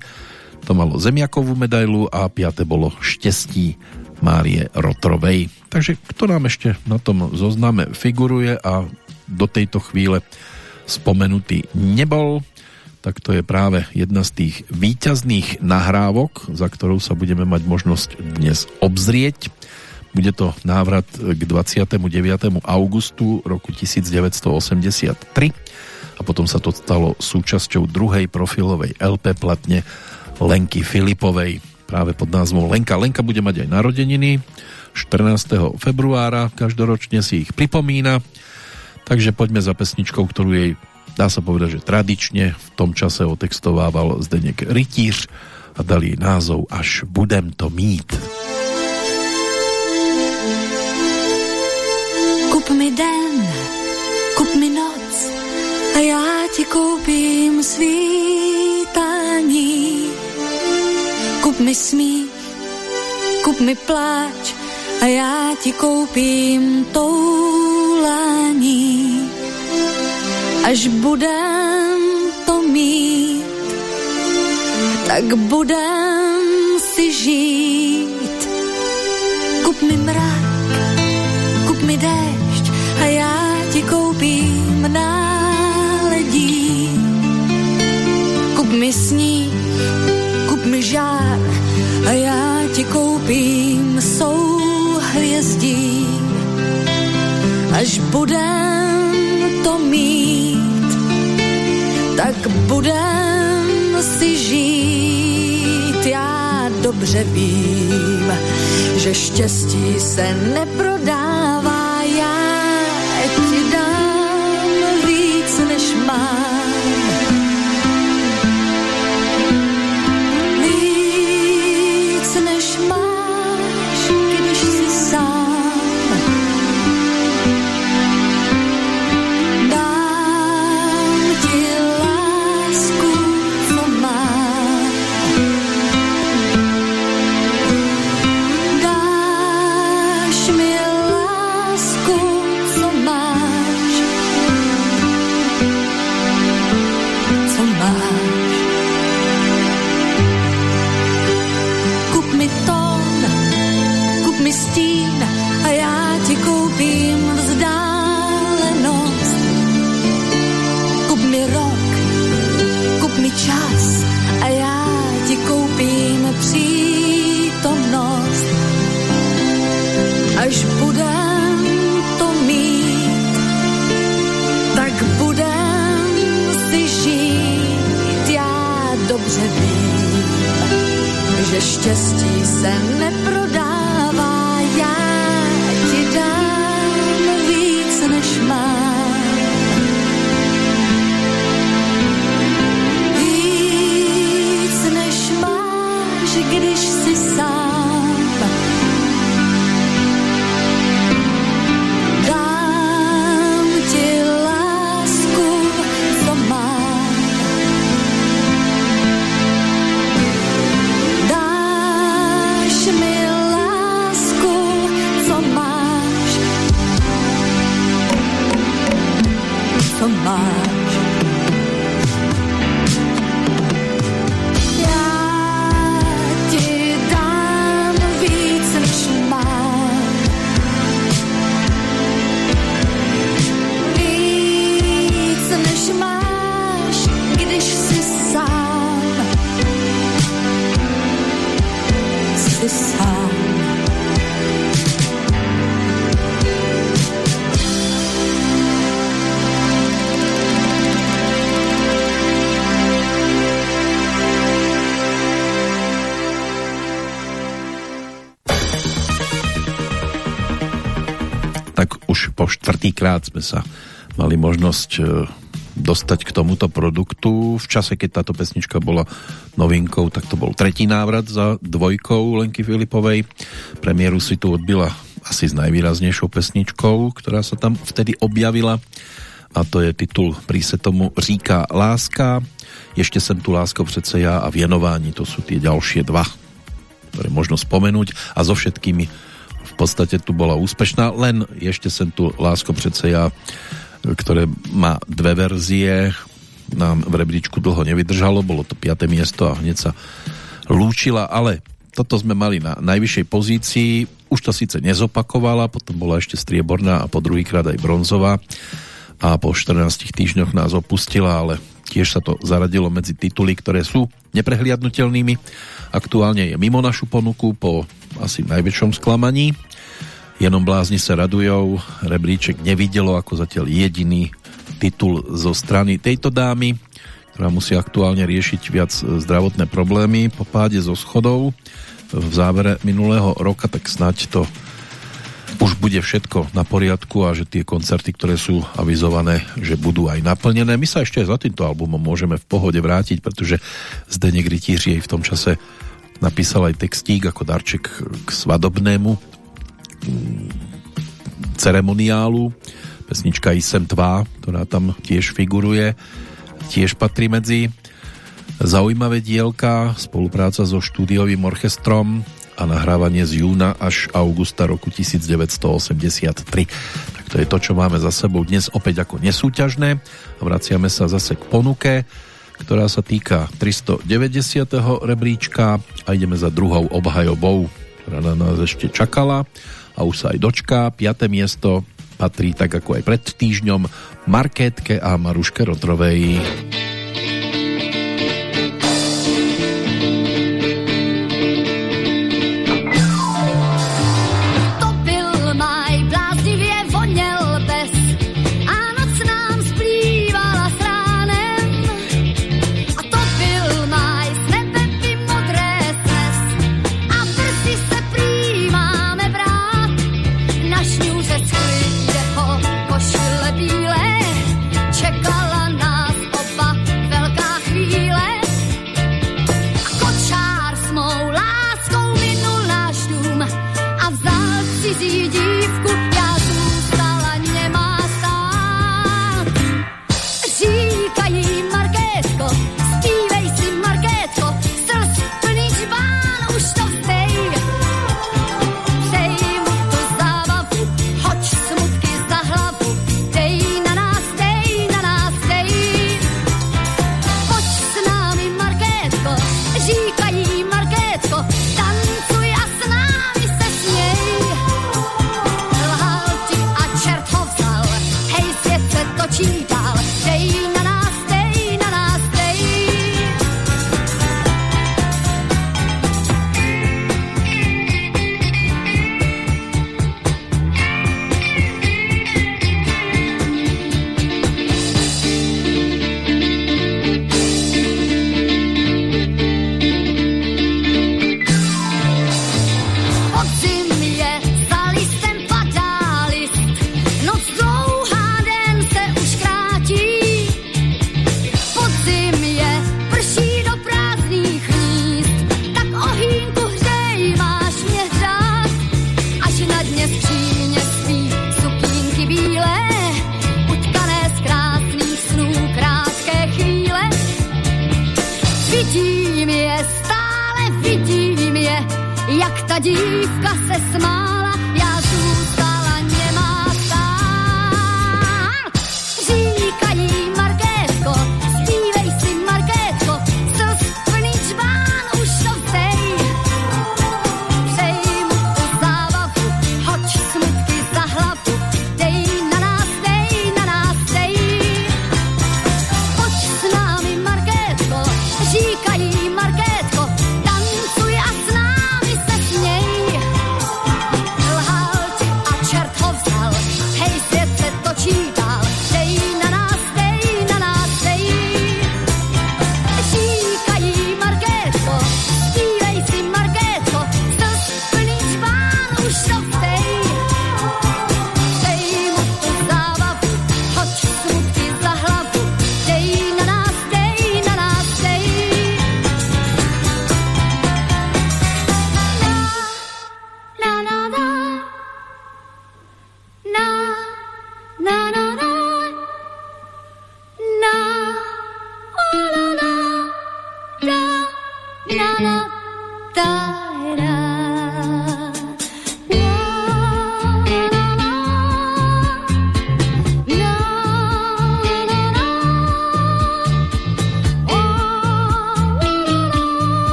to malo zemiakovú medailu a piate bolo Štestí Márie Rotrovej. Takže kto nám ešte na tom zozname figuruje a do tejto chvíle spomenutý nebol, tak to je práve jedna z tých výťazných nahrávok, za ktorou sa budeme mať možnosť dnes obzrieť. Bude to návrat k 29. augustu roku 1983 a potom sa to stalo súčasťou druhej profilovej LP platne Lenky Filipovej práve pod názvom Lenka. Lenka bude mať aj narodeniny 14. februára, každoročne si ich pripomína, takže poďme za pesničkou, ktorú jej dá sa povedať, že tradične v tom čase otextovával Zdeněk Rytíř a dal jej názov Až budem to mít. Kup a já ti koupím svítání. Kup mi smích, kup mi pláč a já ti koupím toulání. Až budem to mít, tak budem si žít. Až budem to mít, tak budem si žít. Já dobře vím, že štěstí se neprodává, štvrtýkrát sme sa mali možnosť e, dostať k tomuto produktu. V čase, keď táto pesnička bola novinkou, tak to bol tretí návrat za dvojkou Lenky Filipovej. Premiéru si tu odbila asi s najvýraznejšou pesničkou, ktorá sa tam vtedy objavila a to je titul Prý se tomu říká láska. Ešte sem tu lásko přece ja a věnování, to sú tie ďalšie dva, ktoré možno spomenúť a so všetkými podstate tu bola úspešná, len ešte sem tu Lásko přece ja, ktoré má dve verzie, nám v rebríčku dlho nevydržalo, bolo to 5. miesto a hneď sa lúčila, ale toto sme mali na najvyššej pozícii. Už to síce nezopakovala, potom bola ešte strieborná a po druhýkrát aj bronzová a po 14 týždňoch nás opustila, ale tiež sa to zaradilo medzi tituly, ktoré sú neprehliadnutelnými. Aktuálne je mimo našu ponuku po asi najväčšom sklamaní. Jenom blázni sa radujou, rebríček nevidelo ako zatiaľ jediný titul zo strany tejto dámy, ktorá musí aktuálne riešiť viac zdravotné problémy po páde zo schodov v závere minulého roka, tak snať to už bude všetko na poriadku a že tie koncerty, ktoré sú avizované, že budú aj naplnené. My sa ešte aj za týmto albumom môžeme v pohode vrátiť, pretože Zdeněk Rytíř jej v tom čase napísal aj textík ako darček k svadobnému mm, ceremoniálu. Pesnička Isem Tvá, ktorá tam tiež figuruje, tiež patrí medzi. Zaujímavé dielka, spolupráca so štúdiovým orchestrom a nahrávanie z júna až augusta roku 1983. Tak to je to, čo máme za sebou dnes opäť ako nesúťažné. A vraciame sa zase k ponuke, ktorá sa týka 390. rebríčka a ideme za druhou obhajobou, ktorá na nás ešte čakala a už sa aj dočká. 5. miesto patrí tak ako aj pred týždňom Markétke a Maruške Rotrovej.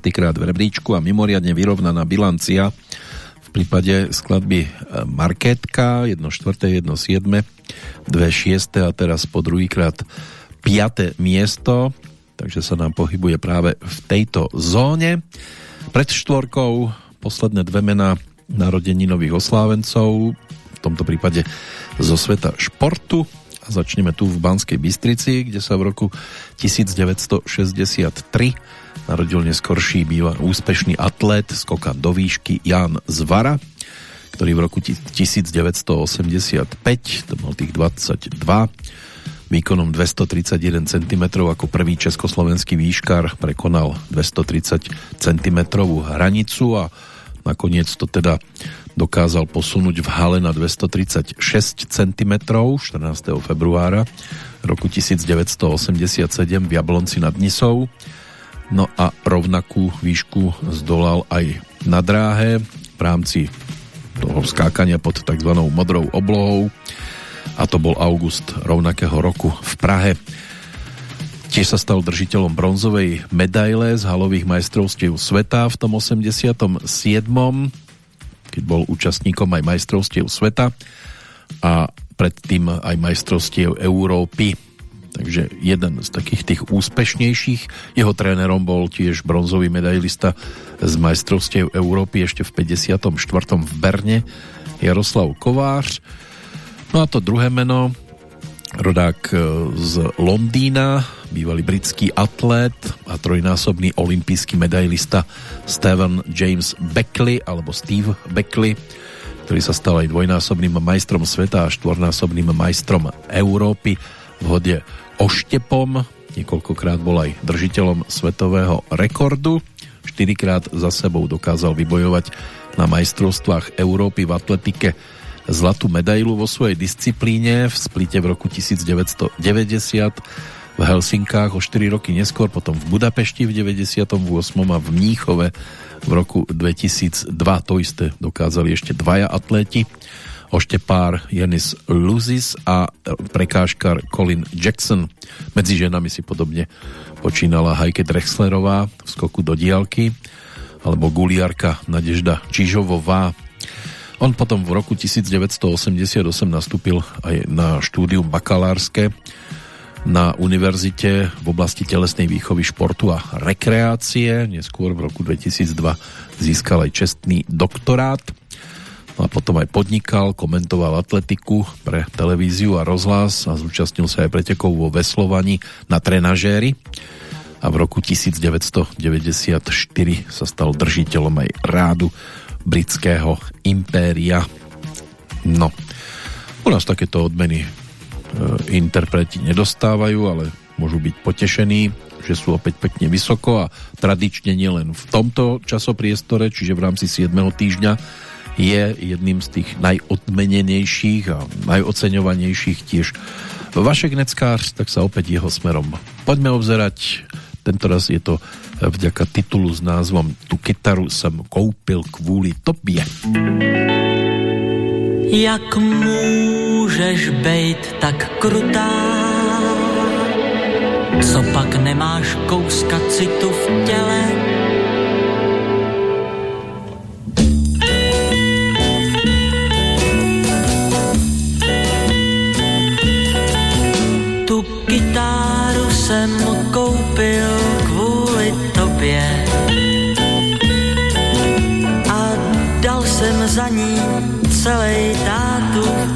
Šiestýkrát v rebríčku a mimoriadne vyrovnaná bilancia v prípade skladby e, Marketka 1 4, 1 7, 2 6 a teraz po druhýkrát 5. miesto takže sa nám pohybuje práve v tejto zóne. Pred štvorkou posledné dve mená narodeninových oslávencov, v tomto prípade zo sveta športu. A začneme tu v Banskej Bystrici, kde sa v roku 1963 narodil neskorší býva úspešný atlét skoka do výšky Jan Zvara, ktorý v roku 1985, to mal tých 22, výkonom 231 cm ako prvý československý výškar prekonal 230 cm hranicu a nakoniec to teda dokázal posunúť v hale na 236 cm 14. februára roku 1987 v Jablonci nad Nisou. No a rovnakú výšku zdolal aj na dráhe v rámci toho skákania pod tzv. modrou oblohou a to bol august rovnakého roku v Prahe. Tiež sa stal držiteľom bronzovej medaile z halových majstrovstiev sveta v tom 87. keď bol účastníkom aj majstrovstiev sveta a predtým aj majstrovstiev Európy. Takže jeden z takých tých úspešnejších. Jeho trénerom bol tiež bronzový medailista z majstrovstiev Európy ešte v 54. v Berne Jaroslav Kovář No a to druhé meno, rodák e, z Londýna, bývalý britský atlét a trojnásobný olimpijský medailista Steven James Beckley alebo Steve Beckley, ktorý sa stal aj dvojnásobným majstrom sveta a štvornásobným majstrom Európy v hode oštepom. Niekoľkokrát bol aj držiteľom svetového rekordu. Štyrikrát za sebou dokázal vybojovať na majstrovstvách Európy v atletike zlatú medailu vo svojej disciplíne v splite v roku 1990 v Helsinkách o 4 roky neskôr, potom v Budapešti v 98. a v Mníchove v roku 2002. To isté dokázali ešte dvaja atléti. Oštepár Janis Luzis a prekážkar Colin Jackson. Medzi ženami si podobne počínala Heike Drexlerová v skoku do diálky alebo guliarka Nadežda Čižovová on potom v roku 1988 nastúpil aj na štúdium bakalárske na univerzite v oblasti telesnej výchovy športu a rekreácie. Neskôr v roku 2002 získal aj čestný doktorát. A potom aj podnikal, komentoval atletiku pre televíziu a rozhlas a zúčastnil sa aj pretekov vo veslovaní na trenažéri a v roku 1994 sa stal držiteľom aj rádu britského impéria. No, u nás takéto odmeny e, interpreti nedostávajú, ale môžu byť potešení, že sú opäť pekne vysoko a tradične nielen v tomto časopriestore, čiže v rámci 7. týždňa je jedným z tých najodmenenejších a najoceňovanejších tiež Vašek Neckář, tak sa opäť jeho smerom poďme obzerať. Tentoraz je to vďaka titulu s názvom Tu kytaru jsem koupil kvůli tobě. Jak můžeš být tak krutá? Co pak nemáš kouska citu v těle?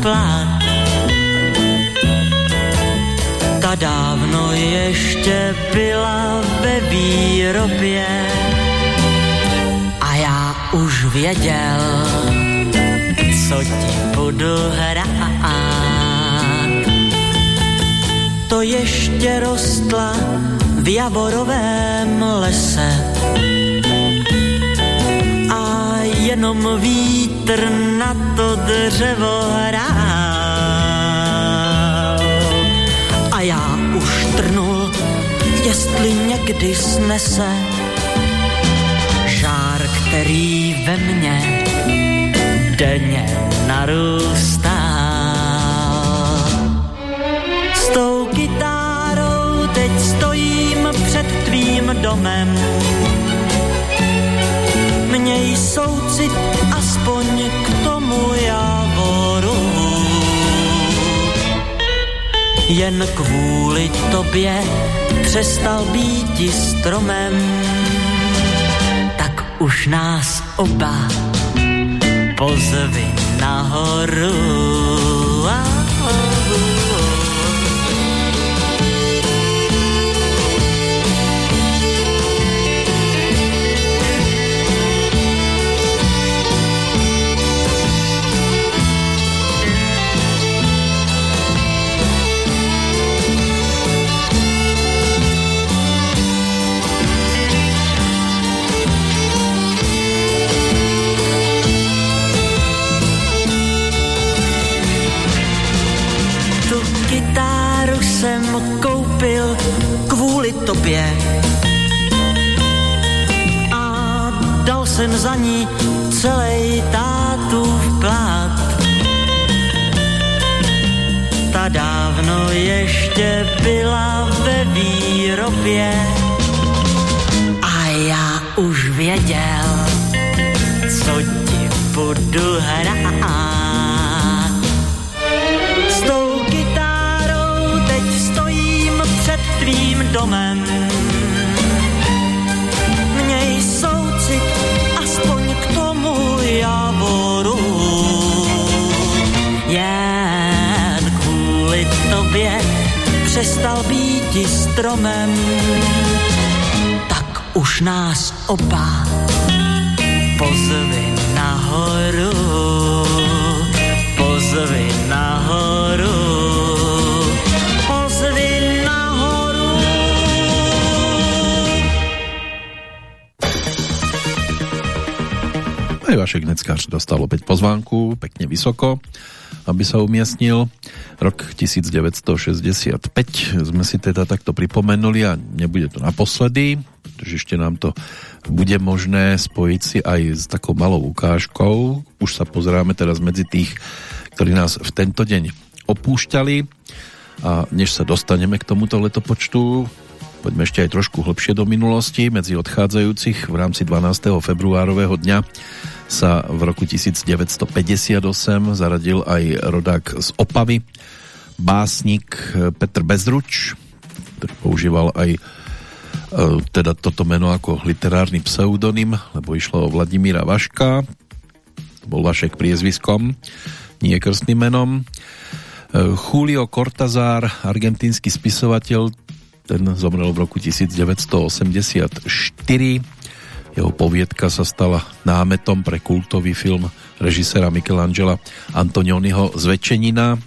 Plán. Ta dávno ještě byla ve výrobě a já už věděl, co ti budu hrát. To ještě rostla v javorovém lese jenom vítr na to dřevo hrál. A já už trnul, jestli někdy snese žár, který ve mně denně narůstá. S tou kytárou teď stojí tvým domem Měj soucit aspoň k tomu jávoru. Jen kvůli tobě přestal být stromem, tak už nás oba pozvi nahoru. Tobě a dal jsem za ní celý tátův plát. Ta dávno ještě byla ve výrobě a já už věděl, co ti budu hrát. S tou kytárou teď stojím před tvým domem. Přestal být stromem. Tak už nás oba pozvi nahoru. Pozvi nahoru. Pozvi nahoru. Aj Neckář dostal opäť pozvánku, pekne vysoko, aby sa umiestnil. Rok 1965 sme si teda takto pripomenuli a nebude to naposledy, pretože ešte nám to bude možné spojiť si aj s takou malou ukážkou. Už sa pozeráme teraz medzi tých, ktorí nás v tento deň opúšťali a než sa dostaneme k tomuto letopočtu, poďme ešte aj trošku hlbšie do minulosti. Medzi odchádzajúcich v rámci 12. februárového dňa sa v roku 1958 zaradil aj rodák z Opavy, básnik Petr Bezruč, ktorý používal aj e, teda toto meno ako literárny pseudonym, lebo išlo o Vladimíra Vaška, bol Vašek priezviskom, nie krstným menom. E, Julio Cortázar, argentínsky spisovateľ, ten zomrel v roku 1984. Jeho poviedka sa stala námetom pre kultový film režisera Michelangela Antonioniho Zväčšenina.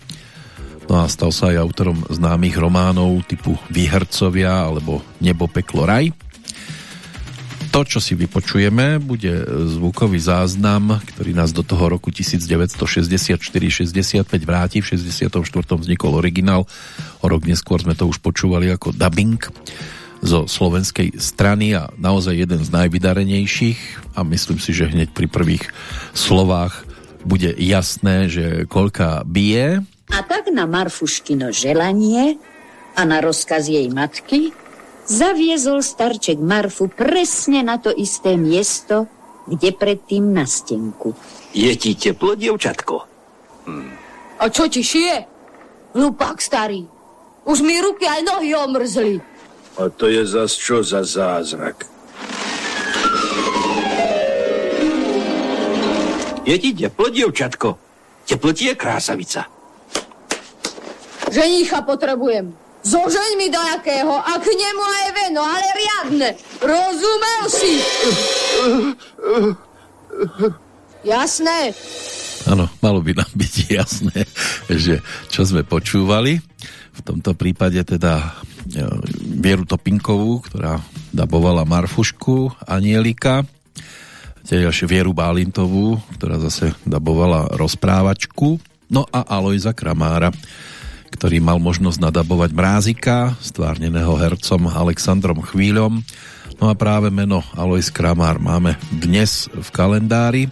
No a stal sa aj autorom známych románov typu Výhercovia alebo Nebo, peklo, raj. To, čo si vypočujeme, bude zvukový záznam, ktorý nás do toho roku 1964-65 vráti. V 64. vznikol originál. O rok neskôr sme to už počúvali ako dubbing zo slovenskej strany a naozaj jeden z najvydarenejších a myslím si, že hneď pri prvých slovách bude jasné, že koľka bije. A tak na Marfuškino želanie a na rozkaz jej matky zaviezol starček Marfu presne na to isté miesto, kde predtým na stenku. Je ti teplo, dievčatko? A čo ti šije? Hlupák starý. Už mi ruky aj nohy omrzli. A to je zas čo za zázrak? Je ti teplo, dievčatko? Teplo ti je krásavica. Ženícha potrebujem. Zožeň mi do jakého a k nemu aj veno, ale riadne. Rozumel si? Jasné. Áno, malo by nám byť jasné, že čo sme počúvali. V tomto prípade teda Vieru Topinkovú, ktorá dabovala Marfušku Anielika, tiež Vieru Bálintovú, ktorá zase dabovala rozprávačku, no a Alojza Kramára, ktorý mal možnosť nadabovať Mrázika, stvárneného hercom Alexandrom Chvíľom. No a práve meno Alojz Kramár máme dnes v kalendári.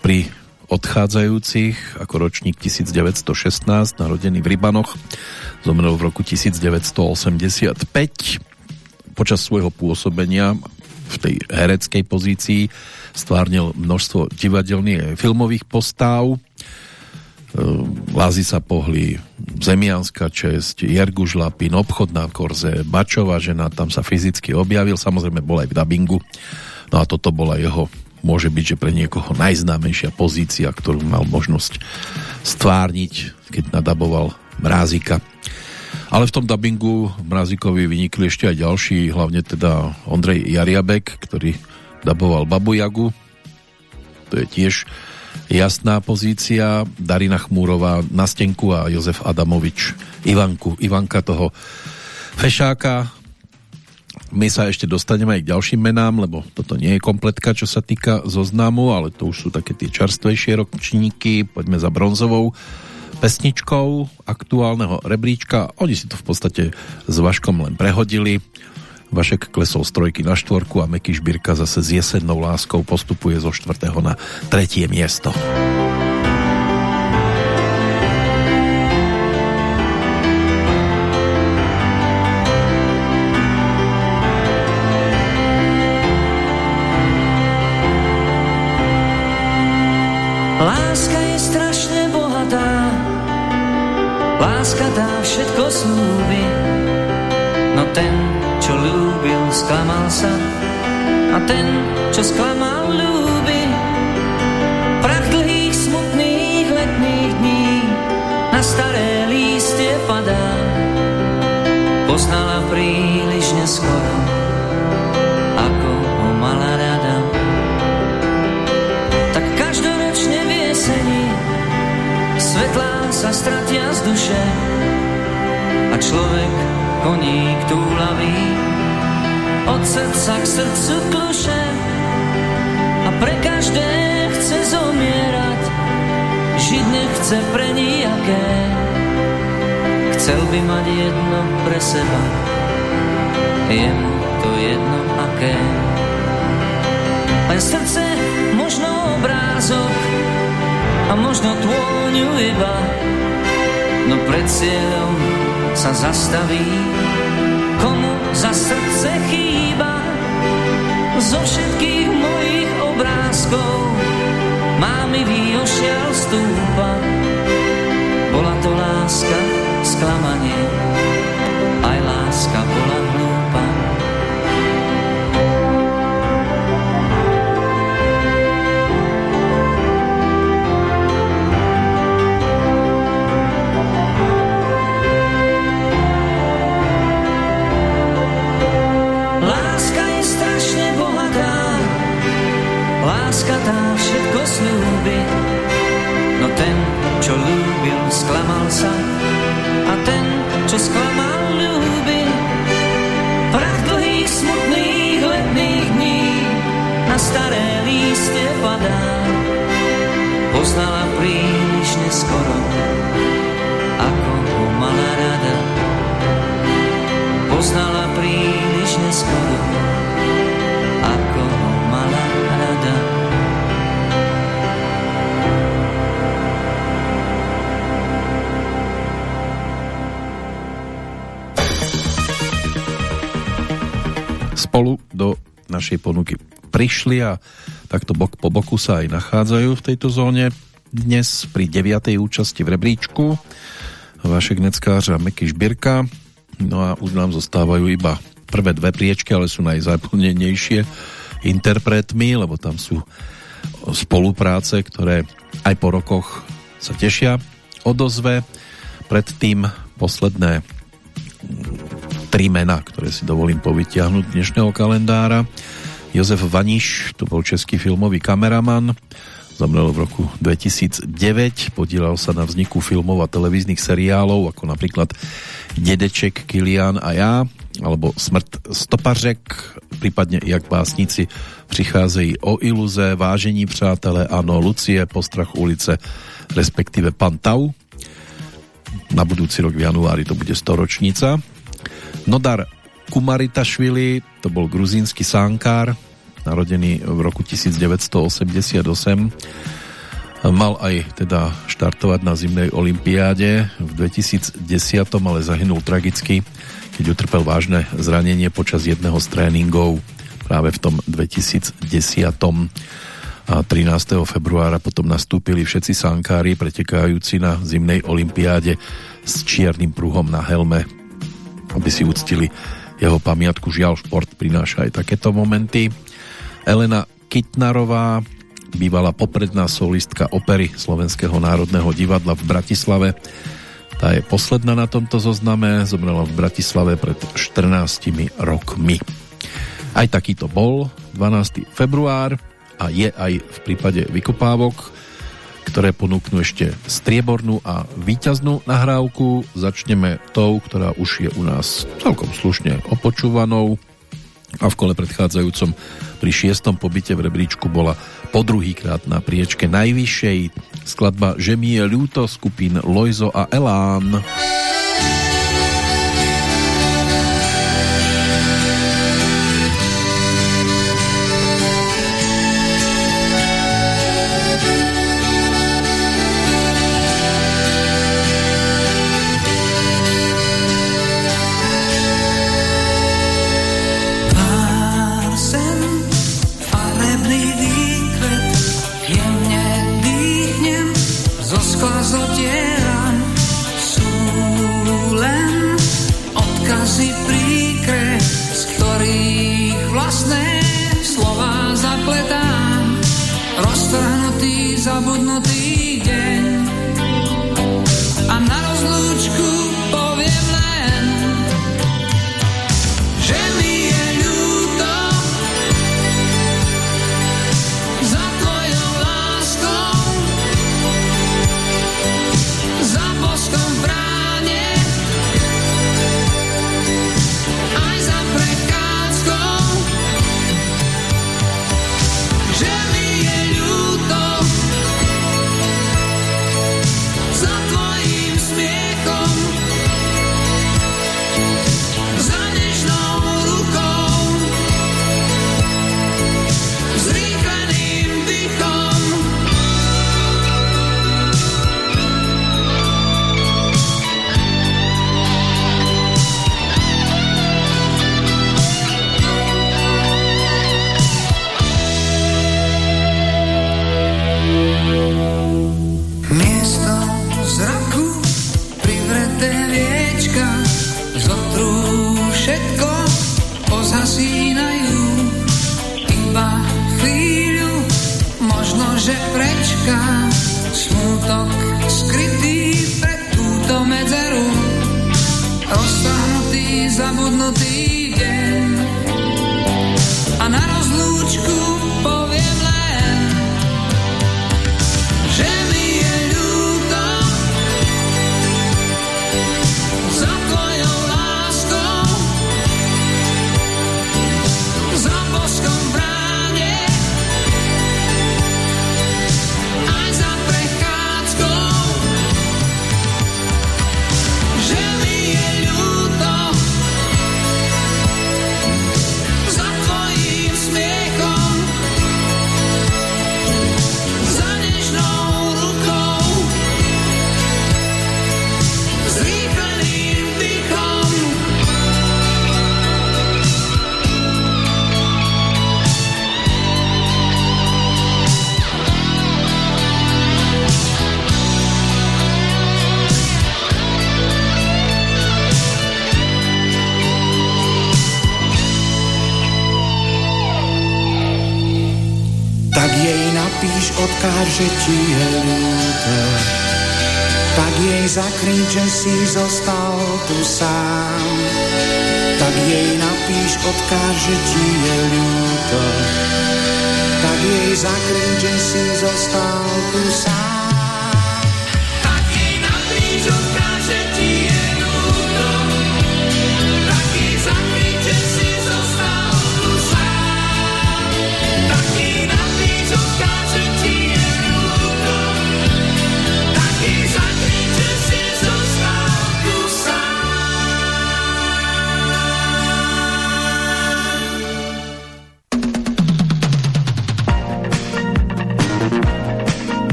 Pri odchádzajúcich ako ročník 1916, narodený v Rybanoch, zomrel v roku 1985. Počas svojho pôsobenia v tej hereckej pozícii. Stvárnil množstvo divadelných filmových postáv. Lázy sa pohli Zemianská česť, Jerguž Lapin, Obchod na Korze, Bačová žena, tam sa fyzicky objavil, samozrejme bol aj v dabingu. No a toto bola jeho, môže byť, že pre niekoho najznámejšia pozícia, ktorú mal možnosť stvárniť, keď nadaboval Mrázika. Ale v tom dabingu Mrazikovi vynikli ešte aj ďalší, hlavne teda Ondrej Jariabek, ktorý daboval Babu Jagu. To je tiež jasná pozícia. Darina Chmúrová na stenku a Jozef Adamovič Ivanku. Ivanka toho fešáka. My sa ešte dostaneme aj k ďalším menám, lebo toto nie je kompletka, čo sa týka zoznamu, ale to už sú také tie čerstvejšie ročníky. Poďme za bronzovou pesničkou aktuálneho rebríčka. Oni si to v podstate s Vaškom len prehodili. Vašek klesol z trojky na štvorku a Meky Šbírka zase s jesennou láskou postupuje zo štvrtého na tretie miesto. Láska láska dá všetko slúbi, no ten, čo ľúbil, sklamal sa a ten, čo sklamal, ľúbi. Prach dlhých, smutných letných dní na staré lístie padá, poznala príliš neskoro, ako ho mala rada. Tak každoročne v jeseni svetlá sa stratia z duše. A človek koník túlavý od srdca k srdcu kluše a pre každé chce zomierať. Žiť nechce pre nijaké chcel by mať jedno pre seba. Je mu to jedno aké. Len srdce možno obrázok a možno tvôňu iba. No pred cieľom sa zastaví. Komu za srdce chýba? Zo všetkých mojich obrázkov mámi ošial stúpa. Bola to láska, sklamanie čo ľúbil, sklamal sa a ten, čo sklamal, ľúbi. Prach dlhých, smutných letných dní na staré lístie padá. Poznala príliš neskoro, Spolu do našej ponuky prišli a takto bok po boku sa aj nachádzajú v tejto zóne. Dnes pri 9. účasti v rebríčku Vašek Neckář a Meky Žbírka No a už nám zostávajú iba prvé dve priečky, ale sú najzaplnenejšie interpretmi, lebo tam sú spolupráce, ktoré aj po rokoch sa tešia odozve. Predtým posledné tri mená, ktoré si dovolím povytiahnuť dnešného kalendára. Jozef Vaniš, to bol český filmový kameraman, zomrel v roku 2009, podielal sa na vzniku filmov a televíznych seriálov, ako napríklad Dedeček, Kilian a ja, alebo Smrt stopařek, prípadne jak básnici přicházejí o iluze, vážení přátelé, ano, Lucie, Postrach ulice, respektíve Pantau. Na budúci rok v januári to bude storočnica. Nodar Kumaritašvili, to bol gruzínsky sánkár, narodený v roku 1988 mal aj teda štartovať na zimnej olympiáde v 2010, ale zahynul tragicky, keď utrpel vážne zranenie počas jedného z tréningov. práve v tom 2010. A 13. februára potom nastúpili všetci sankári pretekajúci na zimnej olympiáde s čiernym pruhom na helme, aby si uctili jeho pamiatku. Žiaľ, šport prináša aj takéto momenty. Elena Kitnarová, bývalá popredná solistka opery Slovenského národného divadla v Bratislave, tá je posledná na tomto zozname, zomrela v Bratislave pred 14 rokmi. Aj takýto bol 12. február a je aj v prípade vykopávok, ktoré ponúknú ešte striebornú a výťaznú nahrávku. Začneme tou, ktorá už je u nás celkom slušne opočúvanou a v kole predchádzajúcom pri šiestom pobyte v rebríčku bola po druhýkrát na priečke najvyššej skladba Že mi je ľúto skupín Lojzo a Elán. že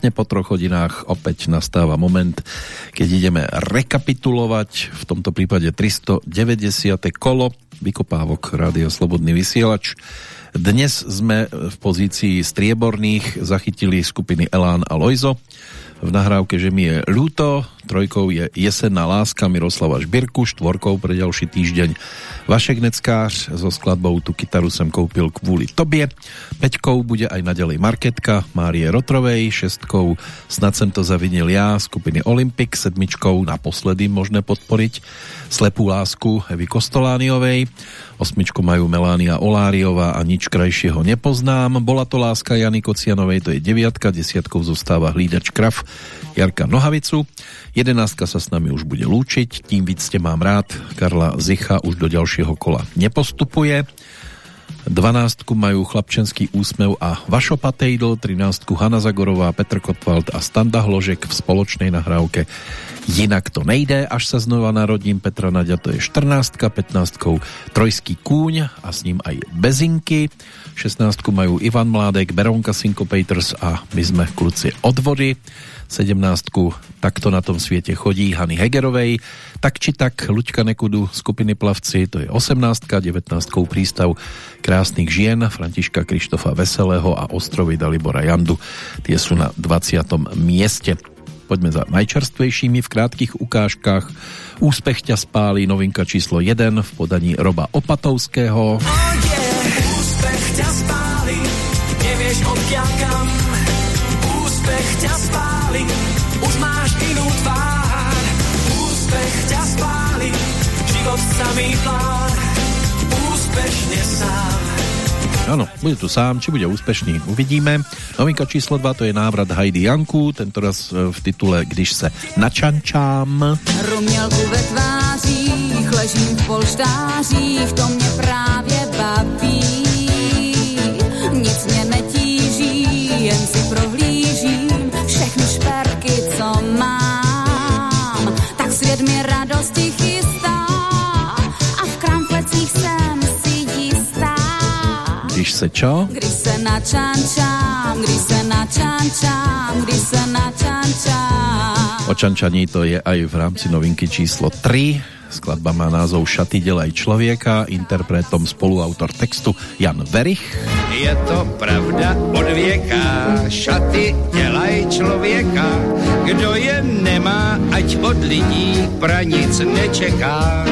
presne po troch hodinách opäť nastáva moment, keď ideme rekapitulovať v tomto prípade 390. kolo vykopávok Rádia Slobodný vysielač. Dnes sme v pozícii strieborných zachytili skupiny Elán a Lojzo v nahrávke, že mi je ľúto, trojkou je Jesenná láska Miroslava Žbirku, štvorkou pre ďalší týždeň Vašek Neckář so skladbou Tu kytaru som koupil kvôli tobie, peťkou bude aj naďalej Marketka Márie Rotrovej, šestkou Snad sem to zavinil ja skupiny Olympic, sedmičkou naposledy možné podporiť Slepú lásku Evy Kostolániovej Osmičku majú Melánia Oláriová a nič krajšieho nepoznám. Bola to láska Jany Kocianovej, to je deviatka, desiatkou zostáva hlídač Kraf Jarka Nohavicu. Jedenáctka sa s nami už bude lúčiť, tím víc ste mám rád. Karla Zicha už do ďalšieho kola nepostupuje. 12 majú chlapčenský úsmev a Vašo Patejdl, 13 Hanna Zagorová, Petr Kotwald a Standa Hložek v spoločnej nahrávke Jinak to nejde, až sa znova narodím Petra Nadia, to je 14 15 Trojský kúň a s ním aj Bezinky 16 majú Ivan Mládek, Beronka Syncopators a my sme kluci od vody 17 Takto na tom svete chodí Hany Hegerovej tak či tak Luďka Nekudu skupiny Plavci to je 18 19 Prístav krásnych žien Františka Krištofa Veselého a ostrovy Dalibora Jandu tie sú na 20. mieste Poďme za najčerstvejšími v krátkých ukážkach. Úspech ťa spálí, novinka číslo 1 v podaní Roba Opatovského. Oh yeah, úspech ťa spáli, samý plán. Úspešne sám Áno, bude tu sám, či bude úspešný, uvidíme. Novinka číslo 2 to je návrat Heidi Janku, tentoraz e, v titule Když se načančám. Rumělku ve tvářích, ležím v polštářích, to mě právě se čo? Když se načančám, když se načančám, když se načančám. O čančaní to je aj v rámci novinky číslo 3. Skladba má názov Šaty delaj člověka, interpretom spoluautor textu Jan Verich. Je to pravda od věka, šaty dělaj člověka, kdo je nemá, ať od lidí pra nic nečeká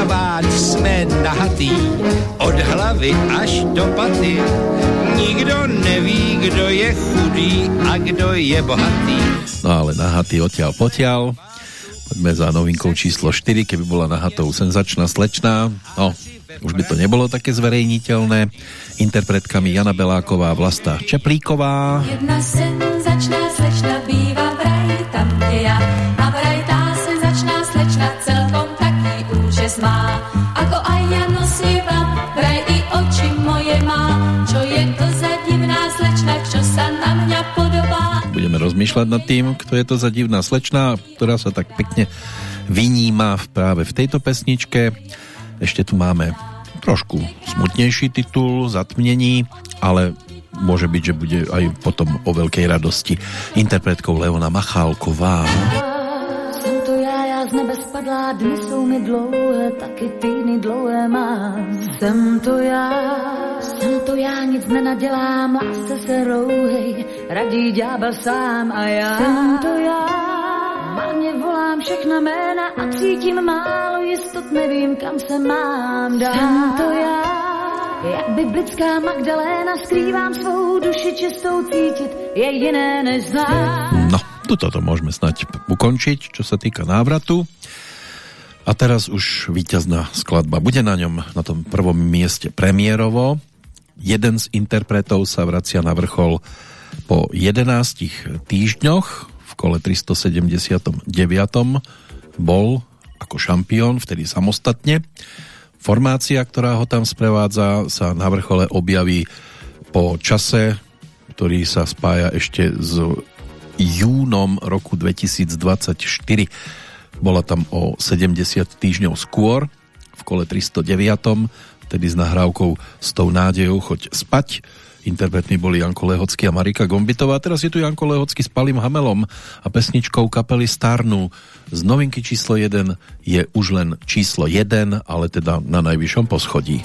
kabát jsme nahatý, od hlavy až do paty. Nikdo neví, kdo je chudý a kdo je bohatý. No ale nahatý odtiaľ potiaľ. Poďme za novinkou číslo 4, keby bola nahatou senzačná slečná. No, už by to nebolo také zverejniteľné. Interpretkami Jana Beláková, Vlasta Čeplíková. Jedna senzačná slečna býva vraj tam, kde ja, Budeme rozmýšľať nad tým, kto je to za divná slečna, ktorá sa tak pekne vyníma práve v tejto pesničke. Ešte tu máme trošku smutnejší titul, Zatmnení, ale môže byť, že bude aj potom o veľkej radosti interpretkou Leona Machálková z nebe spadlá, dny jsou mi dlouhé, taky týdny dlouhé mám. Jsem to já, jsem to já, nic nenadělám, lásce se rouhej, radí ďábel sám a já. Jsem to já, marně volám všechna jména a cítím málo jistot, nevím, kam se mám dát. Jsem to já, jak biblická Magdaléna, skrývám svou duši čistou cítit, je jiné než znám. No tuto to môžeme snať ukončiť, čo sa týka návratu. A teraz už víťazná skladba. Bude na ňom na tom prvom mieste premiérovo. Jeden z interpretov sa vracia na vrchol po 11 týždňoch. V kole 379. bol ako šampión, vtedy samostatne. Formácia, ktorá ho tam sprevádza, sa na vrchole objaví po čase, ktorý sa spája ešte s júnom roku 2024. Bola tam o 70 týždňov skôr, v kole 309. tedy s nahrávkou s tou nádejou choď spať. Interpretmi boli Janko Lehocký a Marika Gombitová. Teraz je tu Janko Lehocký s Palým Hamelom a pesničkou kapely Starnu. Z novinky číslo 1 je už len číslo 1, ale teda na najvyššom poschodí.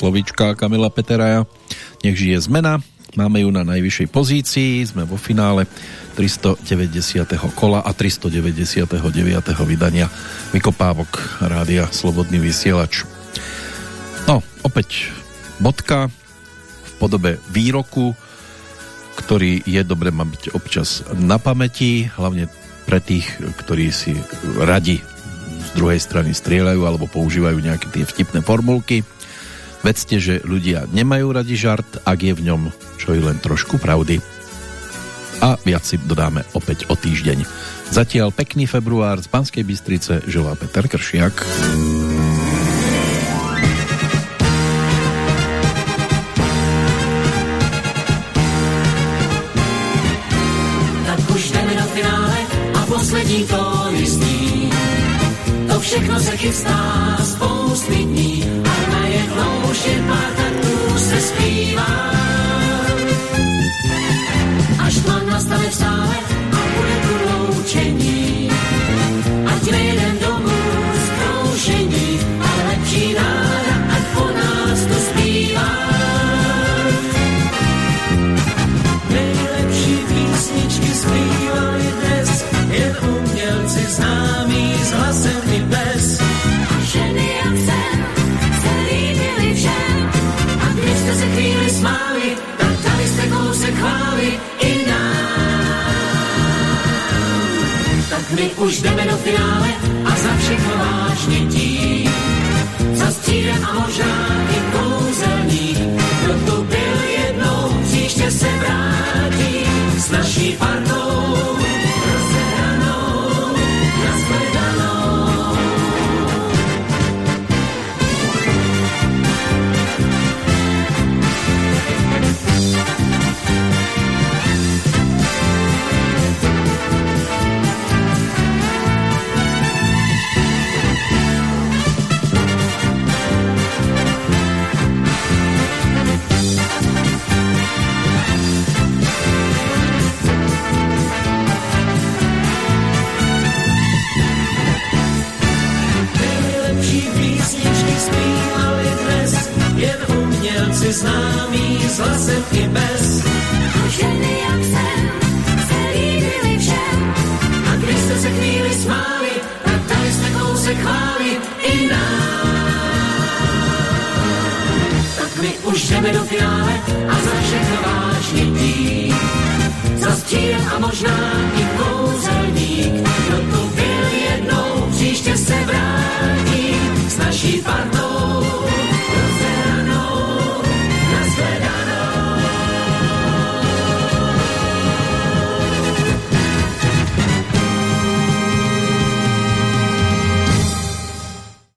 Slovička Kamila Peteraja. Nech žije zmena. Máme ju na najvyššej pozícii, sme vo finále 390. kola a 399. vydania Vykopávok Rádia Slobodný vysielač. No, opäť bodka v podobe výroku, ktorý je dobre byť občas na pamäti, hlavne pre tých, ktorí si radi z druhej strany strieľajú alebo používajú nejaké tie vtipné formulky. Vedzte, že ľudia nemajú radi žart, ak je v ňom čo i len trošku pravdy. A viac si dodáme opäť o týždeň. Zatiaľ pekný február z Banskej Bystrice želá Peter Kršiak. Tak už jdeme finále a poslední zní. To všechno se chystá spousty arrange